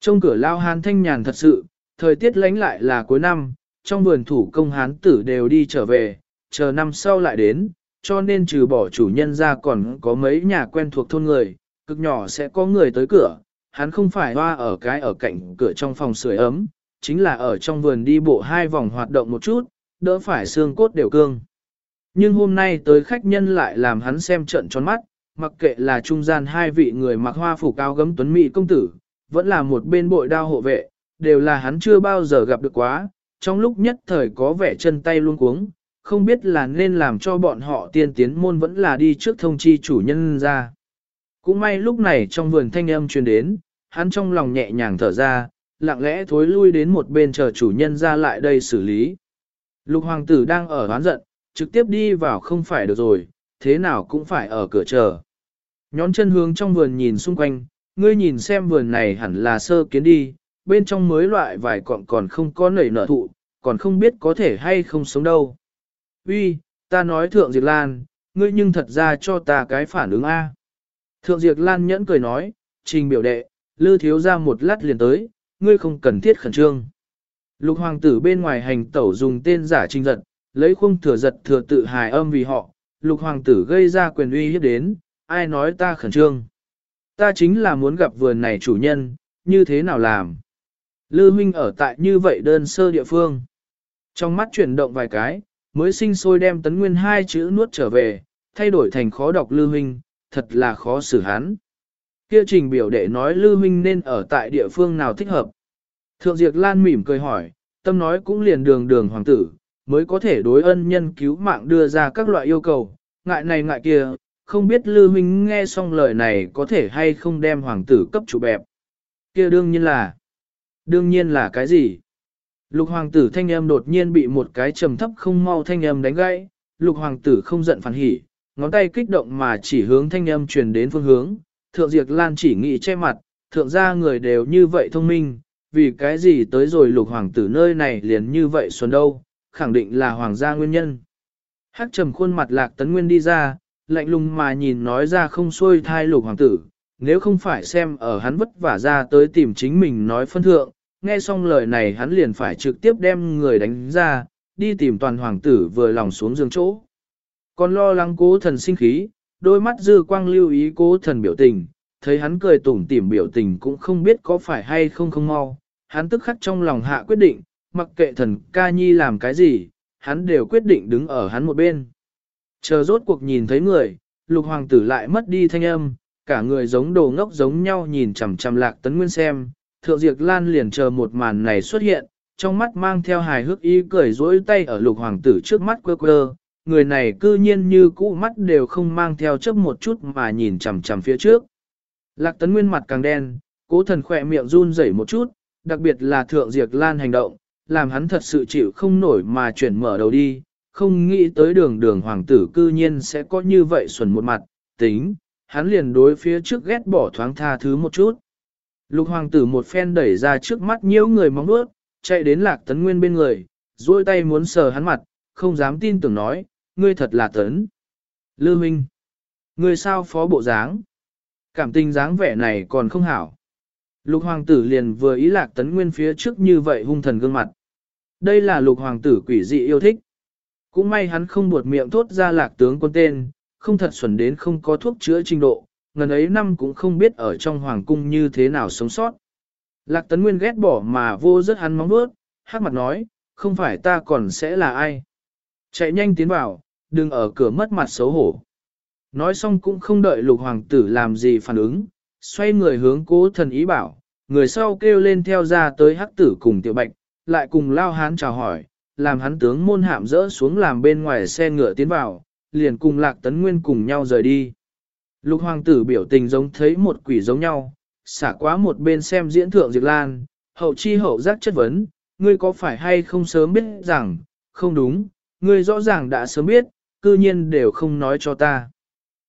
Trong cửa lao hán thanh nhàn thật sự, thời tiết lánh lại là cuối năm, trong vườn thủ công hán tử đều đi trở về, chờ năm sau lại đến, cho nên trừ bỏ chủ nhân ra còn có mấy nhà quen thuộc thôn người, cực nhỏ sẽ có người tới cửa, hắn không phải hoa ở cái ở cạnh cửa trong phòng sưởi ấm, chính là ở trong vườn đi bộ hai vòng hoạt động một chút, đỡ phải xương cốt đều cương. Nhưng hôm nay tới khách nhân lại làm hắn xem trận tròn mắt, mặc kệ là trung gian hai vị người mặc hoa phủ cao gấm tuấn mỹ công tử, vẫn là một bên bội đao hộ vệ, đều là hắn chưa bao giờ gặp được quá, trong lúc nhất thời có vẻ chân tay luôn cuống, không biết là nên làm cho bọn họ tiên tiến môn vẫn là đi trước thông chi chủ nhân ra. Cũng may lúc này trong vườn thanh âm truyền đến, hắn trong lòng nhẹ nhàng thở ra, lặng lẽ thối lui đến một bên chờ chủ nhân ra lại đây xử lý. Lục hoàng tử đang ở hoán giận, trực tiếp đi vào không phải được rồi, thế nào cũng phải ở cửa chờ. Nhón chân hướng trong vườn nhìn xung quanh, ngươi nhìn xem vườn này hẳn là sơ kiến đi, bên trong mới loại vài cọng còn không có nảy nở thụ, còn không biết có thể hay không sống đâu. Uy, ta nói Thượng Diệp Lan, ngươi nhưng thật ra cho ta cái phản ứng A. Thượng Diệp Lan nhẫn cười nói, trình biểu đệ, lư thiếu ra một lát liền tới, ngươi không cần thiết khẩn trương. Lục hoàng tử bên ngoài hành tẩu dùng tên giả trình giật, lấy khung thừa giật thừa tự hài âm vì họ, lục hoàng tử gây ra quyền uy hiếp đến, ai nói ta khẩn trương. Ta chính là muốn gặp vườn này chủ nhân, như thế nào làm. Lư huynh ở tại như vậy đơn sơ địa phương. Trong mắt chuyển động vài cái, mới sinh sôi đem tấn nguyên hai chữ nuốt trở về, thay đổi thành khó đọc lư huynh, thật là khó xử hắn. Kia trình biểu đệ nói lư minh nên ở tại địa phương nào thích hợp. Thượng Diệp Lan mỉm cười hỏi, tâm nói cũng liền đường đường hoàng tử, mới có thể đối ân nhân cứu mạng đưa ra các loại yêu cầu, ngại này ngại kia, không biết Lư minh nghe xong lời này có thể hay không đem hoàng tử cấp chủ bẹp. Kia đương nhiên là, đương nhiên là cái gì? Lục hoàng tử thanh âm đột nhiên bị một cái trầm thấp không mau thanh âm đánh gãy, lục hoàng tử không giận phản hỉ, ngón tay kích động mà chỉ hướng thanh âm truyền đến phương hướng, thượng diệt lan chỉ nghĩ che mặt, thượng gia người đều như vậy thông minh, vì cái gì tới rồi lục hoàng tử nơi này liền như vậy xuân đâu, khẳng định là hoàng gia nguyên nhân. Hắc trầm khuôn mặt lạc tấn nguyên đi ra, lạnh lùng mà nhìn nói ra không xuôi thai lục hoàng tử, nếu không phải xem ở hắn vất vả ra tới tìm chính mình nói phân thượng, nghe xong lời này hắn liền phải trực tiếp đem người đánh ra, đi tìm toàn hoàng tử vừa lòng xuống giường chỗ. Còn lo lắng cố thần sinh khí, đôi mắt dư quang lưu ý cố thần biểu tình, thấy hắn cười tủm tỉm biểu tình cũng không biết có phải hay không không mau, hắn tức khắc trong lòng hạ quyết định, mặc kệ thần ca nhi làm cái gì, hắn đều quyết định đứng ở hắn một bên. Chờ rốt cuộc nhìn thấy người, lục hoàng tử lại mất đi thanh âm, cả người giống đồ ngốc giống nhau nhìn chằm chằm lạc tấn nguyên xem, thượng diệt lan liền chờ một màn này xuất hiện, trong mắt mang theo hài hước ý cười rỗi tay ở lục hoàng tử trước mắt quơ quơ, người này cư nhiên như cũ mắt đều không mang theo chấp một chút mà nhìn chằm chằm phía trước. Lạc tấn nguyên mặt càng đen, cố thần khỏe miệng run rẩy một chút, đặc biệt là thượng diệt lan hành động, làm hắn thật sự chịu không nổi mà chuyển mở đầu đi, không nghĩ tới đường đường hoàng tử cư nhiên sẽ có như vậy xuẩn một mặt, tính, hắn liền đối phía trước ghét bỏ thoáng tha thứ một chút. Lục hoàng tử một phen đẩy ra trước mắt nhiễu người mong bước, chạy đến lạc tấn nguyên bên người, duỗi tay muốn sờ hắn mặt, không dám tin tưởng nói, ngươi thật là tấn. Lư Minh, ngươi sao phó bộ dáng? Cảm tình dáng vẻ này còn không hảo. Lục hoàng tử liền vừa ý lạc tấn nguyên phía trước như vậy hung thần gương mặt. Đây là lục hoàng tử quỷ dị yêu thích. Cũng may hắn không buột miệng thốt ra lạc tướng quân tên, không thật xuẩn đến không có thuốc chữa trình độ, ngần ấy năm cũng không biết ở trong hoàng cung như thế nào sống sót. Lạc tấn nguyên ghét bỏ mà vô rất hắn móng bước, hát mặt nói, không phải ta còn sẽ là ai. Chạy nhanh tiến vào, đừng ở cửa mất mặt xấu hổ. Nói xong cũng không đợi lục hoàng tử làm gì phản ứng, xoay người hướng cố thần ý bảo, người sau kêu lên theo ra tới hắc tử cùng tiểu bạch, lại cùng lao hán chào hỏi, làm hắn tướng môn hạm rỡ xuống làm bên ngoài xe ngựa tiến vào, liền cùng lạc tấn nguyên cùng nhau rời đi. Lục hoàng tử biểu tình giống thấy một quỷ giống nhau, xả quá một bên xem diễn thượng Diệp Lan, hậu chi hậu giác chất vấn, ngươi có phải hay không sớm biết rằng, không đúng, ngươi rõ ràng đã sớm biết, cư nhiên đều không nói cho ta.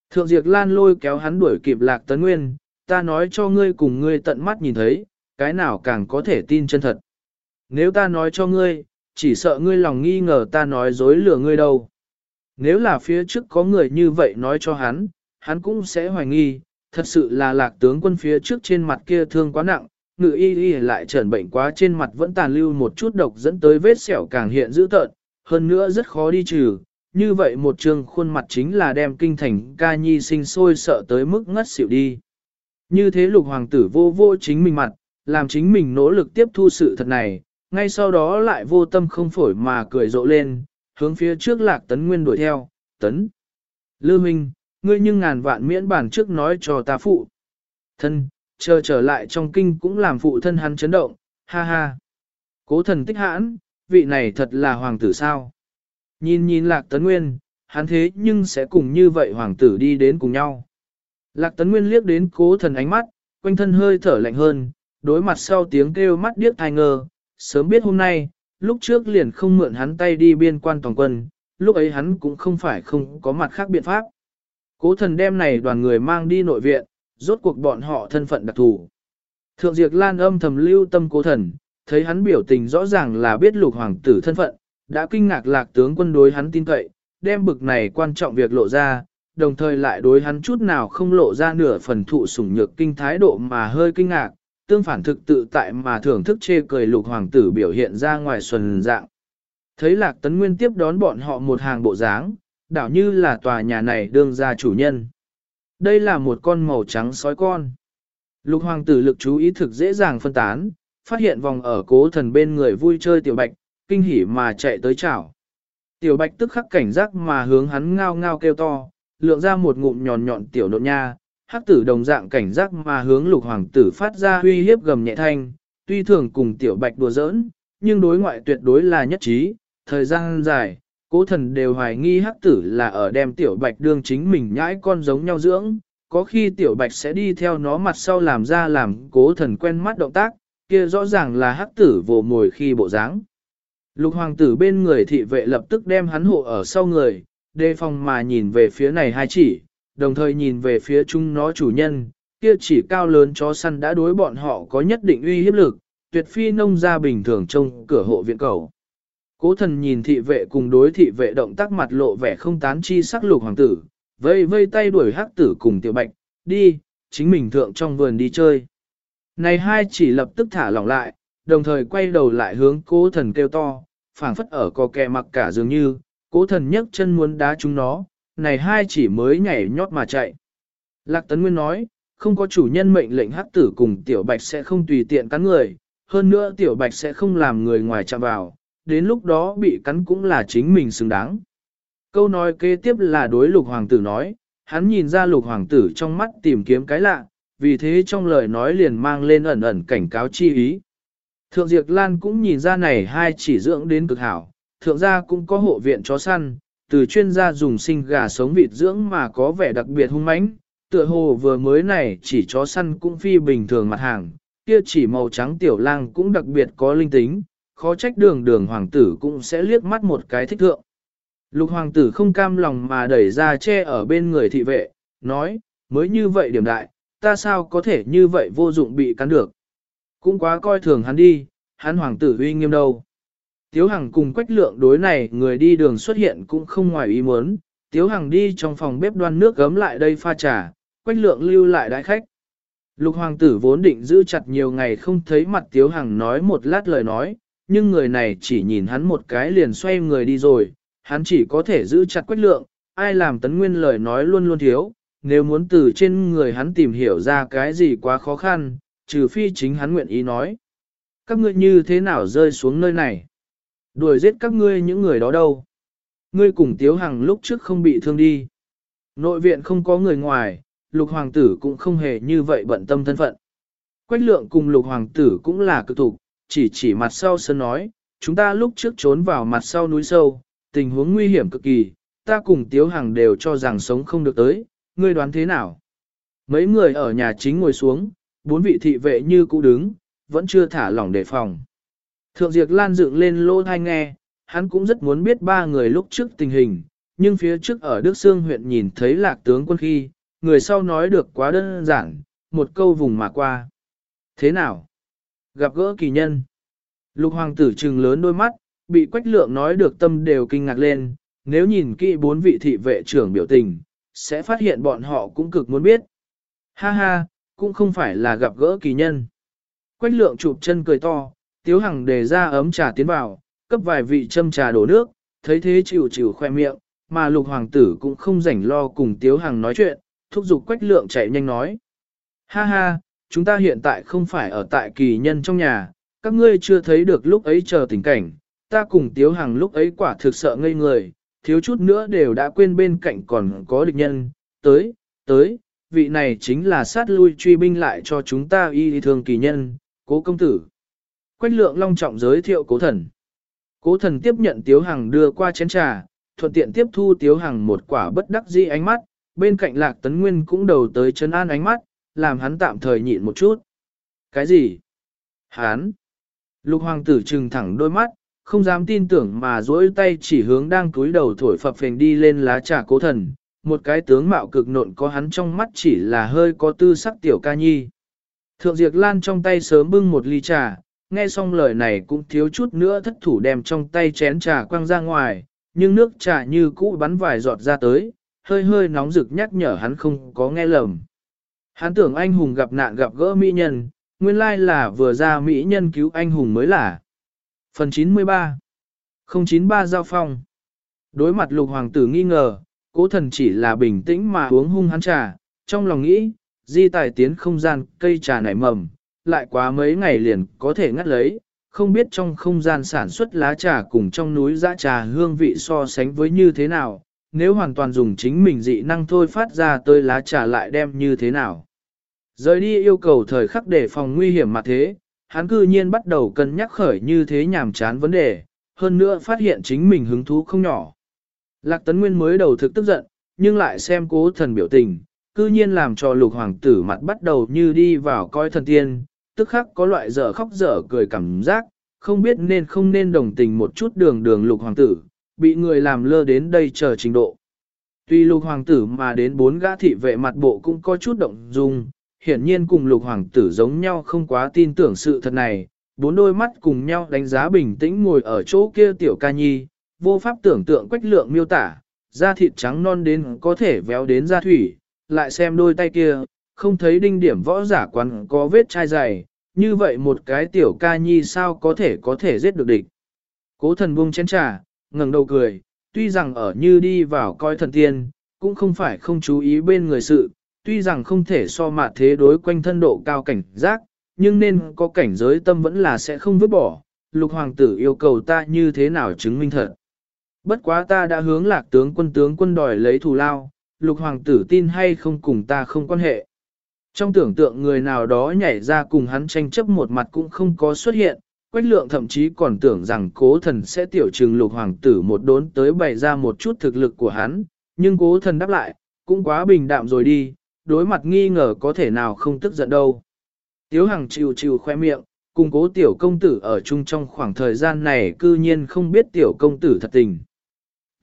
Thượng Diệp Lan lôi kéo hắn đuổi kịp lạc tấn nguyên, ta nói cho ngươi cùng ngươi tận mắt nhìn thấy, cái nào càng có thể tin chân thật. Nếu ta nói cho ngươi, chỉ sợ ngươi lòng nghi ngờ ta nói dối lừa ngươi đâu. Nếu là phía trước có người như vậy nói cho hắn, hắn cũng sẽ hoài nghi, thật sự là lạc tướng quân phía trước trên mặt kia thương quá nặng, ngự y y lại trần bệnh quá trên mặt vẫn tàn lưu một chút độc dẫn tới vết sẹo càng hiện dữ tợn, hơn nữa rất khó đi trừ. Như vậy một trường khuôn mặt chính là đem kinh thành ca nhi sinh sôi sợ tới mức ngất xỉu đi. Như thế lục hoàng tử vô vô chính mình mặt, làm chính mình nỗ lực tiếp thu sự thật này, ngay sau đó lại vô tâm không phổi mà cười rộ lên, hướng phía trước lạc tấn nguyên đuổi theo, tấn. Lư Minh, ngươi nhưng ngàn vạn miễn bản trước nói cho ta phụ. Thân, chờ trở lại trong kinh cũng làm phụ thân hắn chấn động, ha ha. Cố thần tích hãn, vị này thật là hoàng tử sao. Nhìn nhìn lạc tấn nguyên, hắn thế nhưng sẽ cùng như vậy hoàng tử đi đến cùng nhau. Lạc tấn nguyên liếc đến cố thần ánh mắt, quanh thân hơi thở lạnh hơn, đối mặt sau tiếng kêu mắt điếc thai ngơ, sớm biết hôm nay, lúc trước liền không mượn hắn tay đi biên quan toàn quân, lúc ấy hắn cũng không phải không có mặt khác biện pháp. Cố thần đem này đoàn người mang đi nội viện, rốt cuộc bọn họ thân phận đặc thù. Thượng Diệp Lan âm thầm lưu tâm cố thần, thấy hắn biểu tình rõ ràng là biết lục hoàng tử thân phận, đã kinh ngạc lạc tướng quân đối hắn tin cậy, đem bực này quan trọng việc lộ ra, đồng thời lại đối hắn chút nào không lộ ra nửa phần thụ sủng nhược kinh thái độ mà hơi kinh ngạc, tương phản thực tự tại mà thưởng thức chê cười lục hoàng tử biểu hiện ra ngoài xuân dạng. Thấy lạc tấn nguyên tiếp đón bọn họ một hàng bộ dáng, đảo như là tòa nhà này đương ra chủ nhân. Đây là một con màu trắng sói con. Lục hoàng tử lực chú ý thực dễ dàng phân tán, phát hiện vòng ở cố thần bên người vui chơi tiểu bạch, kinh hỉ mà chạy tới chảo. Tiểu bạch tức khắc cảnh giác mà hướng hắn ngao ngao kêu to, lượng ra một ngụm nhọn nhọn tiểu nộn nha, hắc tử đồng dạng cảnh giác mà hướng lục hoàng tử phát ra uy hiếp gầm nhẹ thanh, tuy thường cùng tiểu bạch đùa giỡn, nhưng đối ngoại tuyệt đối là nhất trí, thời gian dài, cố thần đều hoài nghi hắc tử là ở đem tiểu bạch đương chính mình nhãi con giống nhau dưỡng, có khi tiểu bạch sẽ đi theo nó mặt sau làm ra làm cố thần quen mắt động tác, kia rõ ràng là hắc tử vồ mồi khi bộ dáng. Lục hoàng tử bên người thị vệ lập tức đem hắn hộ ở sau người, đề phòng mà nhìn về phía này hai chỉ, đồng thời nhìn về phía chúng nó chủ nhân, kia chỉ cao lớn chó săn đã đối bọn họ có nhất định uy hiếp lực, tuyệt phi nông gia bình thường trông cửa hộ viện cầu. Cố thần nhìn thị vệ cùng đối thị vệ động tác mặt lộ vẻ không tán chi sắc lục hoàng tử, vây vây tay đuổi hắc tử cùng tiểu bạch, đi, chính mình thượng trong vườn đi chơi. Này hai chỉ lập tức thả lỏng lại, đồng thời quay đầu lại hướng cố thần kêu to, phảng phất ở có kẹ mặc cả dường như, cố thần nhấc chân muốn đá chúng nó, này hai chỉ mới nhảy nhót mà chạy. Lạc Tấn Nguyên nói, không có chủ nhân mệnh lệnh hắc tử cùng tiểu bạch sẽ không tùy tiện cắn người, hơn nữa tiểu bạch sẽ không làm người ngoài chạm vào, đến lúc đó bị cắn cũng là chính mình xứng đáng. Câu nói kế tiếp là đối lục hoàng tử nói, hắn nhìn ra lục hoàng tử trong mắt tìm kiếm cái lạ, vì thế trong lời nói liền mang lên ẩn ẩn cảnh cáo chi ý. Thượng Diệp Lan cũng nhìn ra này hai chỉ dưỡng đến cực hảo, thượng gia cũng có hộ viện chó săn, từ chuyên gia dùng sinh gà sống vịt dưỡng mà có vẻ đặc biệt hung mãnh, tựa hồ vừa mới này chỉ chó săn cũng phi bình thường mặt hàng, kia chỉ màu trắng tiểu lang cũng đặc biệt có linh tính, khó trách đường đường hoàng tử cũng sẽ liếc mắt một cái thích thượng. Lục hoàng tử không cam lòng mà đẩy ra che ở bên người thị vệ, nói, mới như vậy điểm đại, ta sao có thể như vậy vô dụng bị cắn được. Cũng quá coi thường hắn đi, hắn hoàng tử uy nghiêm đâu. Tiếu Hằng cùng Quách Lượng đối này người đi đường xuất hiện cũng không ngoài ý muốn, Tiếu Hằng đi trong phòng bếp đoan nước gấm lại đây pha trà, Quách Lượng lưu lại đại khách. Lục hoàng tử vốn định giữ chặt nhiều ngày không thấy mặt Tiếu Hằng nói một lát lời nói, nhưng người này chỉ nhìn hắn một cái liền xoay người đi rồi, hắn chỉ có thể giữ chặt Quách Lượng, ai làm tấn nguyên lời nói luôn luôn thiếu, nếu muốn từ trên người hắn tìm hiểu ra cái gì quá khó khăn, trừ phi chính hắn nguyện ý nói. Các ngươi như thế nào rơi xuống nơi này? Đuổi giết các ngươi những người đó đâu? Ngươi cùng Tiếu Hằng lúc trước không bị thương đi. Nội viện không có người ngoài, lục hoàng tử cũng không hề như vậy bận tâm thân phận. Quách lượng cùng lục hoàng tử cũng là cực tục, chỉ chỉ mặt sau sân nói, chúng ta lúc trước trốn vào mặt sau núi sâu, tình huống nguy hiểm cực kỳ, ta cùng Tiếu Hằng đều cho rằng sống không được tới, ngươi đoán thế nào? Mấy người ở nhà chính ngồi xuống, bốn vị thị vệ như cũ đứng, vẫn chưa thả lỏng đề phòng. Thượng Diệp Lan dựng lên lô thai nghe, hắn cũng rất muốn biết ba người lúc trước tình hình, nhưng phía trước ở Đức Sương huyện nhìn thấy lạc tướng quân khi, người sau nói được quá đơn giản, một câu vùng mà qua. Thế nào? Gặp gỡ kỳ nhân. Lục hoàng tử trừng lớn đôi mắt, bị quách lượng nói được tâm đều kinh ngạc lên, nếu nhìn kỹ bốn vị thị vệ trưởng biểu tình, sẽ phát hiện bọn họ cũng cực muốn biết. Ha ha, cũng không phải là gặp gỡ kỳ nhân. Quách lượng chụp chân cười to, tiếu hằng đề ra ấm trà tiến vào, cấp vài vị châm trà đổ nước, thấy thế chịu chịu khoe miệng, mà lục hoàng tử cũng không rảnh lo cùng tiếu hằng nói chuyện, thúc giục quách lượng chạy nhanh nói. Ha ha, chúng ta hiện tại không phải ở tại kỳ nhân trong nhà, các ngươi chưa thấy được lúc ấy chờ tình cảnh, ta cùng tiếu hằng lúc ấy quả thực sợ ngây người, thiếu chút nữa đều đã quên bên cạnh còn có địch nhân, tới, tới, vị này chính là sát lui truy binh lại cho chúng ta y thương kỳ nhân, cố công tử. Quách lượng long trọng giới thiệu cố thần. Cố thần tiếp nhận Tiếu Hằng đưa qua chén trà, thuận tiện tiếp thu Tiếu Hằng một quả bất đắc dĩ ánh mắt, bên cạnh Lạc Tấn Nguyên cũng đầu tới chân an ánh mắt, làm hắn tạm thời nhịn một chút. Cái gì? Hắn! Lục hoàng tử trừng thẳng đôi mắt, không dám tin tưởng mà duỗi tay chỉ hướng đang cúi đầu thổi phập phình đi lên lá trà cố thần, một cái tướng mạo cực nộn có hắn trong mắt chỉ là hơi có tư sắc tiểu ca nhi. Thượng Diệp Lan trong tay sớm bưng một ly trà, nghe xong lời này cũng thiếu chút nữa thất thủ đem trong tay chén trà quăng ra ngoài, nhưng nước trà như cũ bắn vài giọt ra tới, hơi hơi nóng rực nhắc nhở hắn không có nghe lầm. Hắn tưởng anh hùng gặp nạn gặp gỡ mỹ nhân, nguyên lai là vừa ra mỹ nhân cứu anh hùng mới là. Phần 93 093 Giao Phong Đối mặt lục hoàng tử nghi ngờ, cố thần chỉ là bình tĩnh mà uống hung hắn trà, trong lòng nghĩ, di tài tiến không gian cây trà nảy mầm, lại quá mấy ngày liền có thể ngắt lấy, không biết trong không gian sản xuất lá trà cùng trong núi dã trà hương vị so sánh với như thế nào, nếu hoàn toàn dùng chính mình dị năng thôi phát ra tới lá trà lại đem như thế nào. Rời đi yêu cầu thời khắc để phòng nguy hiểm mà thế, hắn cư nhiên bắt đầu cân nhắc khởi như thế nhàm chán vấn đề, hơn nữa phát hiện chính mình hứng thú không nhỏ. Lạc Tấn Nguyên mới đầu thực tức giận, nhưng lại xem cố thần biểu tình, cư nhiên làm cho lục hoàng tử mặt bắt đầu như đi vào coi thần tiên, tức khắc có loại dở khóc dở cười cảm giác, không biết nên không nên đồng tình một chút đường đường lục hoàng tử, bị người làm lơ đến đây chờ trình độ. Tuy lục hoàng tử mà đến bốn gã thị vệ mặt bộ cũng có chút động dung, hiển nhiên cùng lục hoàng tử giống nhau không quá tin tưởng sự thật này, bốn đôi mắt cùng nhau đánh giá bình tĩnh ngồi ở chỗ kia tiểu ca nhi, vô pháp tưởng tượng quách lượng miêu tả, da thịt trắng non đến có thể véo đến da thủy, lại xem đôi tay kia, không thấy đinh điểm võ giả quán có vết chai dày, như vậy một cái tiểu ca nhi sao có thể có thể giết được địch. Cố thần buông chén trà, ngẩng đầu cười, tuy rằng ở như đi vào coi thần tiên, cũng không phải không chú ý bên người sự, tuy rằng không thể so mạ thế đối quanh thân độ cao cảnh giác, nhưng nên có cảnh giới tâm vẫn là sẽ không vứt bỏ, lục hoàng tử yêu cầu ta như thế nào chứng minh thật. Bất quá ta đã hướng lạc tướng quân tướng quân đòi lấy thù lao, lục hoàng tử tin hay không cùng ta không quan hệ. Trong tưởng tượng người nào đó nhảy ra cùng hắn tranh chấp một mặt cũng không có xuất hiện, Quách lượng thậm chí còn tưởng rằng cố thần sẽ tiểu trừng lục hoàng tử một đốn tới bày ra một chút thực lực của hắn, nhưng cố thần đáp lại, cũng quá bình đạm rồi đi, đối mặt nghi ngờ có thể nào không tức giận đâu. Tiếu Hằng chịu chịu khoe miệng, cùng cố tiểu công tử ở chung trong khoảng thời gian này cư nhiên không biết tiểu công tử thật tình.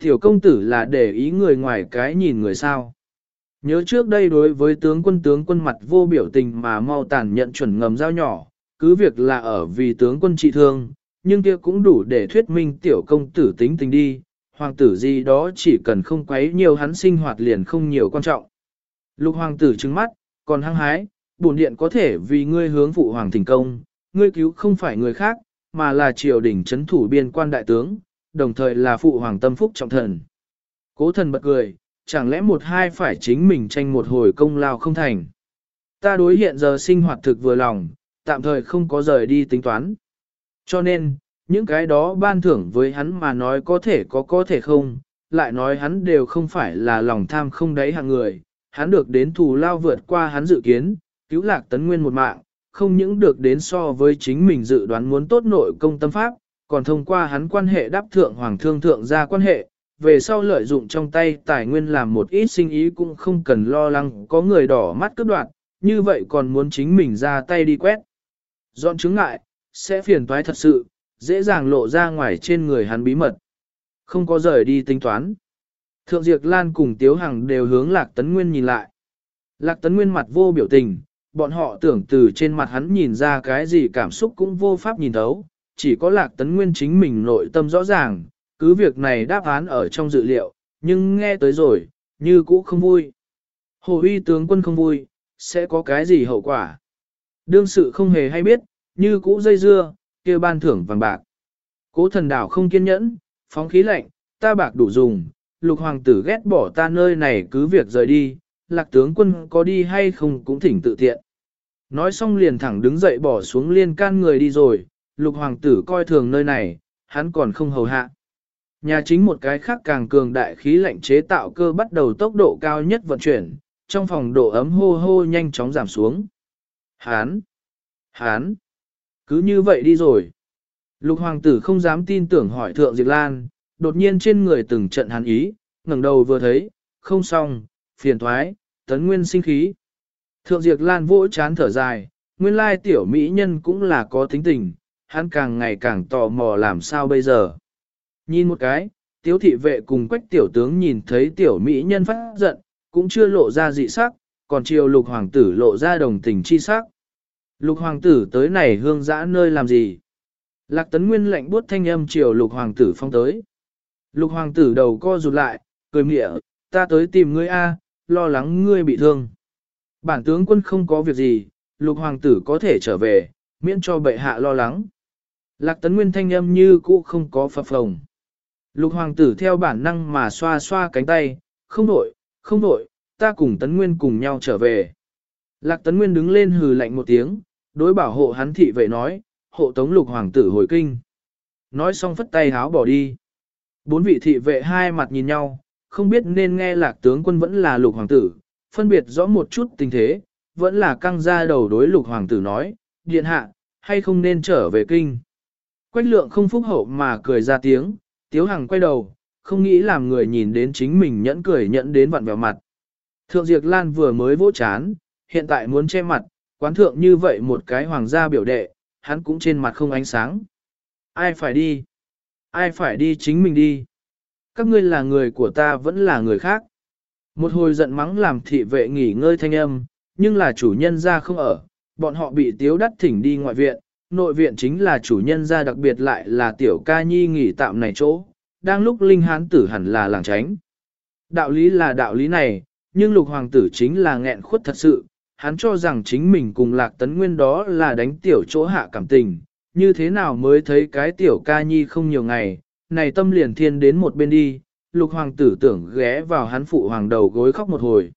Tiểu công tử là để ý người ngoài cái nhìn người sao. Nhớ trước đây đối với tướng quân tướng quân mặt vô biểu tình mà mau tàn nhận chuẩn ngầm giao nhỏ, cứ việc là ở vì tướng quân trị thương, nhưng kia cũng đủ để thuyết minh tiểu công tử tính tình đi, hoàng tử gì đó chỉ cần không quấy nhiều hắn sinh hoạt liền không nhiều quan trọng. Lục hoàng tử trừng mắt, còn hăng hái, bổn điện có thể vì ngươi hướng phụ hoàng thành công, ngươi cứu không phải người khác, mà là triều đình chấn thủ biên quan đại tướng, đồng thời là phụ hoàng tâm phúc trọng thần. Cố thần bật cười, chẳng lẽ một hai phải chính mình tranh một hồi công lao không thành. Ta đối hiện giờ sinh hoạt thực vừa lòng, tạm thời không có rời đi tính toán. Cho nên, những cái đó ban thưởng với hắn mà nói có thể có có thể không, lại nói hắn đều không phải là lòng tham không đáy hạng người, hắn được đến thù lao vượt qua hắn dự kiến, cứu lạc tấn nguyên một mạng, không những được đến so với chính mình dự đoán muốn tốt nội công tâm pháp, còn thông qua hắn quan hệ đáp thượng hoàng thương thượng ra quan hệ, về sau lợi dụng trong tay tài nguyên làm một ít sinh ý cũng không cần lo lắng có người đỏ mắt cướp đoạt, như vậy còn muốn chính mình ra tay đi quét. Dọn chứng ngại, sẽ phiền toái thật sự, dễ dàng lộ ra ngoài trên người hắn bí mật. Không có rời đi tính toán. Thượng Diệp Lan cùng Tiếu Hằng đều hướng Lạc Tấn Nguyên nhìn lại. Lạc Tấn Nguyên mặt vô biểu tình, bọn họ tưởng từ trên mặt hắn nhìn ra cái gì cảm xúc cũng vô pháp nhìn thấu, chỉ có Lạc Tấn Nguyên chính mình nội tâm rõ ràng, cứ việc này đáp án ở trong dự liệu, nhưng nghe tới rồi, như cũ không vui. Hồ uy tướng quân không vui, sẽ có cái gì hậu quả? Đương sự không hề hay biết, như cũ dây dưa, kia ban thưởng vàng bạc. Cố thần đảo không kiên nhẫn, phóng khí lạnh, ta bạc đủ dùng, lục hoàng tử ghét bỏ ta nơi này cứ việc rời đi, lạc tướng quân có đi hay không cũng thỉnh tự tiện. Nói xong liền thẳng đứng dậy bỏ xuống liên can người đi rồi, lục hoàng tử coi thường nơi này, hắn còn không hầu hạ. Nhà chính một cái khác càng cường đại khí lạnh chế tạo cơ bắt đầu tốc độ cao nhất vận chuyển, trong phòng độ ấm hô hô nhanh chóng giảm xuống. Hán! Hán! Cứ như vậy đi rồi. Lục hoàng tử không dám tin tưởng hỏi thượng Diệp Lan, đột nhiên trên người từng trận hàn ý, ngẩng đầu vừa thấy, không xong, phiền thoái, tấn nguyên sinh khí. Thượng Diệp Lan vỗ chán thở dài, nguyên lai tiểu mỹ nhân cũng là có tính tình, hắn càng ngày càng tò mò làm sao bây giờ. Nhìn một cái, tiếu thị vệ cùng quách tiểu tướng nhìn thấy tiểu mỹ nhân phát giận, cũng chưa lộ ra dị sắc, còn triều lục hoàng tử lộ ra đồng tình chi sắc. Lục hoàng tử tới này hương dã nơi làm gì? Lạc tấn nguyên lệnh buốt thanh âm triều lục hoàng tử phong tới. Lục hoàng tử đầu co rụt lại, cười mỉa: ta tới tìm ngươi a, lo lắng ngươi bị thương. Bản tướng quân không có việc gì, lục hoàng tử có thể trở về, miễn cho bệ hạ lo lắng. Lạc tấn nguyên thanh âm như cũ không có phập phồng. Lục hoàng tử theo bản năng mà xoa xoa cánh tay, không đổi, không đổi, ta cùng tấn nguyên cùng nhau trở về. Lạc tấn nguyên đứng lên hừ lạnh một tiếng, đối bảo hộ hắn thị vệ nói, hộ tống lục hoàng tử hồi kinh. Nói xong phất tay háo bỏ đi. Bốn vị thị vệ hai mặt nhìn nhau, không biết nên nghe lạc tướng quân vẫn là lục hoàng tử, phân biệt rõ một chút tình thế, vẫn là căng ra đầu đối lục hoàng tử nói, điện hạ, hay không nên trở về kinh. Quách lượng không phúc hậu mà cười ra tiếng, tiếu hằng quay đầu, không nghĩ làm người nhìn đến chính mình nhẫn cười nhẫn đến vặn vẹo mặt. Thượng Diệp Lan vừa mới vỗ chán, hiện tại muốn che mặt, quán thượng như vậy một cái hoàng gia biểu đệ, hắn cũng trên mặt không ánh sáng. Ai phải đi? Ai phải đi chính mình đi? Các ngươi là người của ta vẫn là người khác. Một hồi giận mắng làm thị vệ nghỉ ngơi thanh âm, nhưng là chủ nhân ra không ở, bọn họ bị tiếu đắt thỉnh đi ngoại viện, nội viện chính là chủ nhân ra đặc biệt lại là tiểu ca nhi nghỉ tạm này chỗ, đang lúc linh hán tử hẳn là làng tránh. Đạo lý là đạo lý này, nhưng lục hoàng tử chính là nghẹn khuất thật sự, hắn cho rằng chính mình cùng lạc tấn nguyên đó là đánh tiểu chỗ hạ cảm tình, như thế nào mới thấy cái tiểu ca nhi không nhiều ngày, này tâm liền thiên đến một bên đi, lục hoàng tử tưởng ghé vào hắn phụ hoàng đầu gối khóc một hồi.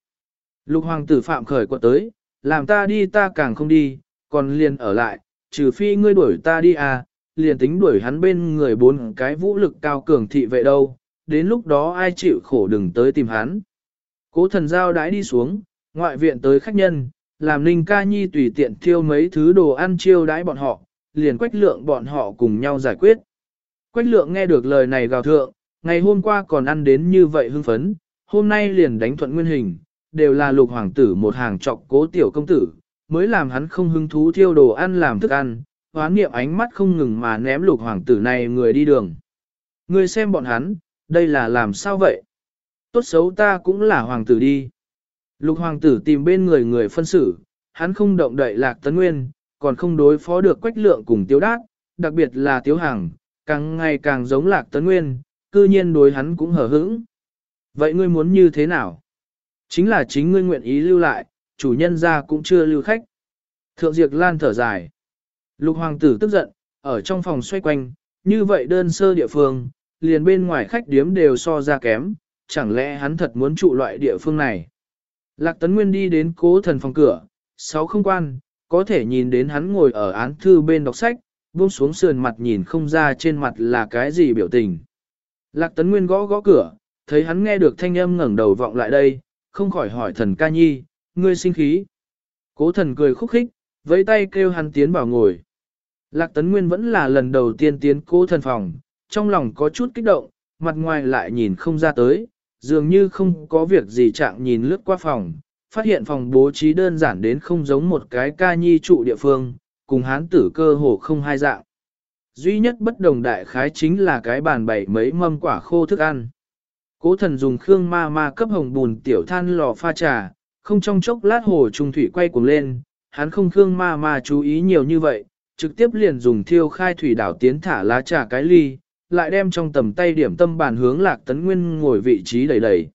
Lục hoàng tử phạm khởi quật tới, làm ta đi ta càng không đi, còn liền ở lại, trừ phi ngươi đuổi ta đi à, liền tính đuổi hắn bên người bốn cái vũ lực cao cường thị vệ đâu, đến lúc đó ai chịu khổ đừng tới tìm hắn. Cố thần giao đãi đi xuống, ngoại viện tới khách nhân, làm Ninh ca nhi tùy tiện thiêu mấy thứ đồ ăn chiêu đãi bọn họ, liền quách lượng bọn họ cùng nhau giải quyết. Quách lượng nghe được lời này gào thượng, ngày hôm qua còn ăn đến như vậy hưng phấn, hôm nay liền đánh thuận nguyên hình, đều là lục hoàng tử một hàng trọc cố tiểu công tử, mới làm hắn không hứng thú thiêu đồ ăn làm thức ăn, hoán niệm ánh mắt không ngừng mà ném lục hoàng tử này người đi đường. Người xem bọn hắn, đây là làm sao vậy? Tốt xấu ta cũng là hoàng tử đi. Lục hoàng tử tìm bên người người phân xử, hắn không động đậy lạc tấn nguyên, còn không đối phó được quách lượng cùng tiếu đát, đặc biệt là tiếu hàng, càng ngày càng giống lạc tấn nguyên, cư nhiên đối hắn cũng hở hững. Vậy ngươi muốn như thế nào? Chính là chính ngươi nguyện ý lưu lại, chủ nhân ra cũng chưa lưu khách. Thượng Diệp Lan thở dài. Lục hoàng tử tức giận, ở trong phòng xoay quanh, như vậy đơn sơ địa phương, liền bên ngoài khách điếm đều so ra kém, chẳng lẽ hắn thật muốn trụ loại địa phương này. Lạc Tấn Nguyên đi đến cố thần phòng cửa, sáu không quan, có thể nhìn đến hắn ngồi ở án thư bên đọc sách, buông xuống sườn mặt nhìn không ra trên mặt là cái gì biểu tình. Lạc Tấn Nguyên gõ gõ cửa, thấy hắn nghe được thanh âm ngẩng đầu vọng lại đây, không khỏi hỏi thần ca nhi, ngươi sinh khí. Cố thần cười khúc khích, với tay kêu hắn tiến vào ngồi. Lạc Tấn Nguyên vẫn là lần đầu tiên tiến cố thần phòng, trong lòng có chút kích động, mặt ngoài lại nhìn không ra tới, dường như không có việc gì trạng nhìn lướt qua phòng, phát hiện phòng bố trí đơn giản đến không giống một cái ca nhi trụ địa phương, cùng hán tử cơ hồ không hai dạng. Duy nhất bất đồng đại khái chính là cái bàn bày mấy mâm quả khô thức ăn. Cố thần dùng khương ma ma cấp hồng bùn tiểu than lò pha trà, không trong chốc lát hồ trung thủy quay cuồng lên, hắn không khương ma ma chú ý nhiều như vậy, trực tiếp liền dùng thiêu khai thủy đảo tiến thả lá trà cái ly, lại đem trong tầm tay điểm tâm bàn hướng lạc tấn nguyên ngồi vị trí đầy đầy.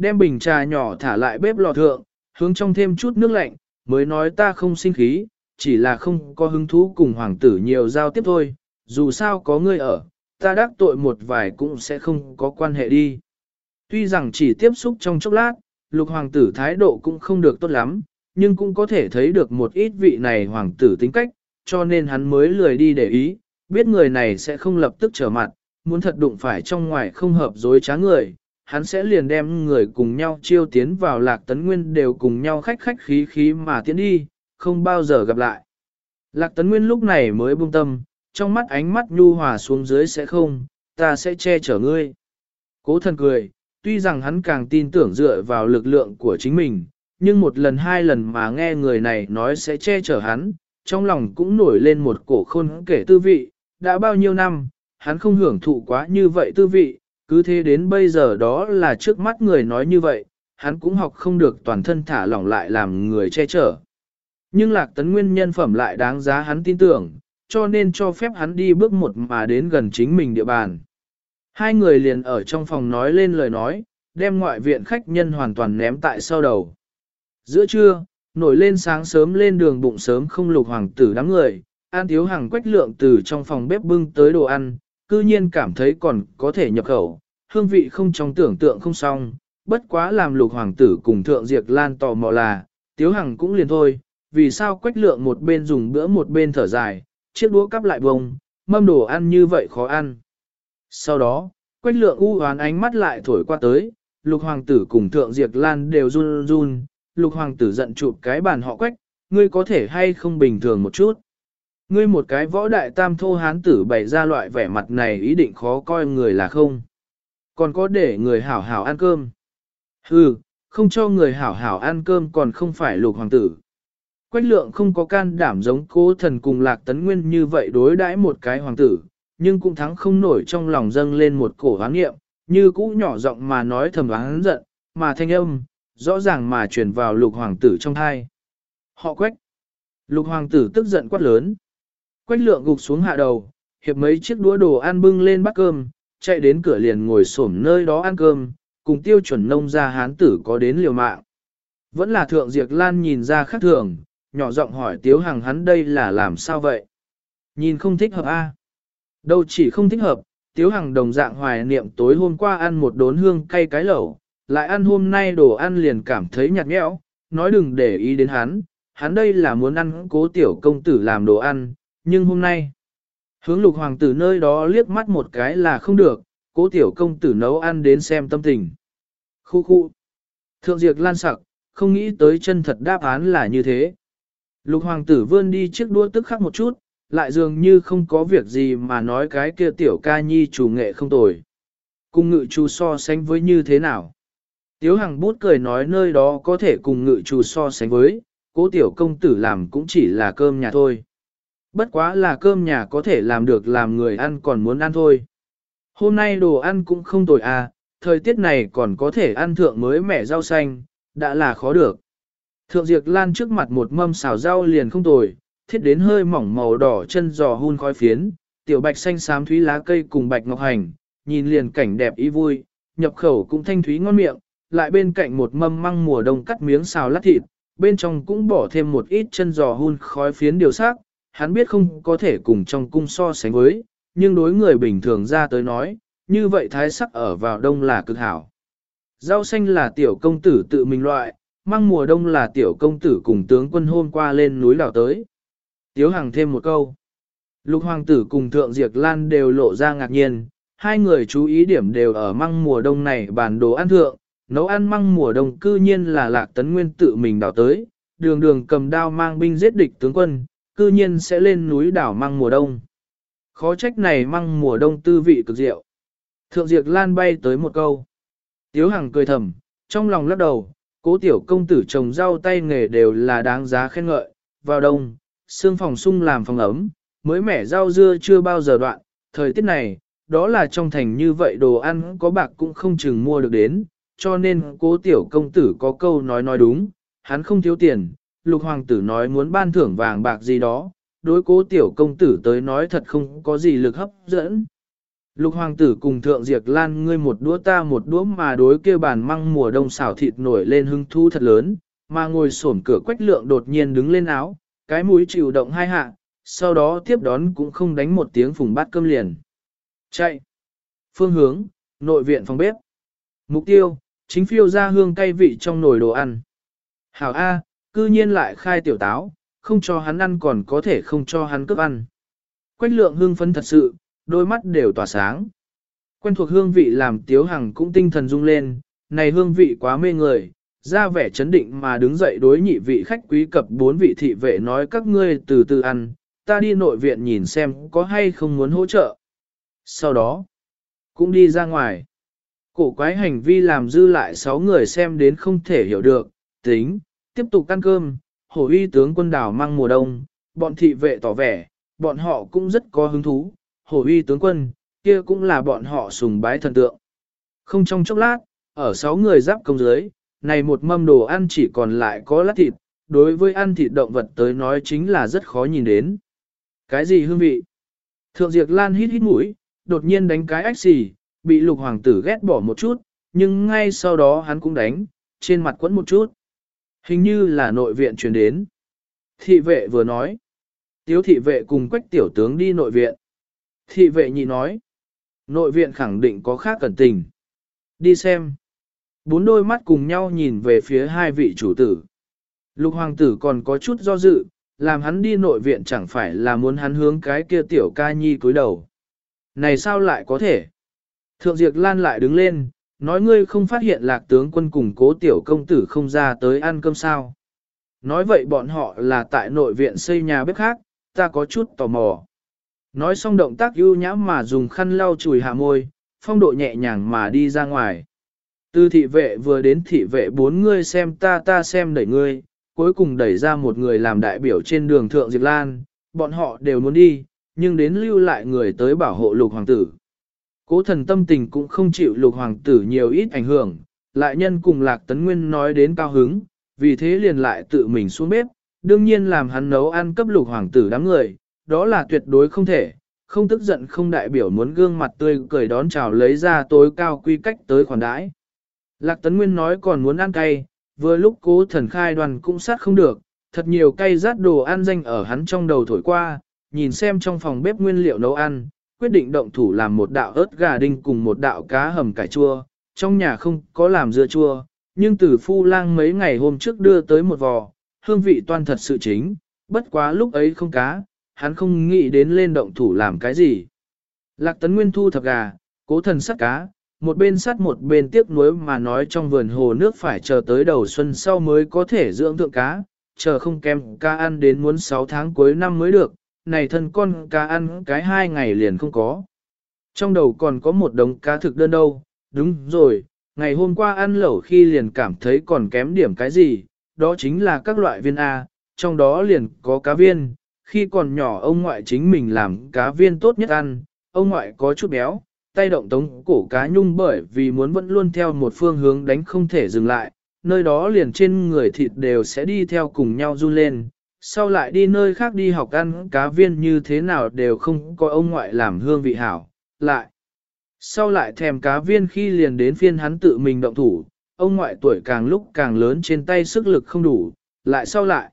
Đem bình trà nhỏ thả lại bếp lò thượng, hướng trong thêm chút nước lạnh, mới nói ta không sinh khí, chỉ là không có hứng thú cùng hoàng tử nhiều giao tiếp thôi, dù sao có ngươi ở, ta đắc tội một vài cũng sẽ không có quan hệ đi. Tuy rằng chỉ tiếp xúc trong chốc lát, lục hoàng tử thái độ cũng không được tốt lắm, nhưng cũng có thể thấy được một ít vị này hoàng tử tính cách, cho nên hắn mới lười đi để ý, biết người này sẽ không lập tức trở mặt, muốn thật đụng phải trong ngoài không hợp dối trá người, hắn sẽ liền đem người cùng nhau chiêu tiến vào lạc tấn nguyên đều cùng nhau khách khách khí khí mà tiến đi, không bao giờ gặp lại. Lạc tấn nguyên lúc này mới buông tâm, trong mắt ánh mắt nhu hòa xuống dưới sẽ không, ta sẽ che chở ngươi. Cố thần cười, tuy rằng hắn càng tin tưởng dựa vào lực lượng của chính mình, nhưng một lần hai lần mà nghe người này nói sẽ che chở hắn, trong lòng cũng nổi lên một cổ khôn kể tư vị, đã bao nhiêu năm, hắn không hưởng thụ quá như vậy tư vị, cứ thế đến bây giờ đó là trước mắt người nói như vậy, hắn cũng học không được toàn thân thả lỏng lại làm người che chở. Nhưng lạc tấn nguyên nhân phẩm lại đáng giá hắn tin tưởng, cho nên cho phép hắn đi bước một mà đến gần chính mình địa bàn. Hai người liền ở trong phòng nói lên lời nói, đem ngoại viện khách nhân hoàn toàn ném tại sau đầu. Giữa trưa, nổi lên sáng sớm lên đường bụng sớm không lục hoàng tử đám người, An Thiếu Hằng quách lượng từ trong phòng bếp bưng tới đồ ăn, cư nhiên cảm thấy còn có thể nhập khẩu, hương vị không trong tưởng tượng không xong, bất quá làm lục hoàng tử cùng thượng diệt lan tò mò là, Tiếu Hằng cũng liền thôi, vì sao quách lượng một bên dùng bữa một bên thở dài, chiếc đũa cắp lại bông, mâm đồ ăn như vậy khó ăn. Sau đó, quách lượng u hoán ánh mắt lại thổi qua tới, lục hoàng tử cùng thượng diệt lan đều run run, lục hoàng tử giận chụp cái bàn họ quách, ngươi có thể hay không bình thường một chút. Ngươi một cái võ đại tam thô hán tử bày ra loại vẻ mặt này ý định khó coi người là không. Còn có để người hảo hảo ăn cơm. Hừ, không cho người hảo hảo ăn cơm còn không phải lục hoàng tử. Quách lượng không có can đảm giống cố thần cùng lạc tấn nguyên như vậy đối đãi một cái hoàng tử, nhưng cũng thắng không nổi trong lòng dâng lên một cổ hoán nghiệm, như cũ nhỏ giọng mà nói thầm hắn giận, mà thanh âm, rõ ràng mà truyền vào lục hoàng tử trong thai. Họ quách. Lục hoàng tử tức giận quát lớn. Quách lượng gục xuống hạ đầu, hiệp mấy chiếc đũa đồ ăn bưng lên bát cơm, chạy đến cửa liền ngồi xổm nơi đó ăn cơm, cùng tiêu chuẩn nông gia hán tử có đến liều mạng. Vẫn là thượng diệt lan nhìn ra khác thường, nhỏ giọng hỏi tiếu hằng hắn đây là làm sao vậy? Nhìn không thích hợp a Đâu chỉ không thích hợp, tiếu hằng đồng dạng hoài niệm tối hôm qua ăn một đốn hương cay cái lẩu, lại ăn hôm nay đồ ăn liền cảm thấy nhạt nhẽo, nói đừng để ý đến hắn, hắn đây là muốn ăn cố tiểu công tử làm đồ ăn, nhưng hôm nay, hướng lục hoàng tử nơi đó liếc mắt một cái là không được, cố tiểu công tử nấu ăn đến xem tâm tình. Khu khu. Thượng diệt lan sặc, không nghĩ tới chân thật đáp án là như thế. Lục hoàng tử vươn đi chiếc đua tức khắc một chút, lại dường như không có việc gì mà nói cái kia tiểu ca nhi chủ nghệ không tồi. Cùng ngự chủ so sánh với như thế nào? Tiếu Hằng bút cười nói nơi đó có thể cùng ngự chủ so sánh với, cố tiểu công tử làm cũng chỉ là cơm nhà thôi. Bất quá là cơm nhà có thể làm được làm người ăn còn muốn ăn thôi. Hôm nay đồ ăn cũng không tồi à, thời tiết này còn có thể ăn thượng mới mẻ rau xanh, đã là khó được. Thượng Diệp Lan trước mặt một mâm xào rau liền không tồi, thiết đến hơi mỏng màu đỏ chân giò hun khói phiến, tiểu bạch xanh xám thúy lá cây cùng bạch ngọc hành, nhìn liền cảnh đẹp ý vui, nhập khẩu cũng thanh thúy ngon miệng, lại bên cạnh một mâm măng mùa đông cắt miếng xào lát thịt, bên trong cũng bỏ thêm một ít chân giò hun khói phiến điều sắc, hắn biết không có thể cùng trong cung so sánh với, nhưng đối người bình thường ra tới nói, như vậy thái sắc ở vào đông là cực hảo. Rau xanh là tiểu công tử tự mình loại, măng mùa đông là tiểu công tử cùng tướng quân hôm qua lên núi đảo tới. Tiếu Hằng thêm một câu. Lục hoàng tử cùng thượng diệt lan đều lộ ra ngạc nhiên, hai người chú ý điểm đều ở măng mùa đông này bản đồ ăn thượng, nấu ăn măng mùa đông cư nhiên là lạc tấn nguyên tự mình đảo tới, đường đường cầm đao mang binh giết địch tướng quân, cư nhiên sẽ lên núi đảo măng mùa đông. Khó trách này măng mùa đông tư vị cực diệu. Thượng Diệp lan bay tới một câu. Tiếu Hằng cười thầm, trong lòng lắc đầu, cố tiểu công tử trồng rau tay nghề đều là đáng giá khen ngợi, vào đông, xương phòng sung làm phòng ấm, mới mẻ rau dưa chưa bao giờ đoạn, thời tiết này, đó là trong thành như vậy đồ ăn có bạc cũng không chừng mua được đến, cho nên cố tiểu công tử có câu nói nói đúng, hắn không thiếu tiền, lục hoàng tử nói muốn ban thưởng vàng bạc gì đó, đối cố tiểu công tử tới nói thật không có gì lực hấp dẫn. Lục hoàng tử cùng thượng diệt lan ngươi một đũa ta một đũa mà đối kêu bàn măng mùa đông xào thịt nổi lên hưng thu thật lớn, mà ngồi xổm cửa quách lượng đột nhiên đứng lên áo, cái mũi chịu động hai hạ, sau đó tiếp đón cũng không đánh một tiếng phùng bát cơm liền. Chạy. Phương hướng, nội viện phòng bếp. Mục tiêu, chính phiêu ra hương cay vị trong nồi đồ ăn. Hảo A, cư nhiên lại khai tiểu táo, không cho hắn ăn còn có thể không cho hắn cướp ăn. Quách lượng hương phấn thật sự, đôi mắt đều tỏa sáng. Quen thuộc hương vị làm tiếu hằng cũng tinh thần rung lên, này hương vị quá mê người, ra vẻ chấn định mà đứng dậy đối nhị vị khách quý cập bốn vị thị vệ nói các ngươi từ từ ăn, ta đi nội viện nhìn xem có hay không muốn hỗ trợ. Sau đó, cũng đi ra ngoài. Cổ quái hành vi làm dư lại sáu người xem đến không thể hiểu được, tính, tiếp tục ăn cơm, hổ uy tướng quân đảo mang mùa đông, bọn thị vệ tỏ vẻ, bọn họ cũng rất có hứng thú, hổ uy tướng quân, kia cũng là bọn họ sùng bái thần tượng. Không trong chốc lát, ở sáu người giáp công dưới, này một mâm đồ ăn chỉ còn lại có lát thịt, đối với ăn thịt động vật tới nói chính là rất khó nhìn đến. Cái gì hương vị? Thượng Diệp Lan hít hít mũi, đột nhiên đánh cái ách xì, bị lục hoàng tử ghét bỏ một chút, nhưng ngay sau đó hắn cũng đánh, trên mặt quẫn một chút. Hình như là nội viện truyền đến. Thị vệ vừa nói. Tiếu thị vệ cùng quách tiểu tướng đi nội viện. Thị vệ nhị nói. Nội viện khẳng định có khác cẩn tình. Đi xem. Bốn đôi mắt cùng nhau nhìn về phía hai vị chủ tử. Lục hoàng tử còn có chút do dự, làm hắn đi nội viện chẳng phải là muốn hắn hướng cái kia tiểu ca nhi cúi đầu. Này sao lại có thể? Thượng Diệp Lan lại đứng lên, nói ngươi không phát hiện lạc tướng quân cùng cố tiểu công tử không ra tới ăn cơm sao. Nói vậy bọn họ là tại nội viện xây nhà bếp khác, ta có chút tò mò. Nói xong động tác ưu nhã mà dùng khăn lau chùi hạ môi, phong độ nhẹ nhàng mà đi ra ngoài. Từ thị vệ vừa đến thị vệ bốn ngươi xem ta ta xem đẩy ngươi, cuối cùng đẩy ra một người làm đại biểu trên đường Thượng Diệp Lan, bọn họ đều muốn đi, nhưng đến lưu lại người tới bảo hộ lục hoàng tử. Cố thần tâm tình cũng không chịu lục hoàng tử nhiều ít ảnh hưởng, lại nhân cùng lạc tấn nguyên nói đến cao hứng, vì thế liền lại tự mình xuống bếp, đương nhiên làm hắn nấu ăn cấp lục hoàng tử đám người, đó là tuyệt đối không thể, không tức giận không đại biểu muốn gương mặt tươi cười đón chào lấy ra tối cao quy cách tới khoản đãi. Lạc tấn nguyên nói còn muốn ăn cay, vừa lúc cố thần khai đoàn cũng sát không được, thật nhiều cay rát đồ ăn danh ở hắn trong đầu thổi qua, nhìn xem trong phòng bếp nguyên liệu nấu ăn, quyết định động thủ làm một đạo ớt gà đinh cùng một đạo cá hầm cải chua, trong nhà không có làm dưa chua, nhưng từ phu lang mấy ngày hôm trước đưa tới một vò, hương vị toan thật sự chính, bất quá lúc ấy không cá, hắn không nghĩ đến lên động thủ làm cái gì. Lạc tấn nguyên thu thập gà, cố thần sắt cá, một bên sắt một bên tiếc nuối mà nói trong vườn hồ nước phải chờ tới đầu xuân sau mới có thể dưỡng thượng cá, chờ không kém cá ăn đến muốn 6 tháng cuối năm mới được, này thân con cá ăn cái hai ngày liền không có. Trong đầu còn có một đống cá thực đơn đâu, đúng rồi, ngày hôm qua ăn lẩu khi liền cảm thấy còn kém điểm cái gì, đó chính là các loại viên A, trong đó liền có cá viên, khi còn nhỏ ông ngoại chính mình làm cá viên tốt nhất ăn, ông ngoại có chút béo, tay động tống cổ cá nhung bởi vì muốn vẫn luôn theo một phương hướng đánh không thể dừng lại, nơi đó liền trên người thịt đều sẽ đi theo cùng nhau run lên, sau lại đi nơi khác đi học ăn cá viên như thế nào đều không có ông ngoại làm hương vị hảo, lại. Sau lại thèm cá viên khi liền đến phiên hắn tự mình động thủ, ông ngoại tuổi càng lúc càng lớn trên tay sức lực không đủ, lại sau lại.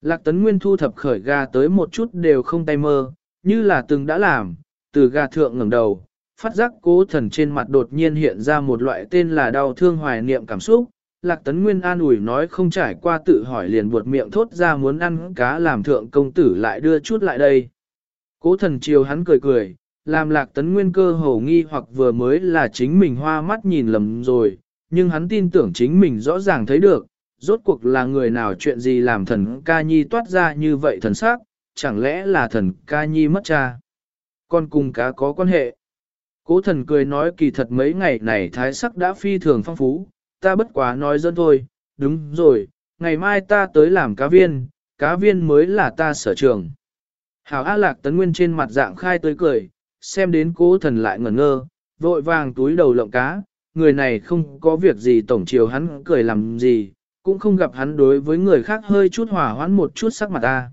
Lạc tấn nguyên thu thập khởi gà tới một chút đều không tay mơ, như là từng đã làm, từ gà thượng ngẩng đầu, phát giác cố thần trên mặt đột nhiên hiện ra một loại tên là đau thương hoài niệm cảm xúc, Lạc Tấn Nguyên an ủi nói không trải qua tự hỏi liền buột miệng thốt ra muốn ăn cá làm thượng công tử lại đưa chút lại đây. Cố thần chiều hắn cười cười, làm Lạc Tấn Nguyên cơ hồ nghi hoặc vừa mới là chính mình hoa mắt nhìn lầm rồi, nhưng hắn tin tưởng chính mình rõ ràng thấy được, rốt cuộc là người nào chuyện gì làm thần ca nhi toát ra như vậy thần sắc, chẳng lẽ là thần ca nhi mất cha. Con cùng cá có quan hệ. Cố thần cười nói kỳ thật mấy ngày này thái sắc đã phi thường phong phú, ta bất quá nói dân thôi, đúng rồi, ngày mai ta tới làm cá viên, cá viên mới là ta sở trường. Hảo A Lạc Tấn Nguyên trên mặt dạng khai tới cười, xem đến cố thần lại ngẩn ngơ, vội vàng túi đầu lộng cá, người này không có việc gì tổng chiều hắn cười làm gì, cũng không gặp hắn đối với người khác hơi chút hỏa hoãn một chút sắc mặt ta.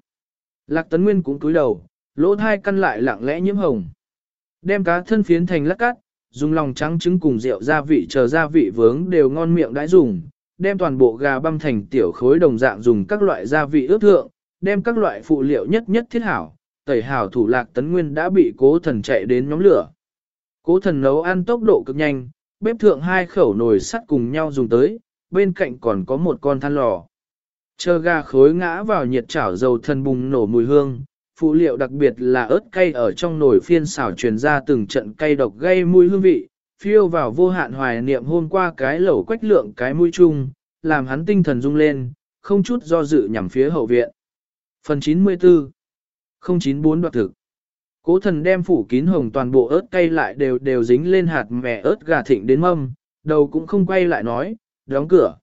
Lạc Tấn Nguyên cũng túi đầu, lỗ thai căn lại lặng lẽ nhiễm hồng. Đem cá thân phiến thành lát cắt, dùng lòng trắng trứng cùng rượu gia vị chờ gia vị vướng đều ngon miệng đãi dùng, đem toàn bộ gà băm thành tiểu khối đồng dạng dùng các loại gia vị ướp thượng, đem các loại phụ liệu nhất nhất thiết hảo, tẩy hảo thủ lạc tấn nguyên đã bị cố thần chạy đến nhóm lửa. Cố thần nấu ăn tốc độ cực nhanh, bếp thượng hai khẩu nồi sắt cùng nhau dùng tới, bên cạnh còn có một con than lò. Chờ gà khối ngã vào nhiệt chảo dầu thần bùng nổ mùi hương, phụ liệu đặc biệt là ớt cay ở trong nồi phiên xào truyền ra từng trận cay độc gây mùi hương vị, phiêu vào vô hạn hoài niệm hôm qua cái lẩu quách lượng cái mũi chung, làm hắn tinh thần rung lên, không chút do dự nhằm phía hậu viện. Phần 94 094 đoạt thực Cố thần đem phủ kín hồng toàn bộ ớt cay lại đều đều dính lên hạt mẹ ớt gà thịnh đến mâm, đầu cũng không quay lại nói, đóng cửa.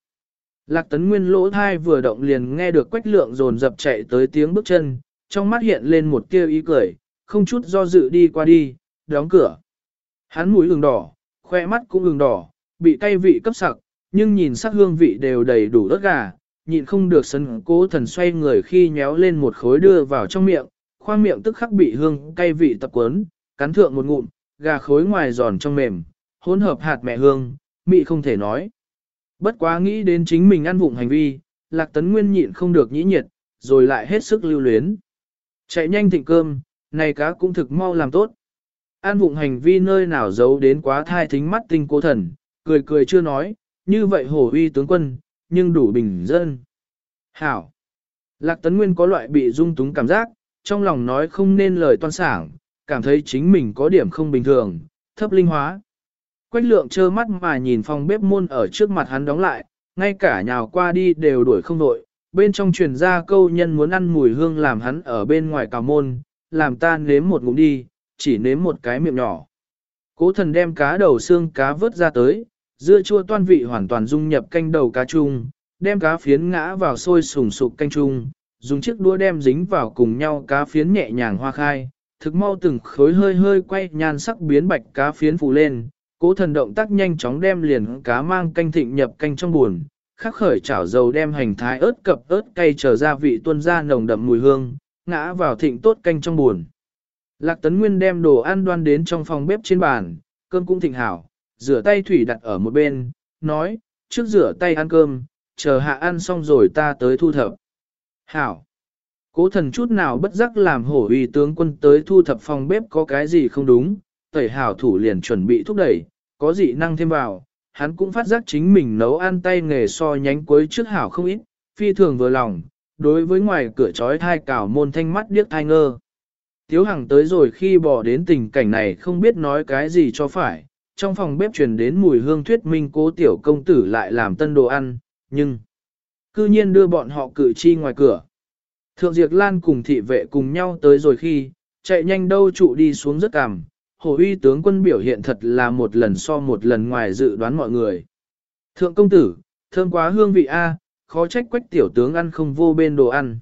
Lạc tấn nguyên lỗ thai vừa động liền nghe được quách lượng dồn dập chạy tới tiếng bước chân, trong mắt hiện lên một tia ý cười, không chút do dự đi qua đi, đóng cửa. Hắn mũi ửng đỏ, khoe mắt cũng ửng đỏ, bị cay vị cấp sặc, nhưng nhìn sắc hương vị đều đầy đủ đất gà, nhịn không được sân cố thần xoay người khi nhéo lên một khối đưa vào trong miệng, khoang miệng tức khắc bị hương cay vị tập quấn, cắn thượng một ngụm, gà khối ngoài giòn trong mềm, hỗn hợp hạt mẹ hương, mị không thể nói. Bất quá nghĩ đến chính mình ăn vụng hành vi, lạc tấn nguyên nhịn không được nhĩ nhiệt, rồi lại hết sức lưu luyến. Chạy nhanh thịnh cơm, này cá cũng thực mau làm tốt. An vụng hành vi nơi nào giấu đến quá thai thính mắt tinh cố thần, cười cười chưa nói, như vậy hổ uy tướng quân, nhưng đủ bình dân. Hảo! Lạc Tấn Nguyên có loại bị dung túng cảm giác, trong lòng nói không nên lời toan sảng, cảm thấy chính mình có điểm không bình thường, thấp linh hóa. Quách lượng trơ mắt mà nhìn phòng bếp môn ở trước mặt hắn đóng lại, ngay cả nhào qua đi đều đuổi không đội, bên trong truyền ra câu nhân muốn ăn mùi hương làm hắn ở bên ngoài cào môn, làm ta nếm một ngụm đi, chỉ nếm một cái miệng nhỏ. Cố thần đem cá đầu xương cá vớt ra tới, dưa chua toan vị hoàn toàn dung nhập canh đầu cá chung, đem cá phiến ngã vào sôi sùng sục canh chung, dùng chiếc đũa đem dính vào cùng nhau cá phiến nhẹ nhàng hoa khai, thực mau từng khối hơi hơi quay nhan sắc biến bạch cá phiến phủ lên, cố thần động tác nhanh chóng đem liền cá mang canh thịnh nhập canh trong buồn, khắc khởi chảo dầu đem hành thái ớt cập ớt cay trở ra vị tuôn ra nồng đậm mùi hương, ngã vào thịnh tốt canh trong buồn. Lạc Tấn Nguyên đem đồ ăn đoan đến trong phòng bếp trên bàn, cơm cũng thịnh hảo, rửa tay thủy đặt ở một bên, nói, trước rửa tay ăn cơm, chờ hạ ăn xong rồi ta tới thu thập. Hảo! Cố thần chút nào bất giác làm hổ uy tướng quân tới thu thập phòng bếp có cái gì không đúng, tẩy hảo thủ liền chuẩn bị thúc đẩy, có dị năng thêm vào, hắn cũng phát giác chính mình nấu ăn tay nghề so nhánh cuối trước hảo không ít, phi thường vừa lòng, đối với ngoài cửa trói thai cảo môn thanh mắt điếc thai ngơ. Tiếu Hằng tới rồi khi bỏ đến tình cảnh này không biết nói cái gì cho phải, trong phòng bếp truyền đến mùi hương thuyết minh cố tiểu công tử lại làm tân đồ ăn, nhưng cư nhiên đưa bọn họ cử chi ngoài cửa. Thượng Diệp Lan cùng thị vệ cùng nhau tới rồi khi, chạy nhanh đâu trụ đi xuống rất cằm, hồ uy tướng quân biểu hiện thật là một lần so một lần ngoài dự đoán mọi người. Thượng công tử, thơm quá hương vị A, khó trách quách tiểu tướng ăn không vô bên đồ ăn.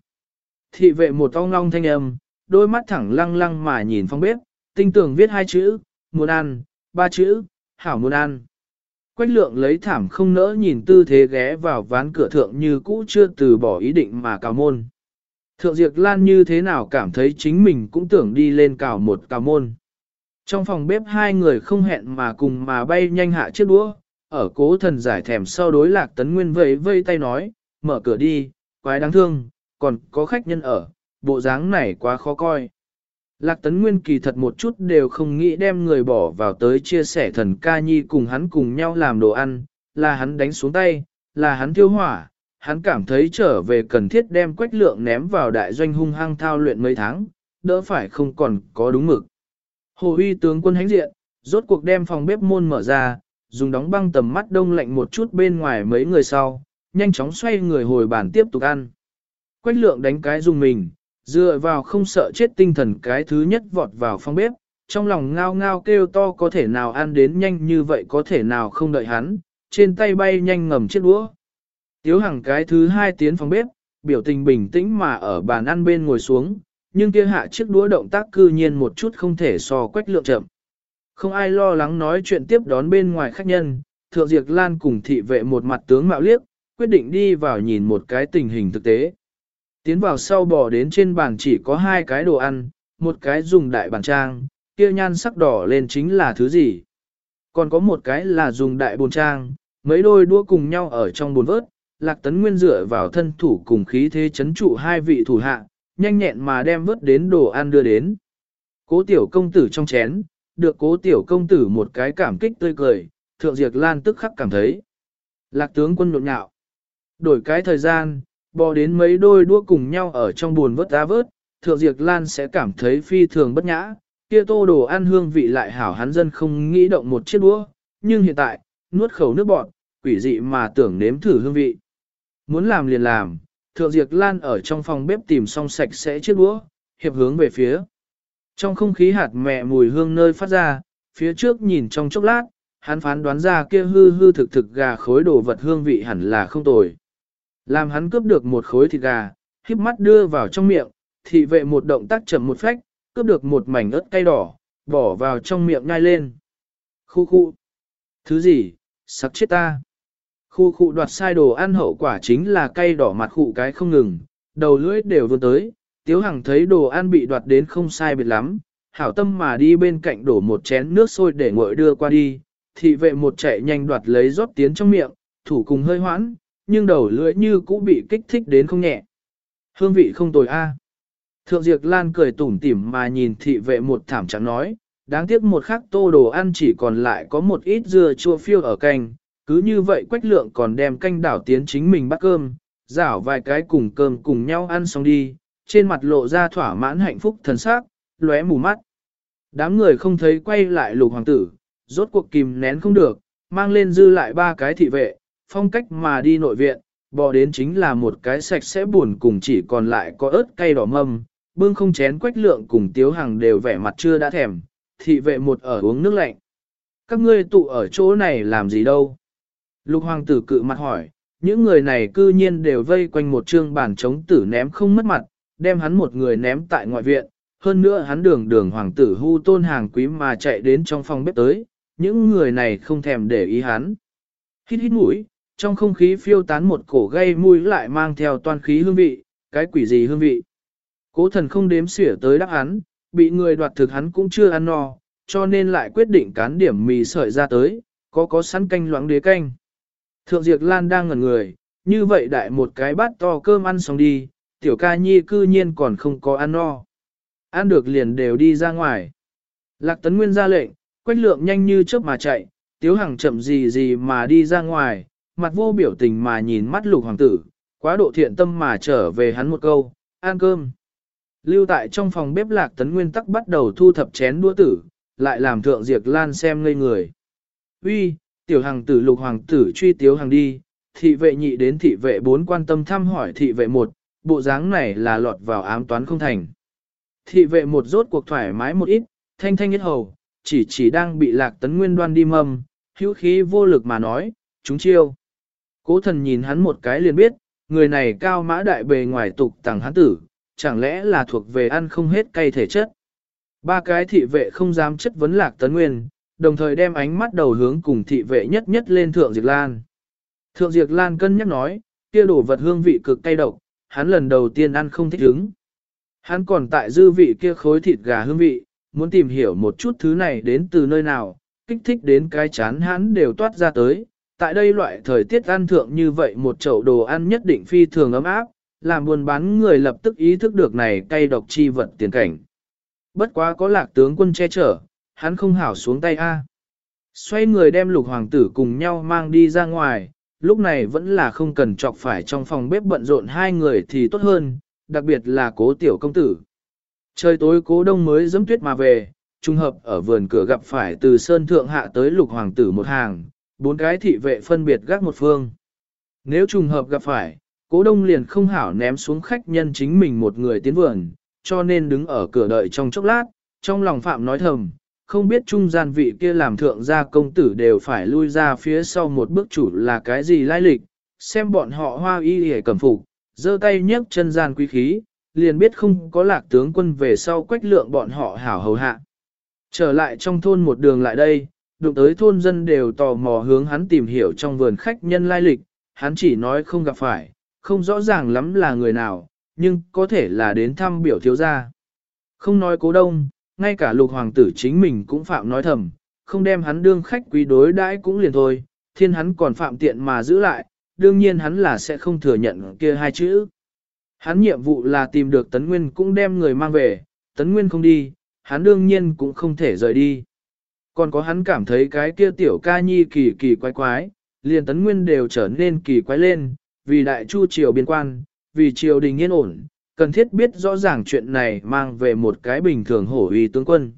Thị vệ một ong long thanh âm, đôi mắt thẳng lăng lăng mà nhìn phong bếp, tinh tường viết hai chữ, muốn ăn, ba chữ, hảo muốn ăn. Quách lượng lấy thảm không nỡ nhìn tư thế ghé vào ván cửa thượng như cũ chưa từ bỏ ý định mà cào môn. Thượng Diệp Lan như thế nào cảm thấy chính mình cũng tưởng đi lên cào một cào môn. Trong phòng bếp hai người không hẹn mà cùng mà bay nhanh hạ chiếc đũa, ở cố thần giải thèm sau đối lạc tấn nguyên vẫy vây tay nói, mở cửa đi, quái đáng thương, còn có khách nhân ở, bộ dáng này quá khó coi. Lạc Tấn Nguyên kỳ thật một chút đều không nghĩ đem người bỏ vào tới chia sẻ thần ca nhi cùng hắn cùng nhau làm đồ ăn, là hắn đánh xuống tay, là hắn thiêu hỏa, hắn cảm thấy trở về cần thiết đem quách lượng ném vào đại doanh hung hăng thao luyện mấy tháng, đỡ phải không còn có đúng mực. Hồ huy tướng quân hánh diện, rốt cuộc đem phòng bếp môn mở ra, dùng đóng băng tầm mắt đông lạnh một chút bên ngoài mấy người sau, nhanh chóng xoay người hồi bàn tiếp tục ăn. Quách lượng đánh cái dùng mình, dựa vào không sợ chết tinh thần cái thứ nhất vọt vào phòng bếp, trong lòng ngao ngao kêu to có thể nào ăn đến nhanh như vậy có thể nào không đợi hắn, trên tay bay nhanh ngầm chiếc đũa. Tiếu Hằng cái thứ hai tiến phòng bếp, biểu tình bình tĩnh mà ở bàn ăn bên ngồi xuống, nhưng kia hạ chiếc đũa động tác cư nhiên một chút không thể so quách lượng chậm. Không ai lo lắng nói chuyện tiếp đón bên ngoài khách nhân, Thượng diệt Lan cùng thị vệ một mặt tướng mạo liếc, quyết định đi vào nhìn một cái tình hình thực tế. Tiến vào sau bò đến trên bàn chỉ có hai cái đồ ăn, một cái dùng đại bàn trang, kia nhan sắc đỏ lên chính là thứ gì. Còn có một cái là dùng đại bồn trang, mấy đôi đũa cùng nhau ở trong bồn vớt, lạc tấn nguyên dựa vào thân thủ cùng khí thế chấn trụ hai vị thủ hạ, nhanh nhẹn mà đem vớt đến đồ ăn đưa đến. Cố tiểu công tử trong chén, được cố tiểu công tử một cái cảm kích tươi cười, thượng diệt lan tức khắc cảm thấy. Lạc tướng quân nhộn nhạo. Đổi cái thời gian, bò đến mấy đôi đũa cùng nhau ở trong buồn vớt ra vớt, Thượng diệt Lan sẽ cảm thấy phi thường bất nhã, kia tô đồ ăn hương vị lại hảo hắn dân không nghĩ động một chiếc đũa, nhưng hiện tại, nuốt khẩu nước bọt, quỷ dị mà tưởng nếm thử hương vị. Muốn làm liền làm, Thượng Diệp Lan ở trong phòng bếp tìm xong sạch sẽ chiếc đũa, hiệp hướng về phía. Trong không khí hạt mẹ mùi hương nơi phát ra, phía trước nhìn trong chốc lát, hắn phán đoán ra kia hư hư thực thực gà khối đồ vật hương vị hẳn là không tồi. Làm hắn cướp được một khối thịt gà, híp mắt đưa vào trong miệng, thị vệ một động tác chậm một phách, cướp được một mảnh ớt cay đỏ, bỏ vào trong miệng nhai lên. Khu khu. Thứ gì, sặc chết ta. Khu khu đoạt sai đồ ăn hậu quả chính là cay đỏ mặt khụ cái không ngừng, đầu lưỡi đều vươn tới, tiếu hằng thấy đồ ăn bị đoạt đến không sai biệt lắm, hảo tâm mà đi bên cạnh đổ một chén nước sôi để nguội đưa qua đi, thị vệ một chạy nhanh đoạt lấy rót tiến trong miệng, thủ cùng hơi hoãn, nhưng đầu lưỡi như cũ bị kích thích đến không nhẹ. Hương vị không tồi a. Thượng Diệp Lan cười tủm tỉm mà nhìn thị vệ một thảm trắng nói, đáng tiếc một khắc tô đồ ăn chỉ còn lại có một ít dưa chua phiêu ở canh, cứ như vậy quách lượng còn đem canh đảo tiến chính mình bắt cơm, rảo vài cái cùng cơm cùng nhau ăn xong đi, trên mặt lộ ra thỏa mãn hạnh phúc thần sắc, lóe mù mắt. Đám người không thấy quay lại lục hoàng tử, rốt cuộc kìm nén không được, mang lên dư lại ba cái thị vệ, phong cách mà đi nội viện, bò đến chính là một cái sạch sẽ buồn cùng chỉ còn lại có ớt cay đỏ mâm, bưng không chén quách lượng cùng tiếu hàng đều vẻ mặt chưa đã thèm, thị vệ một ở uống nước lạnh. Các ngươi tụ ở chỗ này làm gì đâu? Lục hoàng tử cự mặt hỏi, những người này cư nhiên đều vây quanh một trương bàn chống tử ném không mất mặt, đem hắn một người ném tại ngoại viện, hơn nữa hắn đường đường hoàng tử hu tôn hàng quý mà chạy đến trong phòng bếp tới, những người này không thèm để ý hắn. Hít hít mũi, trong không khí phiêu tán một cổ gây mũi lại mang theo toàn khí hương vị, cái quỷ gì hương vị. Cố thần không đếm xỉa tới đắc hắn, bị người đoạt thực hắn cũng chưa ăn no, cho nên lại quyết định cán điểm mì sợi ra tới, có có sẵn canh loãng đế canh. Thượng Diệp Lan đang ngẩn người, như vậy đại một cái bát to cơm ăn xong đi, tiểu ca nhi cư nhiên còn không có ăn no. Ăn được liền đều đi ra ngoài. Lạc Tấn Nguyên ra lệnh, quách lượng nhanh như chớp mà chạy, tiếu hằng chậm gì gì mà đi ra ngoài, mặt vô biểu tình mà nhìn mắt lục hoàng tử, quá độ thiện tâm mà trở về hắn một câu, ăn cơm. Lưu tại trong phòng bếp lạc tấn nguyên tắc bắt đầu thu thập chén đũa tử, lại làm thượng diệt lan xem ngây người. Uy, tiểu hằng tử lục hoàng tử truy tiếu hàng đi, thị vệ nhị đến thị vệ bốn quan tâm thăm hỏi thị vệ một, bộ dáng này là lọt vào ám toán không thành. Thị vệ một rốt cuộc thoải mái một ít, thanh thanh nhất hầu, chỉ chỉ đang bị lạc tấn nguyên đoan đi mâm, hữu khí vô lực mà nói, chúng chiêu. Cố thần nhìn hắn một cái liền biết, người này cao mã đại bề ngoài tục tàng hắn tử, chẳng lẽ là thuộc về ăn không hết cay thể chất. Ba cái thị vệ không dám chất vấn lạc tấn nguyên, đồng thời đem ánh mắt đầu hướng cùng thị vệ nhất nhất lên Thượng Diệp Lan. Thượng Diệp Lan cân nhắc nói, kia đổ vật hương vị cực cay độc, hắn lần đầu tiên ăn không thích ứng. Hắn còn tại dư vị kia khối thịt gà hương vị, muốn tìm hiểu một chút thứ này đến từ nơi nào, kích thích đến cái chán hắn đều toát ra tới. Tại đây loại thời tiết ăn thượng như vậy một chậu đồ ăn nhất định phi thường ấm áp, làm buôn bán người lập tức ý thức được này cay độc chi vật tiền cảnh. Bất quá có lạc tướng quân che chở, hắn không hảo xuống tay A. Xoay người đem lục hoàng tử cùng nhau mang đi ra ngoài, lúc này vẫn là không cần chọc phải trong phòng bếp bận rộn hai người thì tốt hơn, đặc biệt là cố tiểu công tử. Trời tối cố đông mới dẫm tuyết mà về, trùng hợp ở vườn cửa gặp phải từ sơn thượng hạ tới lục hoàng tử một hàng, bốn cái thị vệ phân biệt gác một phương. Nếu trùng hợp gặp phải, cố đông liền không hảo ném xuống khách nhân chính mình một người tiến vườn, cho nên đứng ở cửa đợi trong chốc lát, trong lòng phạm nói thầm, không biết trung gian vị kia làm thượng gia công tử đều phải lui ra phía sau một bước chủ là cái gì lai lịch, xem bọn họ hoa y hề cầm phục, giơ tay nhấc chân gian quý khí, liền biết không có lạc tướng quân về sau quách lượng bọn họ hảo hầu hạ. Trở lại trong thôn một đường lại đây, đụng tới thôn dân đều tò mò hướng hắn tìm hiểu trong vườn khách nhân lai lịch, hắn chỉ nói không gặp phải, không rõ ràng lắm là người nào, nhưng có thể là đến thăm biểu thiếu gia. Không nói cố đông, ngay cả lục hoàng tử chính mình cũng phạm nói thầm, không đem hắn đương khách quý đối đãi cũng liền thôi, thiên hắn còn phạm tiện mà giữ lại, đương nhiên hắn là sẽ không thừa nhận kia hai chữ. Hắn nhiệm vụ là tìm được Tấn Nguyên cũng đem người mang về, Tấn Nguyên không đi, hắn đương nhiên cũng không thể rời đi. Còn có hắn cảm thấy cái kia tiểu ca nhi kỳ kỳ quái quái, liền Tấn Nguyên đều trở nên kỳ quái lên, vì đại chu triều biên quan, vì triều đình yên ổn, cần thiết biết rõ ràng chuyện này mang về một cái bình thường hổ uy tướng quân.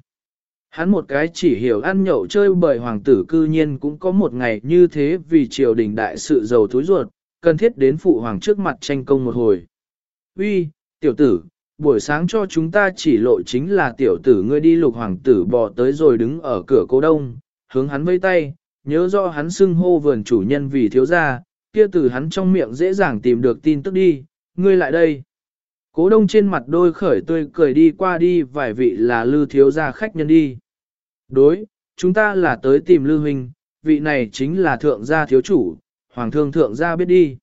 Hắn một cái chỉ hiểu ăn nhậu chơi bởi hoàng tử cư nhiên cũng có một ngày như thế vì triều đình đại sự giàu thối ruột, cần thiết đến phụ hoàng trước mặt tranh công một hồi. Uy, tiểu tử, buổi sáng cho chúng ta chỉ lộ chính là tiểu tử ngươi đi lục hoàng tử bò tới rồi đứng ở cửa cố đông, hướng hắn vây tay, nhớ rõ hắn xưng hô vườn chủ nhân vì thiếu gia, kia từ hắn trong miệng dễ dàng tìm được tin tức đi, ngươi lại đây. Cố đông trên mặt đôi khởi tươi cười đi qua đi vài vị là lư thiếu gia khách nhân đi. Đối, chúng ta là tới tìm lư huynh, vị này chính là thượng gia thiếu chủ, hoàng thương thượng gia biết đi.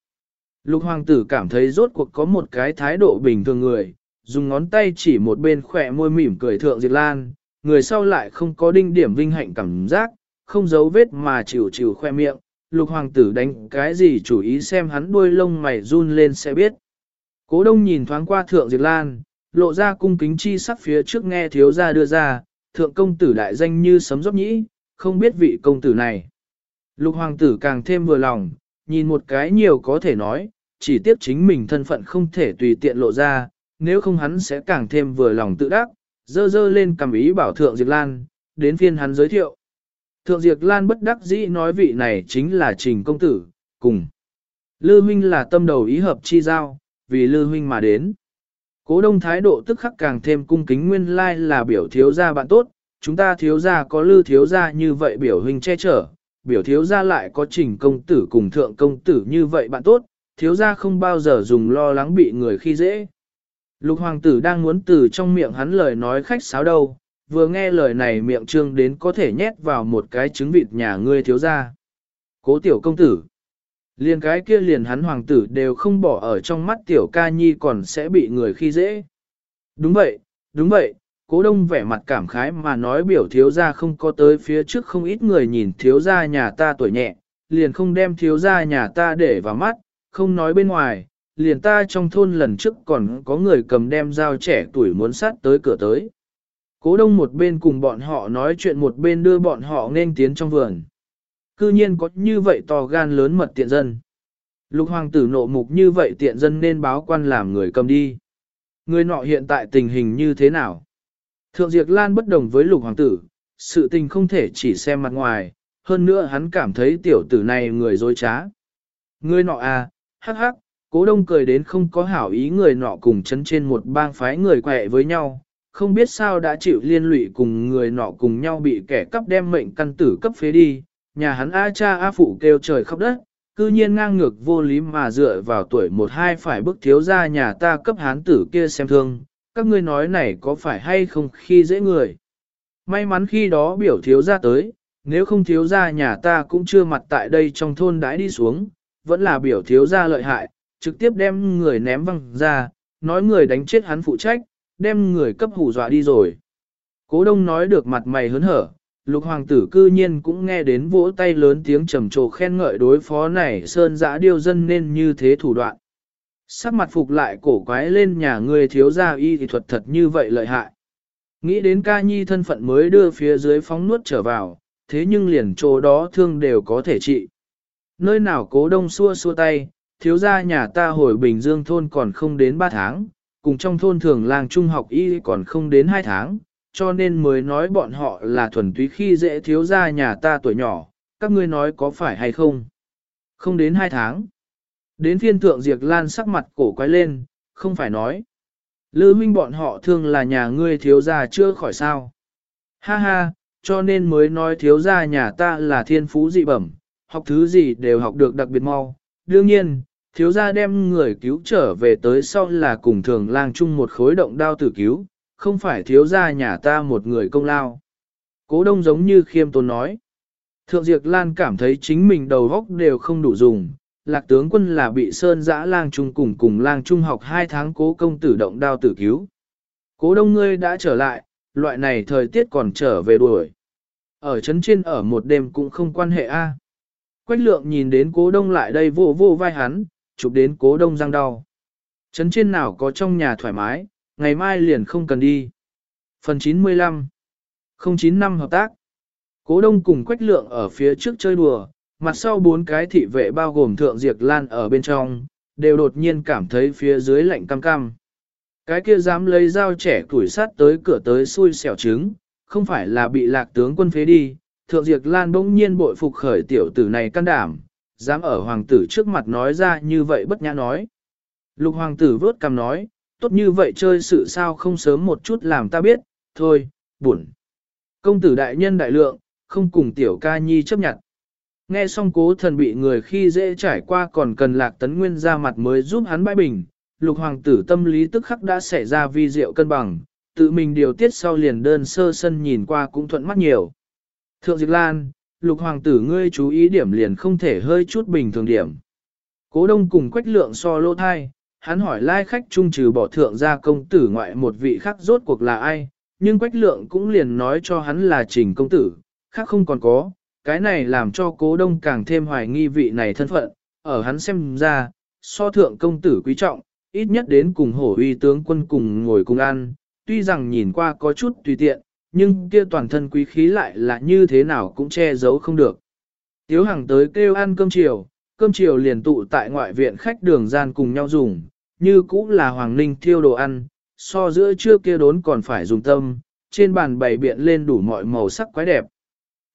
Lục hoàng tử cảm thấy rốt cuộc có một cái thái độ bình thường người, dùng ngón tay chỉ một bên khỏe môi mỉm cười thượng diệt lan, người sau lại không có đinh điểm vinh hạnh cảm giác, không giấu vết mà chịu chịu khoe miệng, lục hoàng tử đánh cái gì chủ ý xem hắn đuôi lông mày run lên sẽ biết. Cố đông nhìn thoáng qua thượng Diệp lan, lộ ra cung kính chi sắc phía trước nghe thiếu gia đưa ra, thượng công tử đại danh như sấm dốc nhĩ, không biết vị công tử này. Lục hoàng tử càng thêm vừa lòng, nhìn một cái nhiều có thể nói, chỉ tiếc chính mình thân phận không thể tùy tiện lộ ra, nếu không hắn sẽ càng thêm vừa lòng tự đắc, dơ dơ lên cầm ý bảo Thượng Diệp Lan, đến phiên hắn giới thiệu. Thượng Diệp Lan bất đắc dĩ nói vị này chính là Trình Công Tử, cùng. Lư huynh là tâm đầu ý hợp chi giao, vì Lư huynh mà đến. Cố đông thái độ tức khắc càng thêm cung kính nguyên lai là biểu thiếu gia bạn tốt, chúng ta thiếu gia có Lư thiếu gia như vậy biểu huynh che chở, biểu thiếu gia lại có Trình Công Tử cùng Thượng Công Tử như vậy bạn tốt, thiếu gia không bao giờ dùng lo lắng bị người khi dễ. Lục hoàng tử đang muốn từ trong miệng hắn lời nói khách sáo đâu, vừa nghe lời này miệng trương đến có thể nhét vào một cái trứng vịt nhà ngươi thiếu gia. Cố tiểu công tử. Liền cái kia liền hắn hoàng tử đều không bỏ ở trong mắt tiểu ca nhi còn sẽ bị người khi dễ. Đúng vậy, đúng vậy, cố đông vẻ mặt cảm khái mà nói biểu thiếu gia không có tới phía trước không ít người nhìn thiếu gia nhà ta tuổi nhẹ, liền không đem thiếu gia nhà ta để vào mắt, không nói bên ngoài, liền ta trong thôn lần trước còn có người cầm đem dao trẻ tuổi muốn sát tới cửa tới. Cố đông một bên cùng bọn họ nói chuyện một bên đưa bọn họ nên tiến trong vườn. Cư nhiên có như vậy to gan lớn mật tiện dân. Lục hoàng tử nộ mục như vậy tiện dân nên báo quan làm người cầm đi. Người nọ hiện tại tình hình như thế nào? Thượng Diệp Lan bất đồng với lục hoàng tử, sự tình không thể chỉ xem mặt ngoài, hơn nữa hắn cảm thấy tiểu tử này người dối trá. Người nọ à, hắc hắc, Cố đông cười đến không có hảo ý người nọ cùng chấn trên một bang phái người quẹ với nhau, không biết sao đã chịu liên lụy cùng người nọ cùng nhau bị kẻ cắp đem mệnh căn tử cấp phế đi, nhà hắn A cha A phụ kêu trời khóc đất, cư nhiên ngang ngược vô lý mà dựa vào tuổi một hai phải bức thiếu ra nhà ta cấp hán tử kia xem thương, các ngươi nói này có phải hay không khi dễ người. May mắn khi đó biểu thiếu ra tới, nếu không thiếu ra nhà ta cũng chưa mặt tại đây trong thôn đãi đi xuống, vẫn là biểu thiếu ra lợi hại, trực tiếp đem người ném văng ra, nói người đánh chết hắn phụ trách, đem người cấp hủ dọa đi rồi. Cố đông nói được mặt mày hớn hở, lục hoàng tử cư nhiên cũng nghe đến vỗ tay lớn tiếng trầm trồ khen ngợi đối phó này sơn dã điêu dân nên như thế thủ đoạn. Sắc mặt phục lại cổ quái lên nhà người thiếu gia y thì thuật thật như vậy lợi hại. Nghĩ đến ca nhi thân phận mới đưa phía dưới phóng nuốt trở vào, thế nhưng liền chỗ đó thương đều có thể trị. Nơi nào cố đông xua xua tay, thiếu gia nhà ta hồi Bình Dương thôn còn không đến 3 tháng, cùng trong thôn thường làng trung học y còn không đến 2 tháng, cho nên mới nói bọn họ là thuần túy khi dễ thiếu gia nhà ta tuổi nhỏ, các ngươi nói có phải hay không? Không đến hai tháng. Đến phiên thượng diệt Lan sắc mặt cổ quái lên, không phải nói. Lư minh bọn họ thường là nhà ngươi thiếu gia chưa khỏi sao. Ha ha, cho nên mới nói thiếu gia nhà ta là thiên phú dị bẩm, học thứ gì đều học được đặc biệt mau. Đương nhiên, thiếu gia đem người cứu trở về tới sau là cùng thường lang chung một khối động đao tử cứu, không phải thiếu gia nhà ta một người công lao. Cố đông giống như khiêm tốn nói. Thượng Diệp Lan cảm thấy chính mình đầu góc đều không đủ dùng, lạc tướng quân là bị sơn dã lang trung cùng cùng lang trung học hai tháng cố công tử động đao tử cứu. Cố đông ngươi đã trở lại, loại này thời tiết còn trở về đuổi. Ở chấn trên ở một đêm cũng không quan hệ a. Quách lượng nhìn đến cố đông lại đây vô vô vai hắn, chụp đến cố đông răng đau. Trấn trên nào có trong nhà thoải mái, ngày mai liền không cần đi. Phần 95 09 năm hợp tác Cố đông cùng Quách Lượng ở phía trước chơi đùa, mặt sau bốn cái thị vệ bao gồm Thượng Diệp Lan ở bên trong, đều đột nhiên cảm thấy phía dưới lạnh cam cam. Cái kia dám lấy dao trẻ tuổi sát tới cửa tới xui xẻo trứng, không phải là bị lạc tướng quân phế đi, thượng diệt lan bỗng nhiên bội phục khởi tiểu tử này can đảm, dám ở hoàng tử trước mặt nói ra như vậy bất nhã nói. Lục hoàng tử vớt cằm nói, tốt như vậy chơi sự sao không sớm một chút làm ta biết, thôi, buồn. Công tử đại nhân đại lượng, không cùng tiểu ca nhi chấp nhận. Nghe xong cố thần bị người khi dễ trải qua còn cần lạc tấn nguyên ra mặt mới giúp hắn bãi bình, lục hoàng tử tâm lý tức khắc đã xảy ra vi diệu cân bằng, tự mình điều tiết sau liền đơn sơ sân nhìn qua cũng thuận mắt nhiều. Thượng Dịch Lan, lục hoàng tử ngươi chú ý điểm liền không thể hơi chút bình thường điểm. Cố đông cùng quách lượng so lô thai, hắn hỏi lai khách trung trừ bỏ thượng gia công tử ngoại một vị khác rốt cuộc là ai, nhưng quách lượng cũng liền nói cho hắn là trình công tử, khác không còn có, cái này làm cho cố đông càng thêm hoài nghi vị này thân phận, ở hắn xem ra, so thượng công tử quý trọng, ít nhất đến cùng hổ uy tướng quân cùng ngồi cùng ăn, tuy rằng nhìn qua có chút tùy tiện, nhưng kia toàn thân quý khí lại là như thế nào cũng che giấu không được. Tiếu hàng tới kêu ăn cơm chiều, cơm chiều liền tụ tại ngoại viện khách đường gian cùng nhau dùng, như cũng là Hoàng Ninh thiêu đồ ăn, so giữa trưa kia đốn còn phải dùng tâm, trên bàn bày biện lên đủ mọi màu sắc quái đẹp.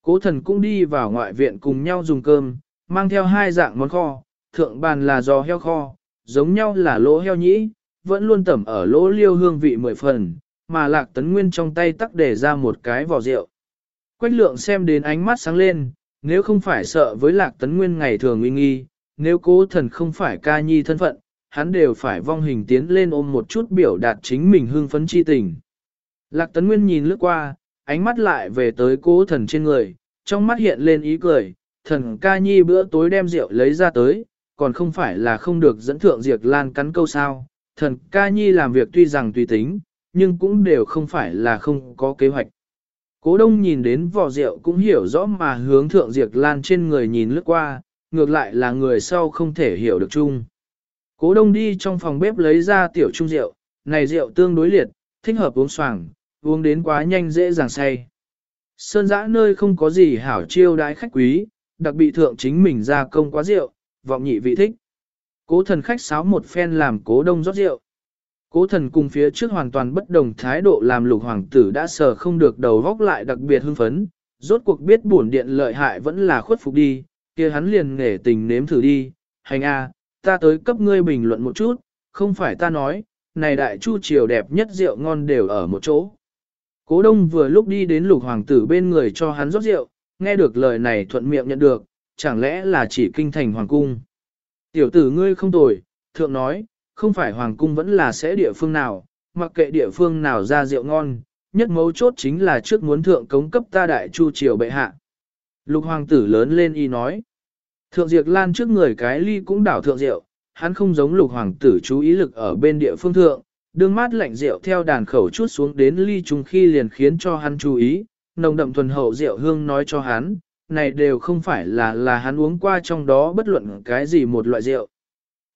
Cố thần cũng đi vào ngoại viện cùng nhau dùng cơm, mang theo hai dạng món kho, thượng bàn là giò heo kho, giống nhau là lỗ heo nhĩ, vẫn luôn tẩm ở lỗ liêu hương vị mười phần, mà lạc tấn nguyên trong tay tắc để ra một cái vỏ rượu. Quách lượng xem đến ánh mắt sáng lên, nếu không phải sợ với lạc tấn nguyên ngày thường uy nghi, nếu cố thần không phải ca nhi thân phận, hắn đều phải vong hình tiến lên ôm một chút biểu đạt chính mình hưng phấn chi tình. Lạc tấn nguyên nhìn lướt qua, ánh mắt lại về tới cố thần trên người, trong mắt hiện lên ý cười, thần ca nhi bữa tối đem rượu lấy ra tới, còn không phải là không được dẫn thượng diệt lan cắn câu sao, thần ca nhi làm việc tuy rằng tùy tính, nhưng cũng đều không phải là không có kế hoạch. Cố đông nhìn đến vò rượu cũng hiểu rõ mà hướng thượng diệt lan trên người nhìn lướt qua, ngược lại là người sau không thể hiểu được chung. Cố đông đi trong phòng bếp lấy ra tiểu trung rượu, này rượu tương đối liệt, thích hợp uống xoàng, uống đến quá nhanh dễ dàng say. Sơn dã nơi không có gì hảo chiêu đái khách quý, đặc biệt thượng chính mình ra công quá rượu, vọng nhị vị thích. Cố thần khách sáo một phen làm cố đông rót rượu. Cố thần cùng phía trước hoàn toàn bất đồng thái độ làm lục hoàng tử đã sờ không được đầu góc lại đặc biệt hưng phấn, rốt cuộc biết bổn điện lợi hại vẫn là khuất phục đi, kia hắn liền nghề tình nếm thử đi, hành a, ta tới cấp ngươi bình luận một chút, không phải ta nói, này đại chu triều đẹp nhất rượu ngon đều ở một chỗ. Cố đông vừa lúc đi đến lục hoàng tử bên người cho hắn rót rượu, nghe được lời này thuận miệng nhận được, chẳng lẽ là chỉ kinh thành hoàng cung. Tiểu tử ngươi không tồi, thượng nói, không phải hoàng cung vẫn là sẽ địa phương nào, mặc kệ địa phương nào ra rượu ngon, nhất mấu chốt chính là trước muốn thượng cống cấp ta đại chu triều bệ hạ. Lục hoàng tử lớn lên y nói. Thượng Diệp lan trước người cái ly cũng đảo thượng rượu, hắn không giống lục hoàng tử chú ý lực ở bên địa phương thượng, đương mát lạnh rượu theo đàn khẩu chút xuống đến ly trùng khi liền khiến cho hắn chú ý, nồng đậm thuần hậu rượu hương nói cho hắn, này đều không phải là là hắn uống qua trong đó bất luận cái gì một loại rượu.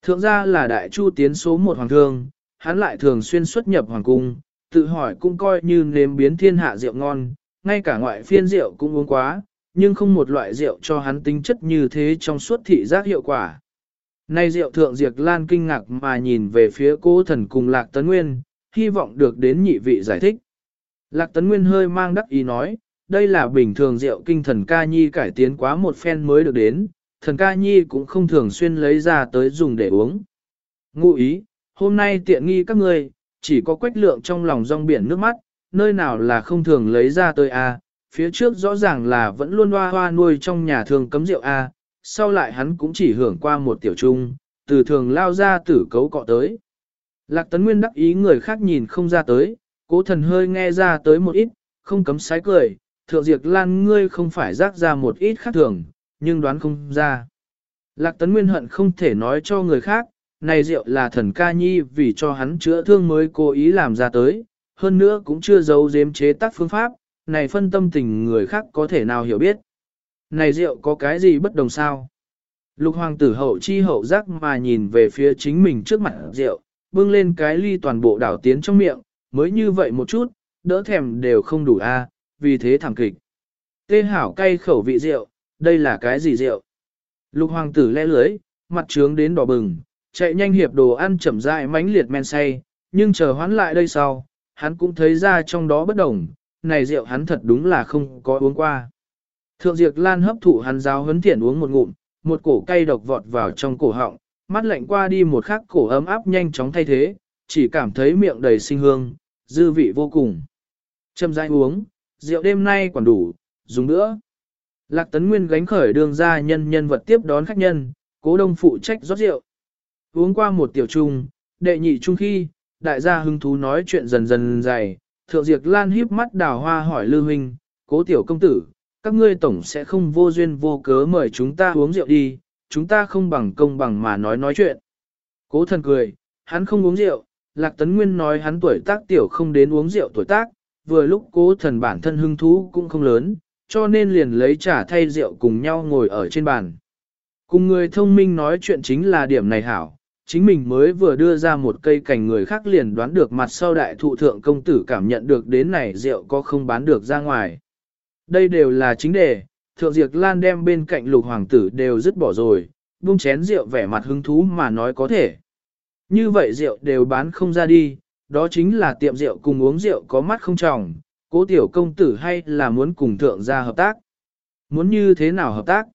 Thượng gia là đại chu tiến số một hoàng thương, hắn lại thường xuyên xuất nhập hoàng cung, tự hỏi cũng coi như nếm biến thiên hạ rượu ngon, ngay cả ngoại phiên rượu cũng uống quá, nhưng không một loại rượu cho hắn tính chất như thế trong suốt thị giác hiệu quả. Nay rượu thượng diệt lan kinh ngạc mà nhìn về phía cố thần cùng Lạc Tấn Nguyên, hy vọng được đến nhị vị giải thích. Lạc Tấn Nguyên hơi mang đắc ý nói, đây là bình thường rượu kinh thần ca nhi cải tiến quá một phen mới được đến, thần ca nhi cũng không thường xuyên lấy ra tới dùng để uống. Ngụ ý, hôm nay tiện nghi các ngươi, chỉ có quách lượng trong lòng rong biển nước mắt, nơi nào là không thường lấy ra tới à? Phía trước rõ ràng là vẫn luôn hoa hoa nuôi trong nhà thường cấm rượu a sau lại hắn cũng chỉ hưởng qua một tiểu trung, từ thường lao ra tử cấu cọ tới. Lạc tấn nguyên đắc ý người khác nhìn không ra tới, cố thần hơi nghe ra tới một ít, không cấm sái cười, thượng diệt lan ngươi không phải rác ra một ít khác thường, nhưng đoán không ra. Lạc tấn nguyên hận không thể nói cho người khác, này rượu là thần ca nhi vì cho hắn chữa thương mới cố ý làm ra tới, hơn nữa cũng chưa giấu giếm chế tác phương pháp, này phân tâm tình người khác có thể nào hiểu biết. Này rượu có cái gì bất đồng sao? Lục hoàng tử hậu chi hậu giác mà nhìn về phía chính mình trước mặt rượu, bưng lên cái ly toàn bộ đảo tiến trong miệng, mới như vậy một chút, đỡ thèm đều không đủ a, à, vì thế thẳng kịch. Tê hảo cay khẩu vị rượu, đây là cái gì rượu? Lục hoàng tử le lưới, mặt trướng đến đỏ bừng, chạy nhanh hiệp đồ ăn chậm rãi mãnh liệt men say, nhưng chờ hoán lại đây sau, hắn cũng thấy ra trong đó bất đồng, này rượu hắn thật đúng là không có uống qua. Thượng Diệp Lan hấp thụ hắn giáo huấn thiện uống một ngụm, một cổ cay độc vọt vào trong cổ họng, mắt lạnh qua đi một khắc cổ ấm áp nhanh chóng thay thế, chỉ cảm thấy miệng đầy sinh hương, dư vị vô cùng. Châm rãi uống, rượu đêm nay còn đủ, dùng nữa. Lạc Tấn Nguyên gánh khởi đường ra nhân nhân vật tiếp đón khách nhân, cố đông phụ trách rót rượu. Uống qua một tiểu trung, đệ nhị trung khi, đại gia hứng thú nói chuyện dần dần dày, thượng diệt lan híp mắt đào hoa hỏi Lư Huynh, cố tiểu công tử, các ngươi tổng sẽ không vô duyên vô cớ mời chúng ta uống rượu đi, chúng ta không bằng công bằng mà nói nói chuyện. Cố thần cười, hắn không uống rượu, Lạc Tấn Nguyên nói hắn tuổi tác tiểu không đến uống rượu tuổi tác, vừa lúc cố thần bản thân hưng thú cũng không lớn, cho nên liền lấy trà thay rượu cùng nhau ngồi ở trên bàn. Cùng người thông minh nói chuyện chính là điểm này hảo, chính mình mới vừa đưa ra một cây cành người khác liền đoán được mặt sau đại thụ thượng công tử cảm nhận được đến này rượu có không bán được ra ngoài. Đây đều là chính đề, thượng diệt lan đem bên cạnh lục hoàng tử đều dứt bỏ rồi, buông chén rượu vẻ mặt hứng thú mà nói có thể. Như vậy rượu đều bán không ra đi, đó chính là tiệm rượu cùng uống rượu có mắt không tròng cố tiểu công tử hay là muốn cùng thượng gia hợp tác. Muốn như thế nào hợp tác?